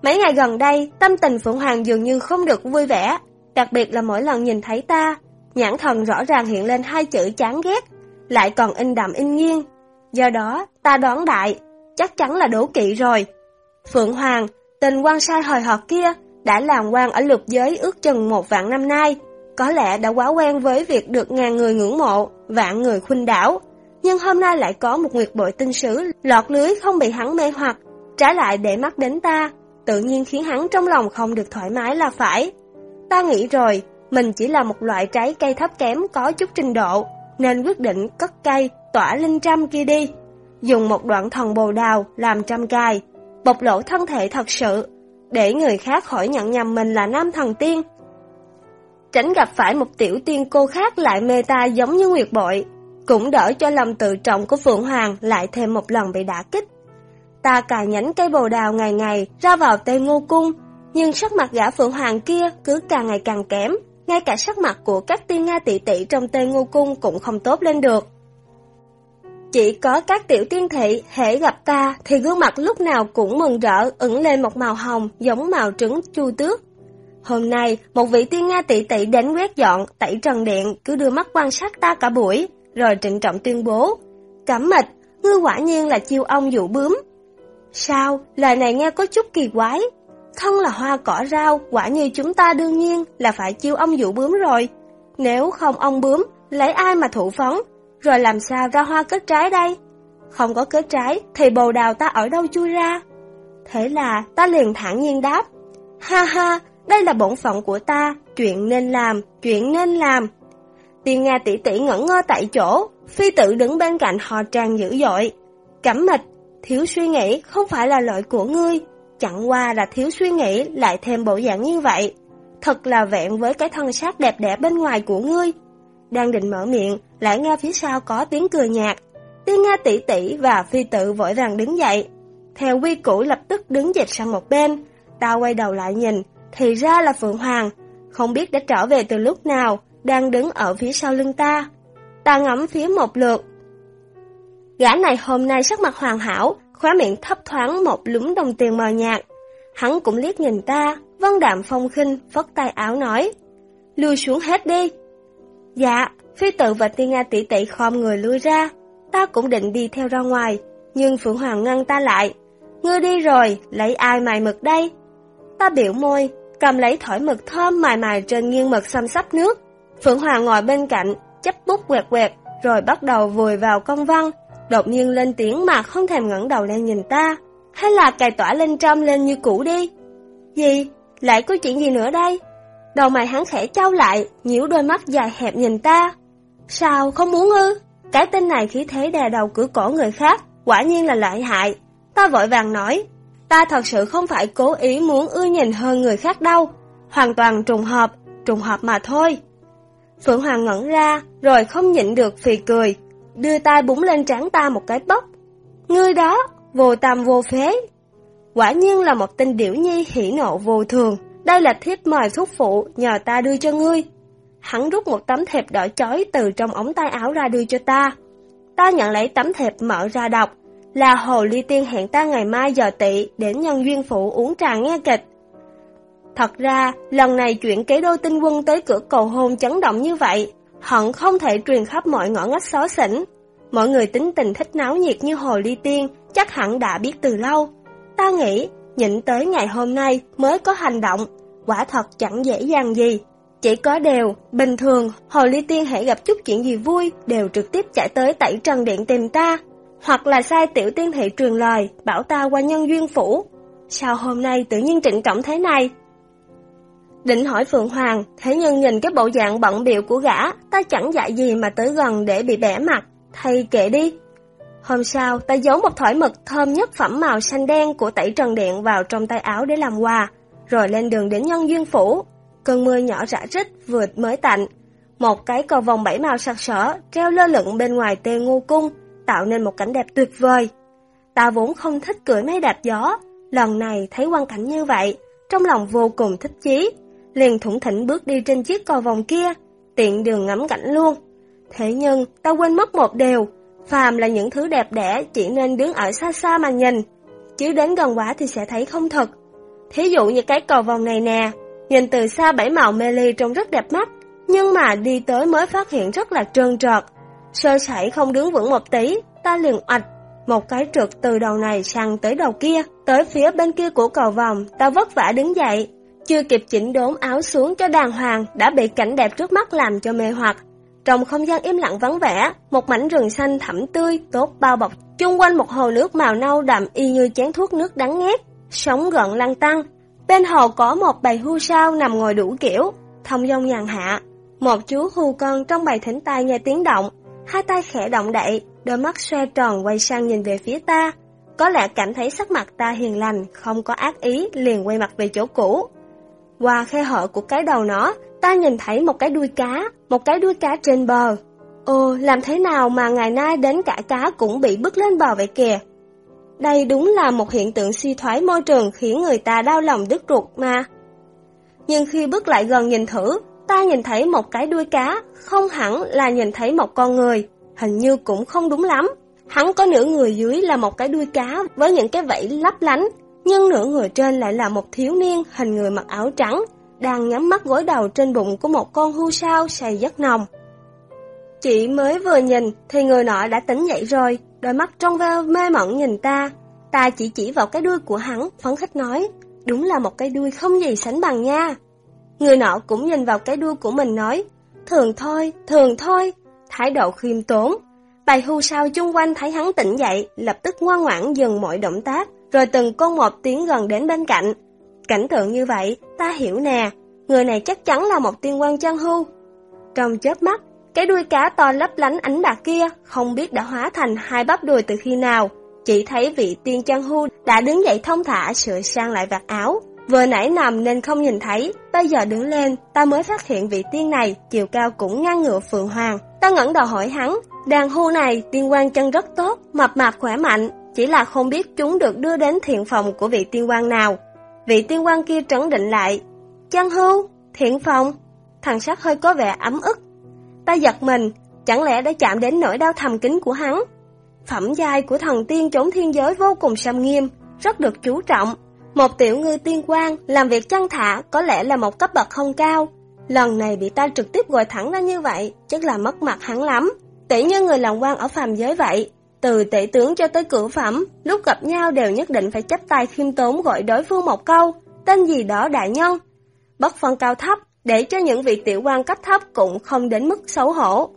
Mấy ngày gần đây, tâm tình Phượng Hoàng dường như không được vui vẻ, đặc biệt là mỗi lần nhìn thấy ta, nhãn thần rõ ràng hiện lên hai chữ chán ghét, lại còn in đậm in nghiêng. Do đó, ta đoán đại, chắc chắn là đố kỵ rồi. Phượng Hoàng, tình quan sai hồi hợt kia, đã làm quan ở lục giới ước chừng một vạn năm nay, có lẽ đã quá quen với việc được ngàn người ngưỡng mộ, vạn người khuynh đảo. Nhưng hôm nay lại có một nguyệt bội tinh sứ lọt lưới không bị hắn mê hoặc, trái lại để mắt đến ta, tự nhiên khiến hắn trong lòng không được thoải mái là phải. Ta nghĩ rồi, mình chỉ là một loại trái cây thấp kém có chút trình độ, nên quyết định cất cây tỏa linh trăm kia đi. Dùng một đoạn thần bồ đào làm trăm cài, bộc lộ thân thể thật sự, để người khác khỏi nhận nhầm mình là nam thần tiên. Tránh gặp phải một tiểu tiên cô khác lại mê ta giống như Nguyệt Bội, cũng đỡ cho lòng tự trọng của Phượng Hoàng lại thêm một lần bị đả kích. Ta cài nhánh cây bồ đào ngày ngày ra vào tây ngô cung, nhưng sắc mặt gã Phượng Hoàng kia cứ càng ngày càng kém, ngay cả sắc mặt của các tiên Nga tỷ tỷ trong tây ngô cung cũng không tốt lên được. Chỉ có các tiểu tiên thị hễ gặp ta thì gương mặt lúc nào cũng mừng rỡ ửng lên một màu hồng giống màu trứng chu tước. Hôm nay, một vị tiên Nga tỷ tỷ đến quét dọn, tẩy trần điện, cứ đưa mắt quan sát ta cả buổi, rồi trịnh trọng tuyên bố. Cẩm mịch, ngươi quả nhiên là chiêu ông dụ bướm. Sao, lời này nghe có chút kỳ quái, Thân là hoa cỏ rau, quả như chúng ta đương nhiên là phải chiêu ông dụ bướm rồi. Nếu không ông bướm, lấy ai mà thụ phấn, rồi làm sao ra hoa kết trái đây? Không có kết trái, thì bồ đào ta ở đâu chui ra? Thế là ta liền thẳng nhiên đáp. Ha ha, đây là bổn phận của ta, chuyện nên làm, chuyện nên làm. tiền Nga tỷ tỷ ngẩn ngơ tại chỗ, phi tử đứng bên cạnh họ tràn dữ dội. Cẩm mịch, thiếu suy nghĩ không phải là lỗi của ngươi, chẳng qua là thiếu suy nghĩ lại thêm bộ dạng như vậy. Thật là vẹn với cái thân xác đẹp đẽ bên ngoài của ngươi. Đang định mở miệng, lại nghe phía sau có tiếng cười nhạt. Tiên Nga tỷ tỷ và phi tự vội vàng đứng dậy. Theo quy củ lập tức đứng dịch sang một bên. Ta quay đầu lại nhìn, thì ra là Phượng Hoàng. Không biết đã trở về từ lúc nào, đang đứng ở phía sau lưng ta. Ta ngắm phía một lượt. Gã này hôm nay sắc mặt hoàn hảo, khóe miệng thấp thoáng một lúm đồng tiền mờ nhạt. Hắn cũng liếc nhìn ta, vân đạm phong khinh, phất tay áo nói. Lui xuống hết đi. Dạ, phi tự và tiên Nga tỷ tỷ khom người lui ra. Ta cũng định đi theo ra ngoài, nhưng Phượng Hoàng ngăn ta lại. Ngươi đi rồi, lấy ai mài mực đây? Ta biểu môi, cầm lấy thỏi mực thơm mài mài trên nghiêng mực xăm sắp nước. Phượng Hoàng ngồi bên cạnh, chấp bút quẹt quẹt, rồi bắt đầu vùi vào công văn, đột nhiên lên tiếng mà không thèm ngẩng đầu lên nhìn ta. Hay là cài tỏa lên trăm lên như cũ đi? Gì? Lại có chuyện gì nữa đây? Đầu mày hắn khẽ trao lại, nhíu đôi mắt dài hẹp nhìn ta. Sao, không muốn ư? Cái tên này khí thế đè đầu cửa cổ người khác, quả nhiên là lợi hại. Ta vội vàng nói, ta thật sự không phải cố ý muốn ưa nhìn hơn người khác đâu. Hoàn toàn trùng hợp, trùng hợp mà thôi. Phượng Hoàng ngẩn ra, rồi không nhịn được phì cười, đưa tay búng lên trán ta một cái bốc. Ngươi đó, vô tâm vô phế. Quả nhiên là một tên điểu nhi hỉ nộ vô thường. Đây là thiếp mời thúc phụ nhờ ta đưa cho ngươi. Hắn rút một tấm thiệp đỏ chói từ trong ống tay áo ra đưa cho ta. Ta nhận lấy tấm thiệp mở ra đọc. Là Hồ Ly Tiên hẹn ta ngày mai giờ tị đến nhân duyên phụ uống trà nghe kịch. Thật ra, lần này chuyện kế đô tinh quân tới cửa cầu hôn chấn động như vậy, hận không thể truyền khắp mọi ngõ ngách xó xỉnh. Mọi người tính tình thích náo nhiệt như Hồ Ly Tiên chắc hẳn đã biết từ lâu. Ta nghĩ, nhịn tới ngày hôm nay mới có hành động, quả thật chẳng dễ dàng gì. Chỉ có đều, bình thường, Hồ Ly Tiên hãy gặp chút chuyện gì vui, đều trực tiếp chạy tới tẩy trần điện tìm ta. Hoặc là sai tiểu tiên thị truyền lời, bảo ta qua nhân duyên phủ. Sao hôm nay tự nhiên trịnh trọng thế này? Định hỏi Phượng Hoàng, thế nhưng nhìn cái bộ dạng bận biểu của gã, ta chẳng dạy gì mà tới gần để bị bẻ mặt, thay kệ đi. Hôm sau, ta giấu một thỏi mực thơm nhất phẩm màu xanh đen của tẩy trần điện vào trong tay áo để làm quà, rồi lên đường đến nhân duyên phủ. Cơn mưa nhỏ rã rít vừa mới tạnh. Một cái cầu vòng bảy màu sặc sỡ treo lơ lửng bên ngoài tê ngô cung, tạo nên một cảnh đẹp tuyệt vời. Ta vốn không thích cưỡi máy đạp gió, lần này thấy quang cảnh như vậy, trong lòng vô cùng thích chí, liền thủng thỉnh bước đi trên chiếc cầu vòng kia, tiện đường ngắm cảnh luôn. Thế nhưng, ta quên mất một điều, phàm là những thứ đẹp đẽ chỉ nên đứng ở xa xa mà nhìn, chứ đến gần quá thì sẽ thấy không thật. Thí dụ như cái cầu vòng này nè, nhìn từ xa bảy màu mê ly trông rất đẹp mắt, nhưng mà đi tới mới phát hiện rất là trơn trọt, Sơ sẩy không đứng vững một tí, ta liền oạch, một cái trượt từ đầu này sang tới đầu kia, tới phía bên kia của cầu vòng, ta vất vả đứng dậy, chưa kịp chỉnh đốn áo xuống cho đàng hoàng đã bị cảnh đẹp trước mắt làm cho mê hoặc. Trong không gian im lặng vắng vẻ, một mảnh rừng xanh thẳm tươi, tốt bao bọc, chung quanh một hồ nước màu nâu đậm y như chén thuốc nước đắng ngát, sóng gợn lăn tăng. Bên hồ có một bầy hưu sao nằm ngồi đủ kiểu, thông dong nhàn hạ. Một chú hưu con trong bầy thỉnh tai nghe tiếng động, hai tay khẽ động đậy, đôi mắt xoe tròn quay sang nhìn về phía ta. Có lẽ cảm thấy sắc mặt ta hiền lành, không có ác ý, liền quay mặt về chỗ cũ. Qua khe hở của cái đầu nó, ta nhìn thấy một cái đuôi cá, một cái đuôi cá trên bờ. Ồ, làm thế nào mà ngày nay đến cả cá cũng bị bứt lên bờ vậy kìa? Đây đúng là một hiện tượng suy thoái môi trường khiến người ta đau lòng đứt ruột mà. Nhưng khi bước lại gần nhìn thử, ta nhìn thấy một cái đuôi cá, không hẳn là nhìn thấy một con người, hình như cũng không đúng lắm. Hắn có nửa người dưới là một cái đuôi cá với những cái vẫy lấp lánh, nhưng nửa người trên lại là một thiếu niên hình người mặc áo trắng, đang nhắm mắt gối đầu trên bụng của một con hưu sao say giấc nồng. Chị mới vừa nhìn thì người nọ đã tỉnh dậy rồi, đôi mắt trong veo mê mẩn nhìn ta. Ta chỉ chỉ vào cái đuôi của hắn, phấn khích nói, đúng là một cái đuôi không gì sánh bằng nha. Người nọ cũng nhìn vào cái đuôi của mình nói, thường thôi, thường thôi, thái độ khiêm tốn. Bài hưu sao chung quanh thấy hắn tỉnh dậy, lập tức ngoan ngoãn dừng mọi động tác, rồi từng con một tiến gần đến bên cạnh. Cảnh tượng như vậy, ta hiểu nè, người này chắc chắn là một tiên quan chân hưu. Trong chớp mắt, cái đuôi cá to lấp lánh ánh bạc kia không biết đã hóa thành hai bắp đùi từ khi nào, chỉ thấy vị tiên chân hưu đã đứng dậy thông thả sửa sang lại vạt áo. Vừa nãy nằm nên không nhìn thấy, bây giờ đứng lên, ta mới phát hiện vị tiên này chiều cao cũng ngang ngựa phượng hoàng. Ta ngẩng đầu hỏi hắn, đàn hưu này tiên quan chân rất tốt, mập mạp khỏe mạnh, chỉ là không biết chúng được đưa đến thiện phòng của vị tiên quan nào. Vị tiên quan kia trấn định lại, chân hưu, thiện phòng, thằng sắc hơi có vẻ ấm ức. Ta giật mình, chẳng lẽ đã chạm đến nỗi đau thầm kín của hắn? Phẩm giai của thần tiên trốn thiên giới vô cùng xâm nghiêm, rất được chú trọng. Một tiểu ngư tiên quan làm việc chăn thả có lẽ là một cấp bậc không cao. Lần này bị ta trực tiếp gọi thẳng ra như vậy, chắc là mất mặt hắn lắm. Tỷ như người làm quan ở phàm giới vậy, từ tể tướng cho tới cửu phẩm, lúc gặp nhau đều nhất định phải chấp tay khiêm tốn gọi đối phương một câu, tên gì đó đại nhân. Bất phân cao thấp, để cho những vị tiểu quan cấp thấp cũng không đến mức xấu hổ.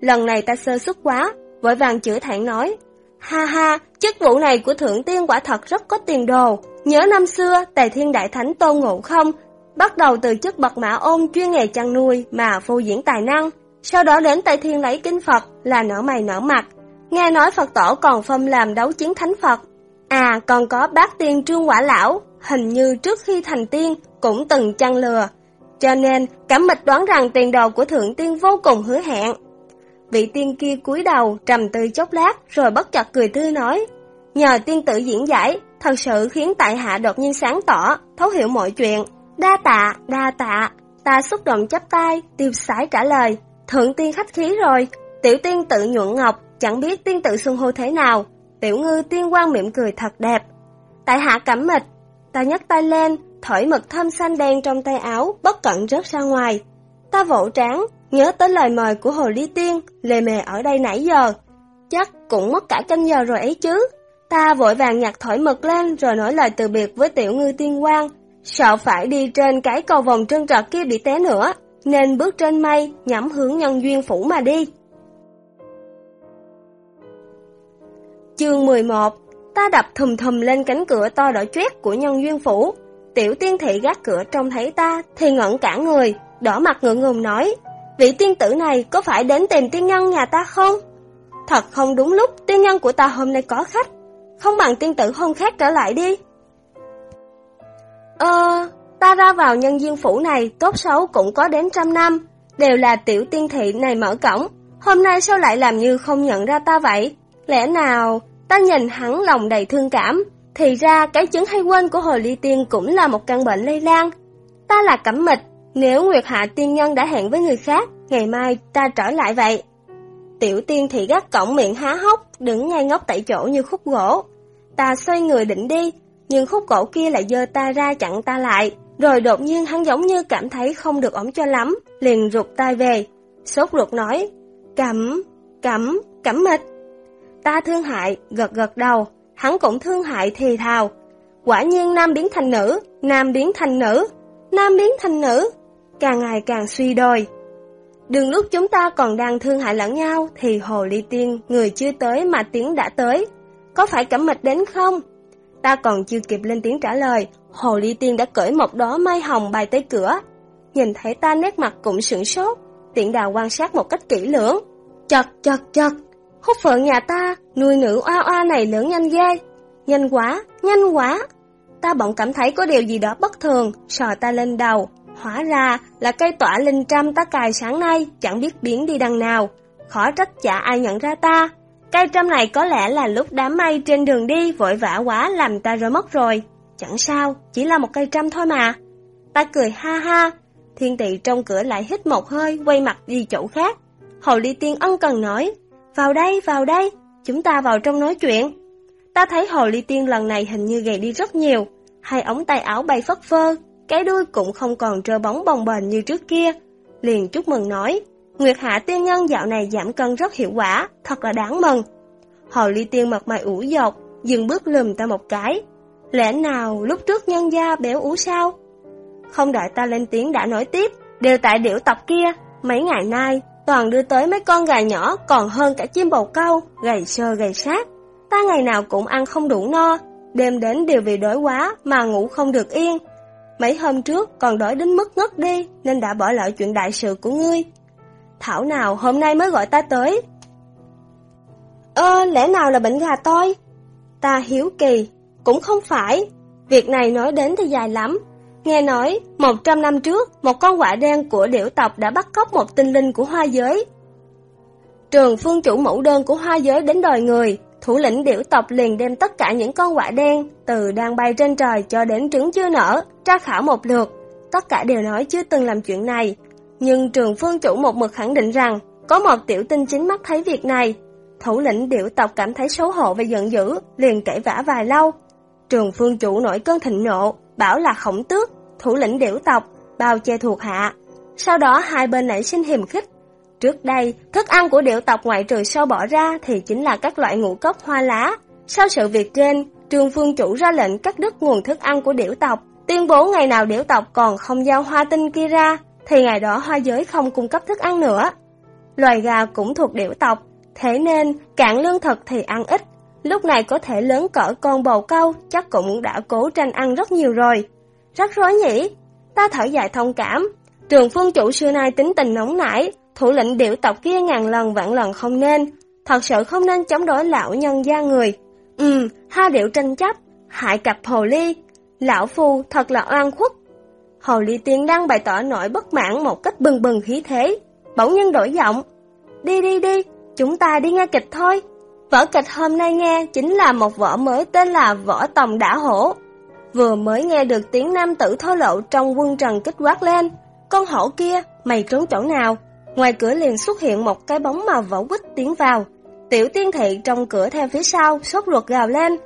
Lần này ta sơ xuất quá, vội vàng chữa thản nói, ha ha, chức vụ này của thượng tiên quả thật rất có tiền đồ. Nhớ năm xưa, Tề Thiên Đại Thánh Tôn Ngộ Không, bắt đầu từ chức bậc mã ôn chuyên nghề chăn nuôi mà phô diễn tài năng, sau đó đến Tây Thiên lấy kinh Phật là nở mày nở mặt. Nghe nói Phật tổ còn phong làm đấu chiến thánh Phật. À, còn có bác tiên trương quả lão, hình như trước khi thành tiên cũng từng chăn lừa. Cho nên, cảm mịch đoán rằng tiền đồ của thượng tiên vô cùng hứa hẹn. Vị tiên kia cúi đầu, trầm tư chốc lát, rồi bất chợt cười tươi nói. Nhờ tiên tử diễn giải, thật sự khiến tại hạ đột nhiên sáng tỏ, thấu hiểu mọi chuyện. Đa tạ, đa tạ. Ta xúc động chắp tay, tiêu sái trả lời. Thượng tiên khách khí rồi. Tiểu tiên tự nhuận ngọc, chẳng biết tiên tự xưng hô thế nào. Tiểu ngư tiên quan mỉm cười thật đẹp. Tại hạ cảm mịch. Ta nhấc tay lên, thổi mực thâm xanh đen trong tay áo, bất cẩn rớt ra ngoài. Ta vỗ trán, nhớ tới lời mời của Hồ Ly Tiên, lề mề ở đây nãy giờ. Chắc cũng mất cả canh giờ rồi ấy chứ. Ta vội vàng nhặt thổi mực lên rồi nói lời từ biệt với tiểu ngư tiên quan. Sợ phải đi trên cái cầu vòng trơn trọt kia bị té nữa, nên bước trên mây nhắm hướng nhân duyên phủ mà đi. Chương 11 Ta đập thùm thùm lên cánh cửa to đỏ chét của nhân duyên phủ. Tiểu tiên thị gác cửa trông thấy ta thì ngẩn cả người, đỏ mặt ngượng ngùng nói, vị tiên tử này có phải đến tìm tiên nhân nhà ta không? Thật không đúng lúc, tiên nhân của ta hôm nay có khách, không bằng tiên tử hôm khác trở lại đi. Ờ, ta ra vào nhân duyên phủ này tốt xấu cũng có đến trăm năm, đều là tiểu tiên thị này mở cổng, hôm nay sao lại làm như không nhận ra ta vậy? Lẽ nào, ta nhìn hắn lòng đầy thương cảm, thì ra cái chứng hay quên của Hồ Ly Tiên cũng là một căn bệnh lây lan. Ta là cẩm mịch, nếu Nguyệt Hạ Tiên Nhân đã hẹn với người khác, ngày mai ta trở lại vậy. Tiểu tiên thị gắt cổng miệng há hốc, đứng ngay ngốc tại chỗ như khúc gỗ. Ta xoay người định đi, nhưng khúc gỗ kia lại dơ ta ra chặn ta lại. Rồi đột nhiên hắn giống như cảm thấy không được ổn cho lắm, liền rụt tay về. Sốt ruột nói, cẩm, cẩm, cẩm mịch. Ta thương hại, gật gật đầu, hắn cũng thương hại thì thào. Quả nhiên nam biến thành nữ, nam biến thành nữ, nam biến thành nữ, càng ngày càng suy đồi. đường lúc chúng ta còn đang thương hại lẫn nhau thì hồ ly tiên, người chưa tới mà tiếng đã tới. Có phải cẩm mịch đến không? Ta còn chưa kịp lên tiếng trả lời, hồ ly tiên đã cởi một đóa mai hồng bay tới cửa. Nhìn thấy ta nét mặt cũng sửng sốt, tiện đào quan sát một cách kỹ lưỡng. Chật chật chật, khúc phượng nhà ta, nuôi nữ oa oa này lớn nhanh ghê. Nhanh quá, nhanh quá. Ta bỗng cảm thấy có điều gì đó bất thường, sò ta lên đầu. Hóa ra là cây tỏa linh trăm ta cài sáng nay, chẳng biết biến đi đằng nào. Khó trách chả ai nhận ra ta. Cây trăm này có lẽ là lúc đám mây trên đường đi vội vã quá làm ta rơi mất rồi. Chẳng sao, chỉ là một cây trăm thôi mà. Ta cười ha ha. Thiên tị trong cửa lại hít một hơi, quay mặt đi chỗ khác. hầu Ly Tiên ân cần nói, vào đây, vào đây, chúng ta vào trong nói chuyện. Ta thấy Hồ Ly Tiên lần này hình như gầy đi rất nhiều, hai ống tay áo bay phất phơ, cái đuôi cũng không còn trơ bóng bồng bềnh như trước kia. Liền chúc mừng nói, Nguyệt Hạ Tiên Nhân dạo này giảm cân rất hiệu quả, thật là đáng mừng. Hồ Ly Tiên mặt mày ủ dột, dừng bước lùm ta một cái. Lẽ nào lúc trước nhân gia béo ú sao? Không đợi ta lên tiếng đã nói tiếp, đều tại điểu tập kia, mấy ngày nay toàn đưa tới mấy con gà nhỏ còn hơn cả chim bầu câu, gầy sơ gầy sát. Ta ngày nào cũng ăn không đủ no, đêm đến đều vì đói quá mà ngủ không được yên. Mấy hôm trước còn đói đến mức ngất đi nên đã bỏ lỡ chuyện đại sự của ngươi. Thảo nào hôm nay mới gọi ta tới. Ơ, lẽ nào là bệnh gà tôi? Ta hiếu kỳ, cũng không phải. Việc này nói đến thì dài lắm. Nghe nói, 100 năm trước, một con quạ đen của điểu tộc đã bắt cóc một tinh linh của hoa giới. Trường phương chủ mẫu đơn của hoa giới đến đòi người, thủ lĩnh điểu tộc liền đem tất cả những con quạ đen, từ đang bay trên trời cho đến trứng chưa nở, tra khảo một lượt. Tất cả đều nói chưa từng làm chuyện này. Nhưng trường phương chủ một mực khẳng định rằng, có một tiểu tinh chính mắt thấy việc này. Thủ lĩnh điểu tộc cảm thấy xấu hổ và giận dữ, liền cãi vã vài lâu. Trường phương chủ nổi cơn thịnh nộ, bảo là khổng tước, thủ lĩnh điểu tộc, bao che thuộc hạ. Sau đó hai bên nảy sinh hiềm khích. Trước đây, thức ăn của điểu tộc ngoại trừ sâu bỏ ra thì chính là các loại ngũ cốc hoa lá. Sau sự việc trên, trường phương chủ ra lệnh cắt đứt nguồn thức ăn của điểu tộc, tuyên bố ngày nào điểu tộc còn không giao hoa tinh kia ra, thì ngày đó hoa giới không cung cấp thức ăn nữa. Loài gà cũng thuộc điểu tộc, thế nên cạn lương thực thì ăn ít. Lúc này có thể lớn cỡ con bầu câu chắc cũng đã cố tranh ăn rất nhiều rồi. Rắc rối nhỉ? Ta thở dài thông cảm. Trường phương chủ xưa nay tính tình nóng nảy, thủ lĩnh điệu tộc kia ngàn lần vạn lần không nên. Thật sự không nên chống đối lão nhân gia người. Ừ, ha điệu tranh chấp, hại cặp hồ ly. Lão phu thật là oan khuất. Hồ ly tiên đang bày tỏ nỗi bất mãn một cách bừng bừng khí thế. Bỗng nhân đổi giọng. Đi đi đi, chúng ta đi nghe kịch thôi. Vở kịch hôm nay nghe chính là một vở mới tên là Võ Tòng Đã Hổ. Vừa mới nghe được tiếng nam tử thô lộ trong quân trần kích quát lên. Con hổ kia, mày trốn chỗ nào? Ngoài cửa liền xuất hiện một cái bóng màu vỏ quýt tiến vào. Tiểu tiên thị trong cửa theo phía sau, sốt ruột gào lên.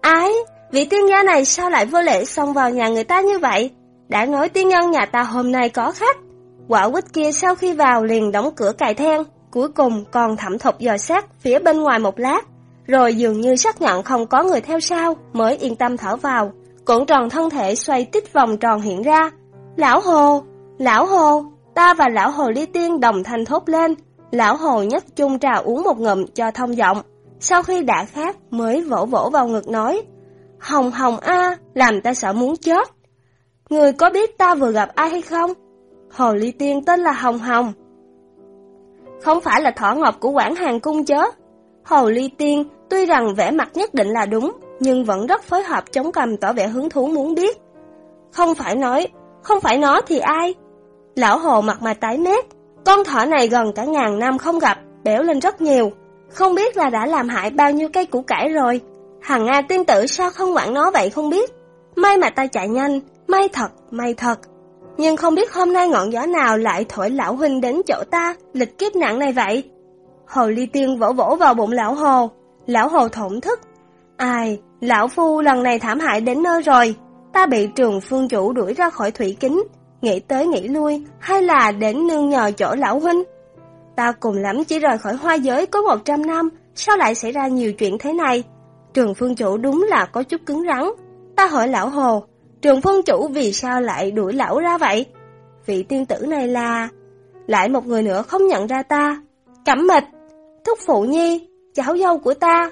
Ái, vị tiên gia này sao lại vô lễ xông vào nhà người ta như vậy? Đã nói tiên nhân nhà ta hôm nay có khách. Quả quýt kia sau khi vào liền đóng cửa cài then, cuối cùng còn thẩm thục dò xét phía bên ngoài một lát, rồi dường như xác nhận không có người theo sau mới yên tâm thở vào. Cuộn tròn thân thể xoay tít vòng tròn hiện ra. Lão Hồ! Lão Hồ! Ta và Lão Hồ Ly Tiên đồng thanh thốt lên. Lão Hồ nhất chung trà uống một ngụm cho thông giọng. Sau khi đã khát mới vỗ vỗ vào ngực nói. Hồng Hồng A, làm ta sợ muốn chết. Người có biết ta vừa gặp ai hay không? Hồ Ly Tiên tên là Hồng Hồng. Không phải là thỏ ngọc của quảng hàng cung chớ. Hồ Ly Tiên tuy rằng vẻ mặt nhất định là đúng, nhưng vẫn rất phối hợp chống cầm tỏ vẻ hứng thú muốn biết. Không phải nói, không phải nó thì ai? Lão Hồ mặt mà tái mét, con thỏ này gần cả ngàn năm không gặp, béo lên rất nhiều. Không biết là đã làm hại bao nhiêu cây củ cải rồi. Hằng Nga tiên tử sao không quản nó vậy không biết. May mà ta chạy nhanh, may thật, may thật. Nhưng không biết hôm nay ngọn gió nào lại thổi lão huynh đến chỗ ta, lịch kiếp nặng này vậy. Hồ ly tiên vỗ vỗ vào bụng lão hồ. Lão hồ thổn thức. Ai, lão phu lần này thảm hại đến nơi rồi. Ta bị trường phương chủ đuổi ra khỏi thủy kính. Nghĩ tới nghĩ lui, hay là đến nương nhờ chỗ lão huynh. Ta cùng lắm chỉ rời khỏi hoa giới có 100 năm, sao lại xảy ra nhiều chuyện thế này? Trường phương chủ đúng là có chút cứng rắn. Ta hỏi lão hồ, trường phương chủ vì sao lại đuổi lão ra vậy? Vị tiên tử này là... Lại một người nữa không nhận ra ta. Cẩm mịch, thúc phụ nhi, cháu dâu của ta.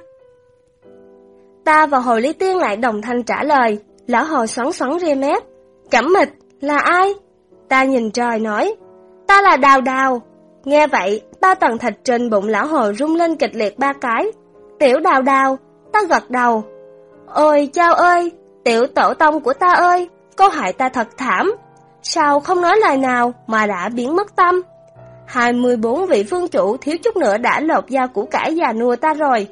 Ta và hồ ly tiên lại đồng thanh trả lời, lão hồ xoắn xoắn ria mép. Cẩm mịch, là ai? Ta nhìn trời nói, ta là đào đào. Nghe vậy, ba tầng thịt trên bụng lão hồ rung lên kịch liệt ba cái. Tiểu đào đào, ta gật đầu. Ôi, chao ơi, tiểu tổ tông của ta ơi, cô hại ta thật thảm. Sao không nói lời nào mà đã biến mất tâm? 24 vị phương chủ thiếu chút nữa đã lột da củ cải già nua ta rồi.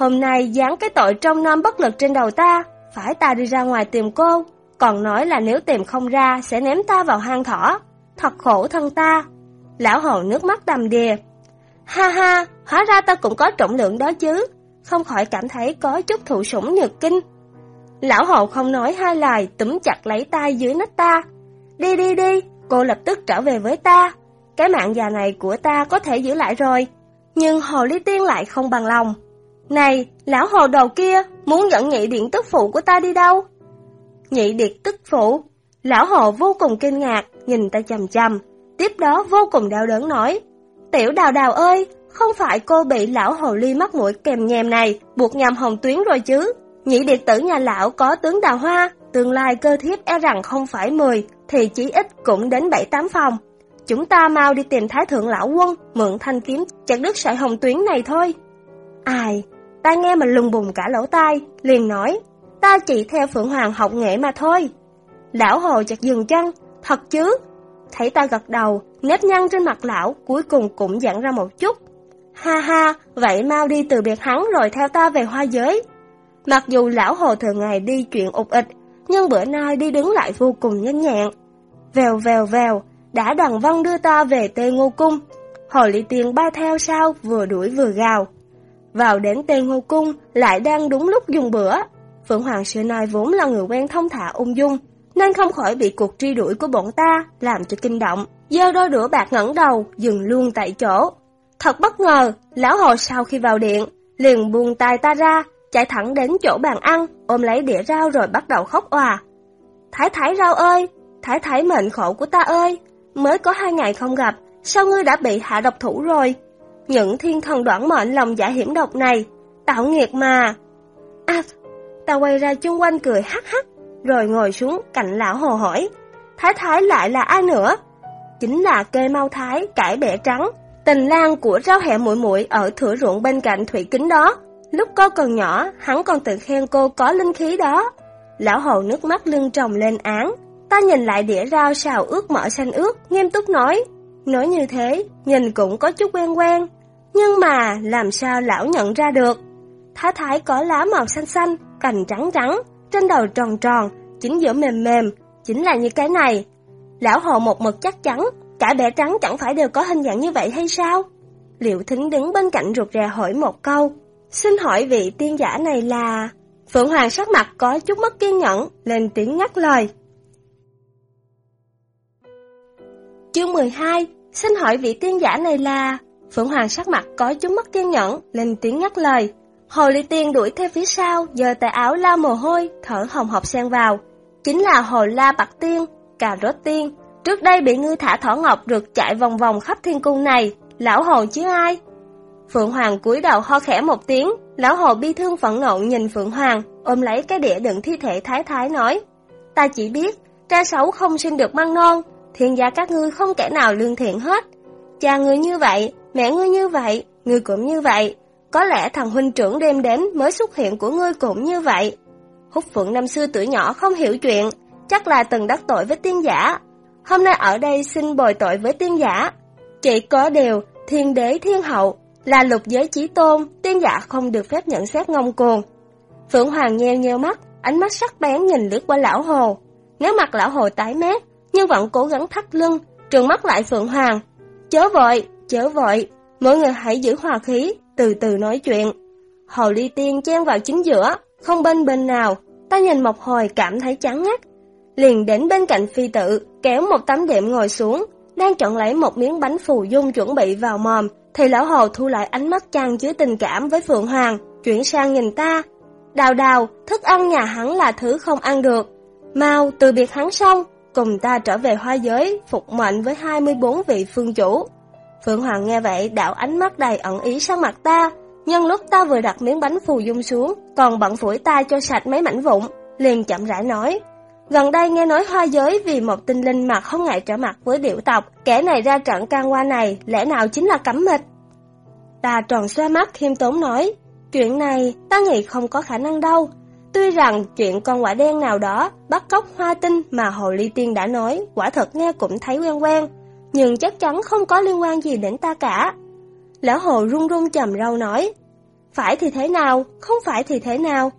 Hôm nay dán cái tội trong non bất lực trên đầu ta, phải ta đi ra ngoài tìm cô, còn nói là nếu tìm không ra sẽ ném ta vào hang thỏ. Thật khổ thân ta. Lão hầu nước mắt đầm đìa. Ha ha, hóa ra ta cũng có trọng lượng đó chứ, không khỏi cảm thấy có chút thụ sủng nhược kinh. Lão hầu không nói hai lời, túm chặt lấy tay dưới nách ta. Đi đi đi, cô lập tức trở về với ta. Cái mạng già này của ta có thể giữ lại rồi. Nhưng hồ ly tiên lại không bằng lòng. Này, lão hồ đầu kia, muốn dẫn nhị điện tức phụ của ta đi đâu? Nhị điện tức phụ. Lão hồ vô cùng kinh ngạc, nhìn ta chầm chầm. Tiếp đó vô cùng đau đớn nói. Tiểu đào đào ơi, không phải cô bị lão hồ ly mắc mũi kèm nhèm này, buộc nhầm hồng tuyến rồi chứ. Nhị điện tử nhà lão có tướng đào hoa, tương lai cơ thiếp e rằng không phải 10, thì chỉ ít cũng đến 7-8 phòng. Chúng ta mau đi tìm Thái Thượng Lão Quân, mượn thanh kiếm chặt đứt sợi hồng tuyến này thôi. Ai, ta nghe mà lùng bùng cả lỗ tai, liền nói, ta chỉ theo Phượng Hoàng học nghệ mà thôi. Lão Hồ chặt dừng chân, thật chứ? Thấy ta gật đầu, nếp nhăn trên mặt lão cuối cùng cũng giãn ra một chút. Ha ha, vậy mau đi từ biệt hắn rồi theo ta về hoa giới. Mặc dù lão Hồ thường ngày đi chuyện ục ịch, nhưng bữa nay đi đứng lại vô cùng nhanh nhẹn. Vèo vèo vèo, đã đoàn văn đưa ta về tê ngô cung. Hồ ly tiên bay theo sau, vừa đuổi vừa gào. Vào đến tên ngô cung, lại đang đúng lúc dùng bữa. Phượng Hoàng xưa nay vốn là người quen thông thả ung dung, nên không khỏi bị cuộc truy đuổi của bọn ta làm cho kinh động. giơ đôi đũa bạc ngẩng đầu, dừng luôn tại chỗ. Thật bất ngờ, lão hồ sau khi vào điện, liền buông tay ta ra, chạy thẳng đến chỗ bàn ăn, ôm lấy đĩa rau rồi bắt đầu khóc òa. Thái thái rau ơi, thái thái mệnh khổ của ta ơi, mới có hai ngày không gặp, sao ngươi đã bị hạ độc thủ rồi? Những thiên thần đoạn mệnh lòng giả hiểm độc này, tạo nghiệt mà. À, ta quay ra chung quanh cười hắc hắc, rồi ngồi xuống cạnh lão hồ hỏi, thái thái lại là ai nữa? Chính là kê mau thái, cải bẻ trắng, tình lang của rau hẹ muội muội ở thửa ruộng bên cạnh thủy kính đó. Lúc cô còn nhỏ, hắn còn tự khen cô có linh khí đó. Lão hồ nước mắt lưng tròng lên án. Ta nhìn lại đĩa rau xào ướt mỡ xanh ướt, nghiêm túc nói. Nói như thế, nhìn cũng có chút quen quen. Nhưng mà, làm sao lão nhận ra được? Thái thái có lá màu xanh xanh, cành trắng trắng, trên đầu tròn tròn, chính giữa mềm mềm, chính là như cái này. Lão hồ một mực chắc chắn, cả bẻ trắng chẳng phải đều có hình dạng như vậy hay sao? Liệu thính đứng bên cạnh rụt rè hỏi một câu, Xin hỏi vị tiên giả này là... Phượng Hoàng sắc mặt có chút mất kiên nhẫn, lên tiếng ngắt lời. Chương 12, xin hỏi vị tiên giả này là... Phượng Hoàng sắc mặt có chút mất kiên nhẫn, lên tiếng ngắt lời. Hồ Ly Tiên đuổi theo phía sau, giờ tay áo la mồ hôi, thở hồng hộc xen vào. Chính là Hồ La Bạc Tiên, Cà Rốt Tiên. Trước đây bị ngươi thả thỏ ngọc được chạy vòng vòng khắp thiên cung này, lão hồ chứ ai? Phượng Hoàng cúi đầu ho khẽ một tiếng, lão hồ bi thương phẫn nộ nhìn Phượng Hoàng, ôm lấy cái đĩa đựng thi thể thái thái nói. Ta chỉ biết, tra xấu không sinh được măng non, thiên gia các ngươi không kẻ nào lương thiện hết. Cha ngươi như vậy, mẹ ngươi như vậy, ngươi cũng như vậy. Có lẽ thằng huynh trưởng đêm đến mới xuất hiện của ngươi cũng như vậy. Húc Phượng năm xưa tuổi nhỏ không hiểu chuyện, chắc là từng đắc tội với tiên giả. Hôm nay ở đây xin bồi tội với tiên giả. Chỉ có điều, thiên đế thiên hậu là lục giới chí tôn, tiên giả không được phép nhận xét ngông cuồng. Phượng Hoàng nheo nheo mắt, ánh mắt sắc bén nhìn lướt qua lão hồ. Nếu mặt lão hồ tái mét, nhưng vẫn cố gắng thắt lưng, trừng mắt lại Phượng Hoàng. Chớ vội, chớ vội, mọi người hãy giữ hòa khí, từ từ nói chuyện. Hồ ly tiên chen vào chính giữa, không bên bên nào, ta nhìn một hồi cảm thấy chán ngắt. Liền đến bên cạnh phi tự, kéo một tấm đệm ngồi xuống, đang chọn lấy một miếng bánh phù dung chuẩn bị vào mồm, thì lão hồ thu lại ánh mắt chăn chứa tình cảm với Phượng Hoàng, chuyển sang nhìn ta. Đào đào, thức ăn nhà hắn là thứ không ăn được. Mau từ biệt hắn xong, cùng ta trở về hoa giới, phục mệnh với 24 vị phương chủ. Phượng Hoàng nghe vậy đảo ánh mắt đầy ẩn ý sang mặt ta, nhân lúc ta vừa đặt miếng bánh phù dung xuống, còn bận phủi tay cho sạch mấy mảnh vụn, liền chậm rãi nói. Gần đây nghe nói hoa giới vì một tinh linh mà không ngại trở mặt với điệu tộc, kẻ này ra trận can qua này, lẽ nào chính là cấm mịch? Ta tròn xoa mắt khiêm tốn nói, chuyện này ta nghĩ không có khả năng đâu. Tuy rằng chuyện con quả đen nào đó bắt cóc hoa tinh mà Hồ Ly Tiên đã nói, quả thật nghe cũng thấy quen quen, nhưng chắc chắn không có liên quan gì đến ta cả. Lão Hồ run run trầm râu nói, phải thì thế nào, không phải thì thế nào,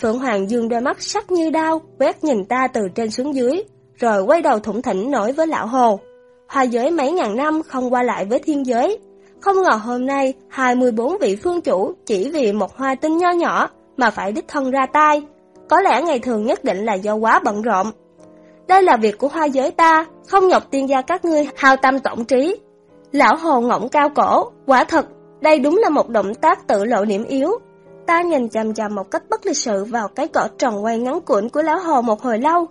Phượng Hoàng dương đôi mắt sắc như đao, quét nhìn ta từ trên xuống dưới, rồi quay đầu thủng thỉnh nói với lão hồ. Hoa giới mấy ngàn năm không qua lại với thiên giới. Không ngờ hôm nay, 24 vị phương chủ chỉ vì một hoa tinh nho nhỏ mà phải đích thân ra tay. Có lẽ ngày thường nhất định là do quá bận rộn. Đây là việc của hoa giới ta, không nhọc tiên gia các ngươi hao tâm tổng trí. Lão hồ ngỗng cao cổ, quả thật, đây đúng là một động tác tự lộ điểm yếu, Ta nhìn chằm chằm một cách bất lịch sự vào cái cỏ tròn quay ngắn cuộn của lão hồ một hồi lâu.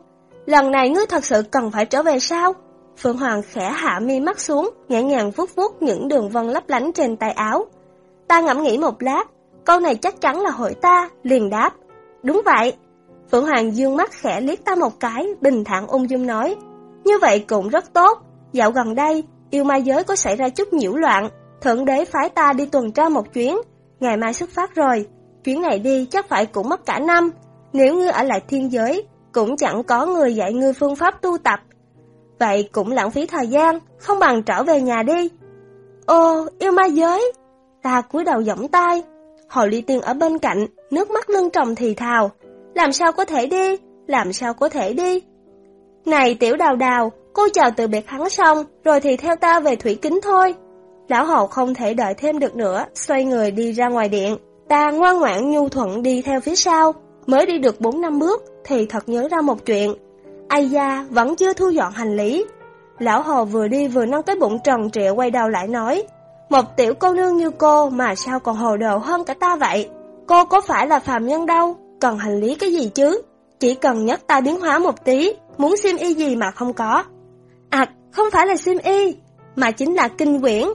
Lần này ngươi thật sự cần phải trở về sao? Phượng Hoàng khẽ hạ mi mắt xuống, nhẹ nhàng vuốt vuốt những đường vân lấp lánh trên tay áo. Ta ngẫm nghĩ một lát, câu này chắc chắn là hỏi ta, liền đáp. Đúng vậy. Phượng Hoàng dương mắt khẽ liếc ta một cái, bình thản ung dung nói. Như vậy cũng rất tốt. Dạo gần đây, yêu ma giới có xảy ra chút nhiễu loạn. Thượng đế phái ta đi tuần tra một chuyến. Ngày mai xuất phát rồi, chuyến này đi chắc phải cũng mất cả năm. Nếu ngươi ở lại thiên giới, cũng chẳng có người dạy ngươi phương pháp tu tập. Vậy cũng lãng phí thời gian, không bằng trở về nhà đi. Ô, yêu ma giới! Ta cúi đầu giỏng tay. Hồ ly tiên ở bên cạnh, nước mắt lưng tròng thì thào. Làm sao có thể đi? Làm sao có thể đi? Này tiểu đào đào, cô chào từ biệt hắn xong, rồi thì theo ta về thủy kính thôi. Lão hồ không thể đợi thêm được nữa, xoay người đi ra ngoài điện. Ta ngoan ngoãn nhu thuận đi theo phía sau, mới đi được 4 năm bước thì thật nhớ ra một chuyện. Ai da, vẫn chưa thu dọn hành lý. Lão hồ vừa đi vừa nâng cái bụng tròn trịa quay đầu lại nói, một tiểu cô nương như cô mà sao còn hồ đồ hơn cả ta vậy? Cô có phải là phàm nhân đâu, cần hành lý cái gì chứ? Chỉ cần nhấc ta biến hóa một tí, muốn sim y gì mà không có. À, không phải là sim y, mà chính là kinh quyển.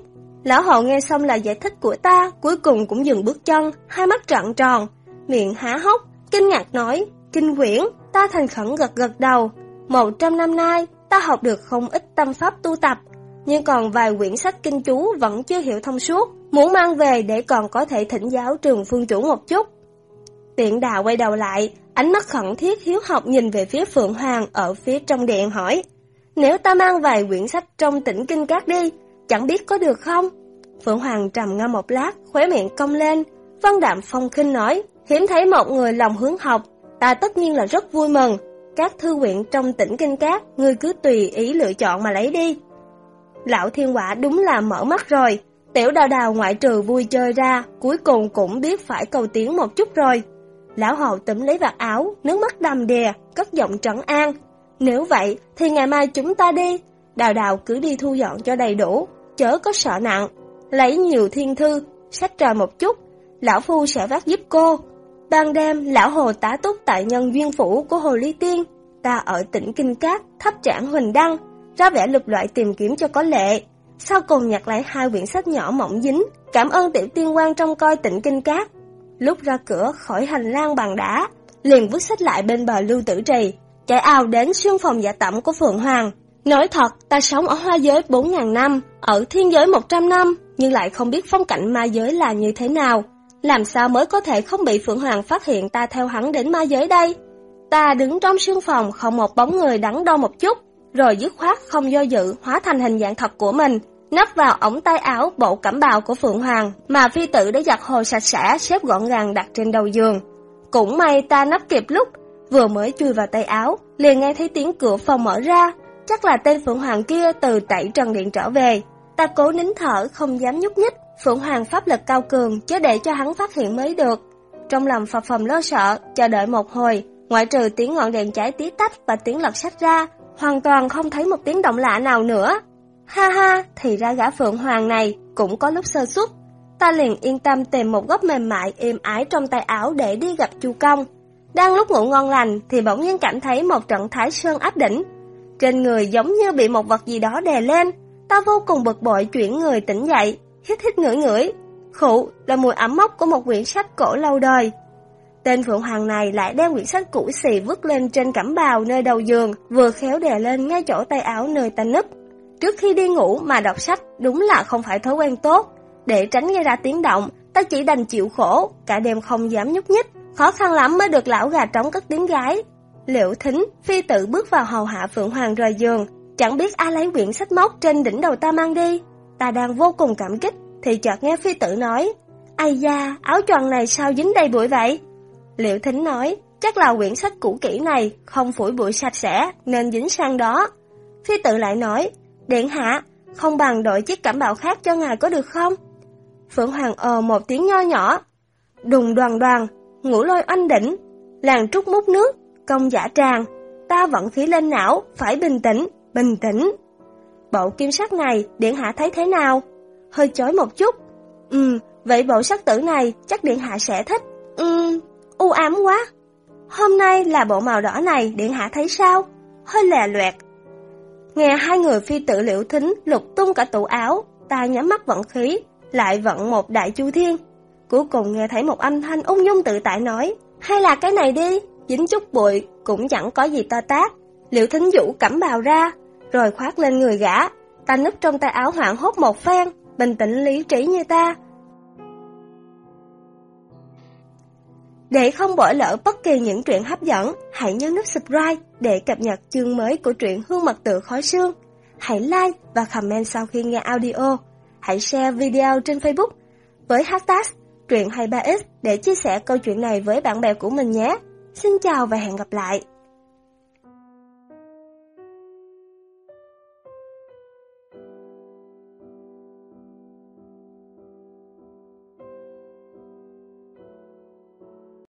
Lão hồ nghe xong là giải thích của ta, cuối cùng cũng dừng bước chân, hai mắt trợn tròn, miệng há hốc, kinh ngạc nói, kinh quyển, ta thành khẩn gật gật đầu. Một trăm năm nay, ta học được không ít tâm pháp tu tập, nhưng còn vài quyển sách kinh chú vẫn chưa hiểu thông suốt, muốn mang về để còn có thể thỉnh giáo trường phương chủ một chút. Tiện đà quay đầu lại, ánh mắt khẩn thiết hiếu học nhìn về phía Phượng Hoàng ở phía trong điện hỏi, nếu ta mang vài quyển sách trong tỉnh Kinh Cát đi, chẳng biết có được không? Phượng Hoàng trầm ngâm một lát, khóe miệng cong lên, văn đạm phong khinh nói, hiếm thấy một người lòng hướng học, ta tất nhiên là rất vui mừng. Các thư viện trong tỉnh Kinh Cát, ngươi cứ tùy ý lựa chọn mà lấy đi. Lão thiên quả đúng là mở mắt rồi, tiểu đào đào ngoại trừ vui chơi ra, cuối cùng cũng biết phải cầu tiến một chút rồi. Lão hầu tẩm lấy vạt áo, nước mắt đầm đìa, cất giọng trấn an. Nếu vậy, thì ngày mai chúng ta đi. Đào đào cứ đi thu dọn cho đầy đủ, chớ có sợ nặng. Lấy nhiều thiên thư, sách trò một chút, lão phu sẽ vác giúp cô. Ban đêm, lão hồ tá túc tại nhân duyên phủ của Hồ Ly Tiên. Ta ở tỉnh Kinh Cát, thấp trảng Huỳnh Đăng, ra vẻ lục loại tìm kiếm cho có lệ. Sau cùng nhặt lại hai quyển sách nhỏ mỏng dính, cảm ơn tiểu tiên quan trong coi tỉnh Kinh Cát. Lúc ra cửa khỏi hành lang bằng đá, liền vứt sách lại bên bờ lưu tử trì, chạy ao đến xương phòng giả tẩm của Phượng Hoàng. Nói thật, ta sống ở hoa giới 4.000 năm, ở thiên giới 100 năm, nhưng lại không biết phong cảnh ma giới là như thế nào. Làm sao mới có thể không bị Phượng Hoàng phát hiện ta theo hắn đến ma giới đây? Ta đứng trong sương phòng không một bóng người đắn đo một chút, rồi dứt khoát không do dự hóa thành hình dạng thật của mình, nắp vào ống tay áo bộ cẩm bào của Phượng Hoàng mà phi tử đã giặt hồ sạch sẽ xếp gọn gàng đặt trên đầu giường. Cũng may ta nắp kịp lúc, vừa mới chui vào tay áo, liền nghe thấy tiếng cửa phòng mở ra, chắc là tên Phượng Hoàng kia từ tẩy trần điện trở về. Ta cố nín thở không dám nhúc nhích, Phượng Hoàng pháp lực cao cường chứ để cho hắn phát hiện mới được. Trong lòng phập phồng lo sợ, chờ đợi một hồi, ngoại trừ tiếng ngọn đèn cháy tí tách và tiếng lật sách ra, hoàn toàn không thấy một tiếng động lạ nào nữa. Ha ha, thì ra gã Phượng Hoàng này cũng có lúc sơ suất. Ta liền yên tâm tìm một góc mềm mại êm ái trong tay áo để đi gặp Chu Công. Đang lúc ngủ ngon lành thì bỗng nhiên cảm thấy một trận thái sơn áp đỉnh. Trên người giống như bị một vật gì đó đè lên. Ta vô cùng bực bội chuyển người tỉnh dậy, hít hít ngửi ngửi. Khụ là mùi ẩm mốc của một quyển sách cổ lâu đời. Tên Phượng Hoàng này lại đem quyển sách cũ xì vứt lên trên cẩm bào nơi đầu giường, vừa khéo đè lên ngay chỗ tay áo nơi ta nấp. Trước khi đi ngủ mà đọc sách đúng là không phải thói quen tốt. Để tránh gây ra tiếng động, ta chỉ đành chịu khổ, cả đêm không dám nhúc nhích. Khó khăn lắm mới được lão gà trống cất tiếng gái. Liệu thính, phi tự bước vào hầu hạ Phượng Hoàng rời giường, chẳng biết ai lấy quyển sách móc trên đỉnh đầu ta mang đi. Ta đang vô cùng cảm kích, thì chợt nghe phi tử nói, Ây da, áo choàng này sao dính đầy bụi vậy? Liệu thính nói, chắc là quyển sách cũ kỹ này, không phủi bụi sạch sẽ, nên dính sang đó. Phi tự lại nói, Điện hạ, không bằng đổi chiếc cảm bạo khác cho ngài có được không? Phượng Hoàng ờ một tiếng nho nhỏ. Đùng đoàn đoàn, ngủ lôi oanh đỉnh, làng trúc mút nước, công giả tràng. Ta vận khí lên não, phải bình tĩnh, bình tĩnh. Bộ kim sắc này, điện hạ thấy thế nào? Hơi chói một chút. Ừ, vậy bộ sắc tử này chắc điện hạ sẽ thích. Ừ, u ám quá. Hôm nay là bộ màu đỏ này, điện hạ thấy sao? Hơi lè loẹt. Nghe hai người phi tự liễu thính lục tung cả tủ áo, ta nhắm mắt vận khí, lại vận một đại chu thiên. Cuối cùng nghe thấy một âm thanh ung dung tự tại nói, hay là cái này đi, dính chút bụi, cũng chẳng có gì to tác. Liễu thính vũ cẩm bào ra, rồi khoát lên người gã, ta núp trong tay áo hoảng hốt một phen, bình tĩnh lý trí như ta. Để không bỏ lỡ bất kỳ những truyện hấp dẫn, hãy nhấn nút subscribe để cập nhật chương mới của truyện Hương Mật Tự Khói Sương. Hãy like và comment sau khi nghe audio. Hãy share video trên Facebook với hashtag truyện 23x để chia sẻ câu chuyện này với bạn bè của mình nhé. Xin chào và hẹn gặp lại!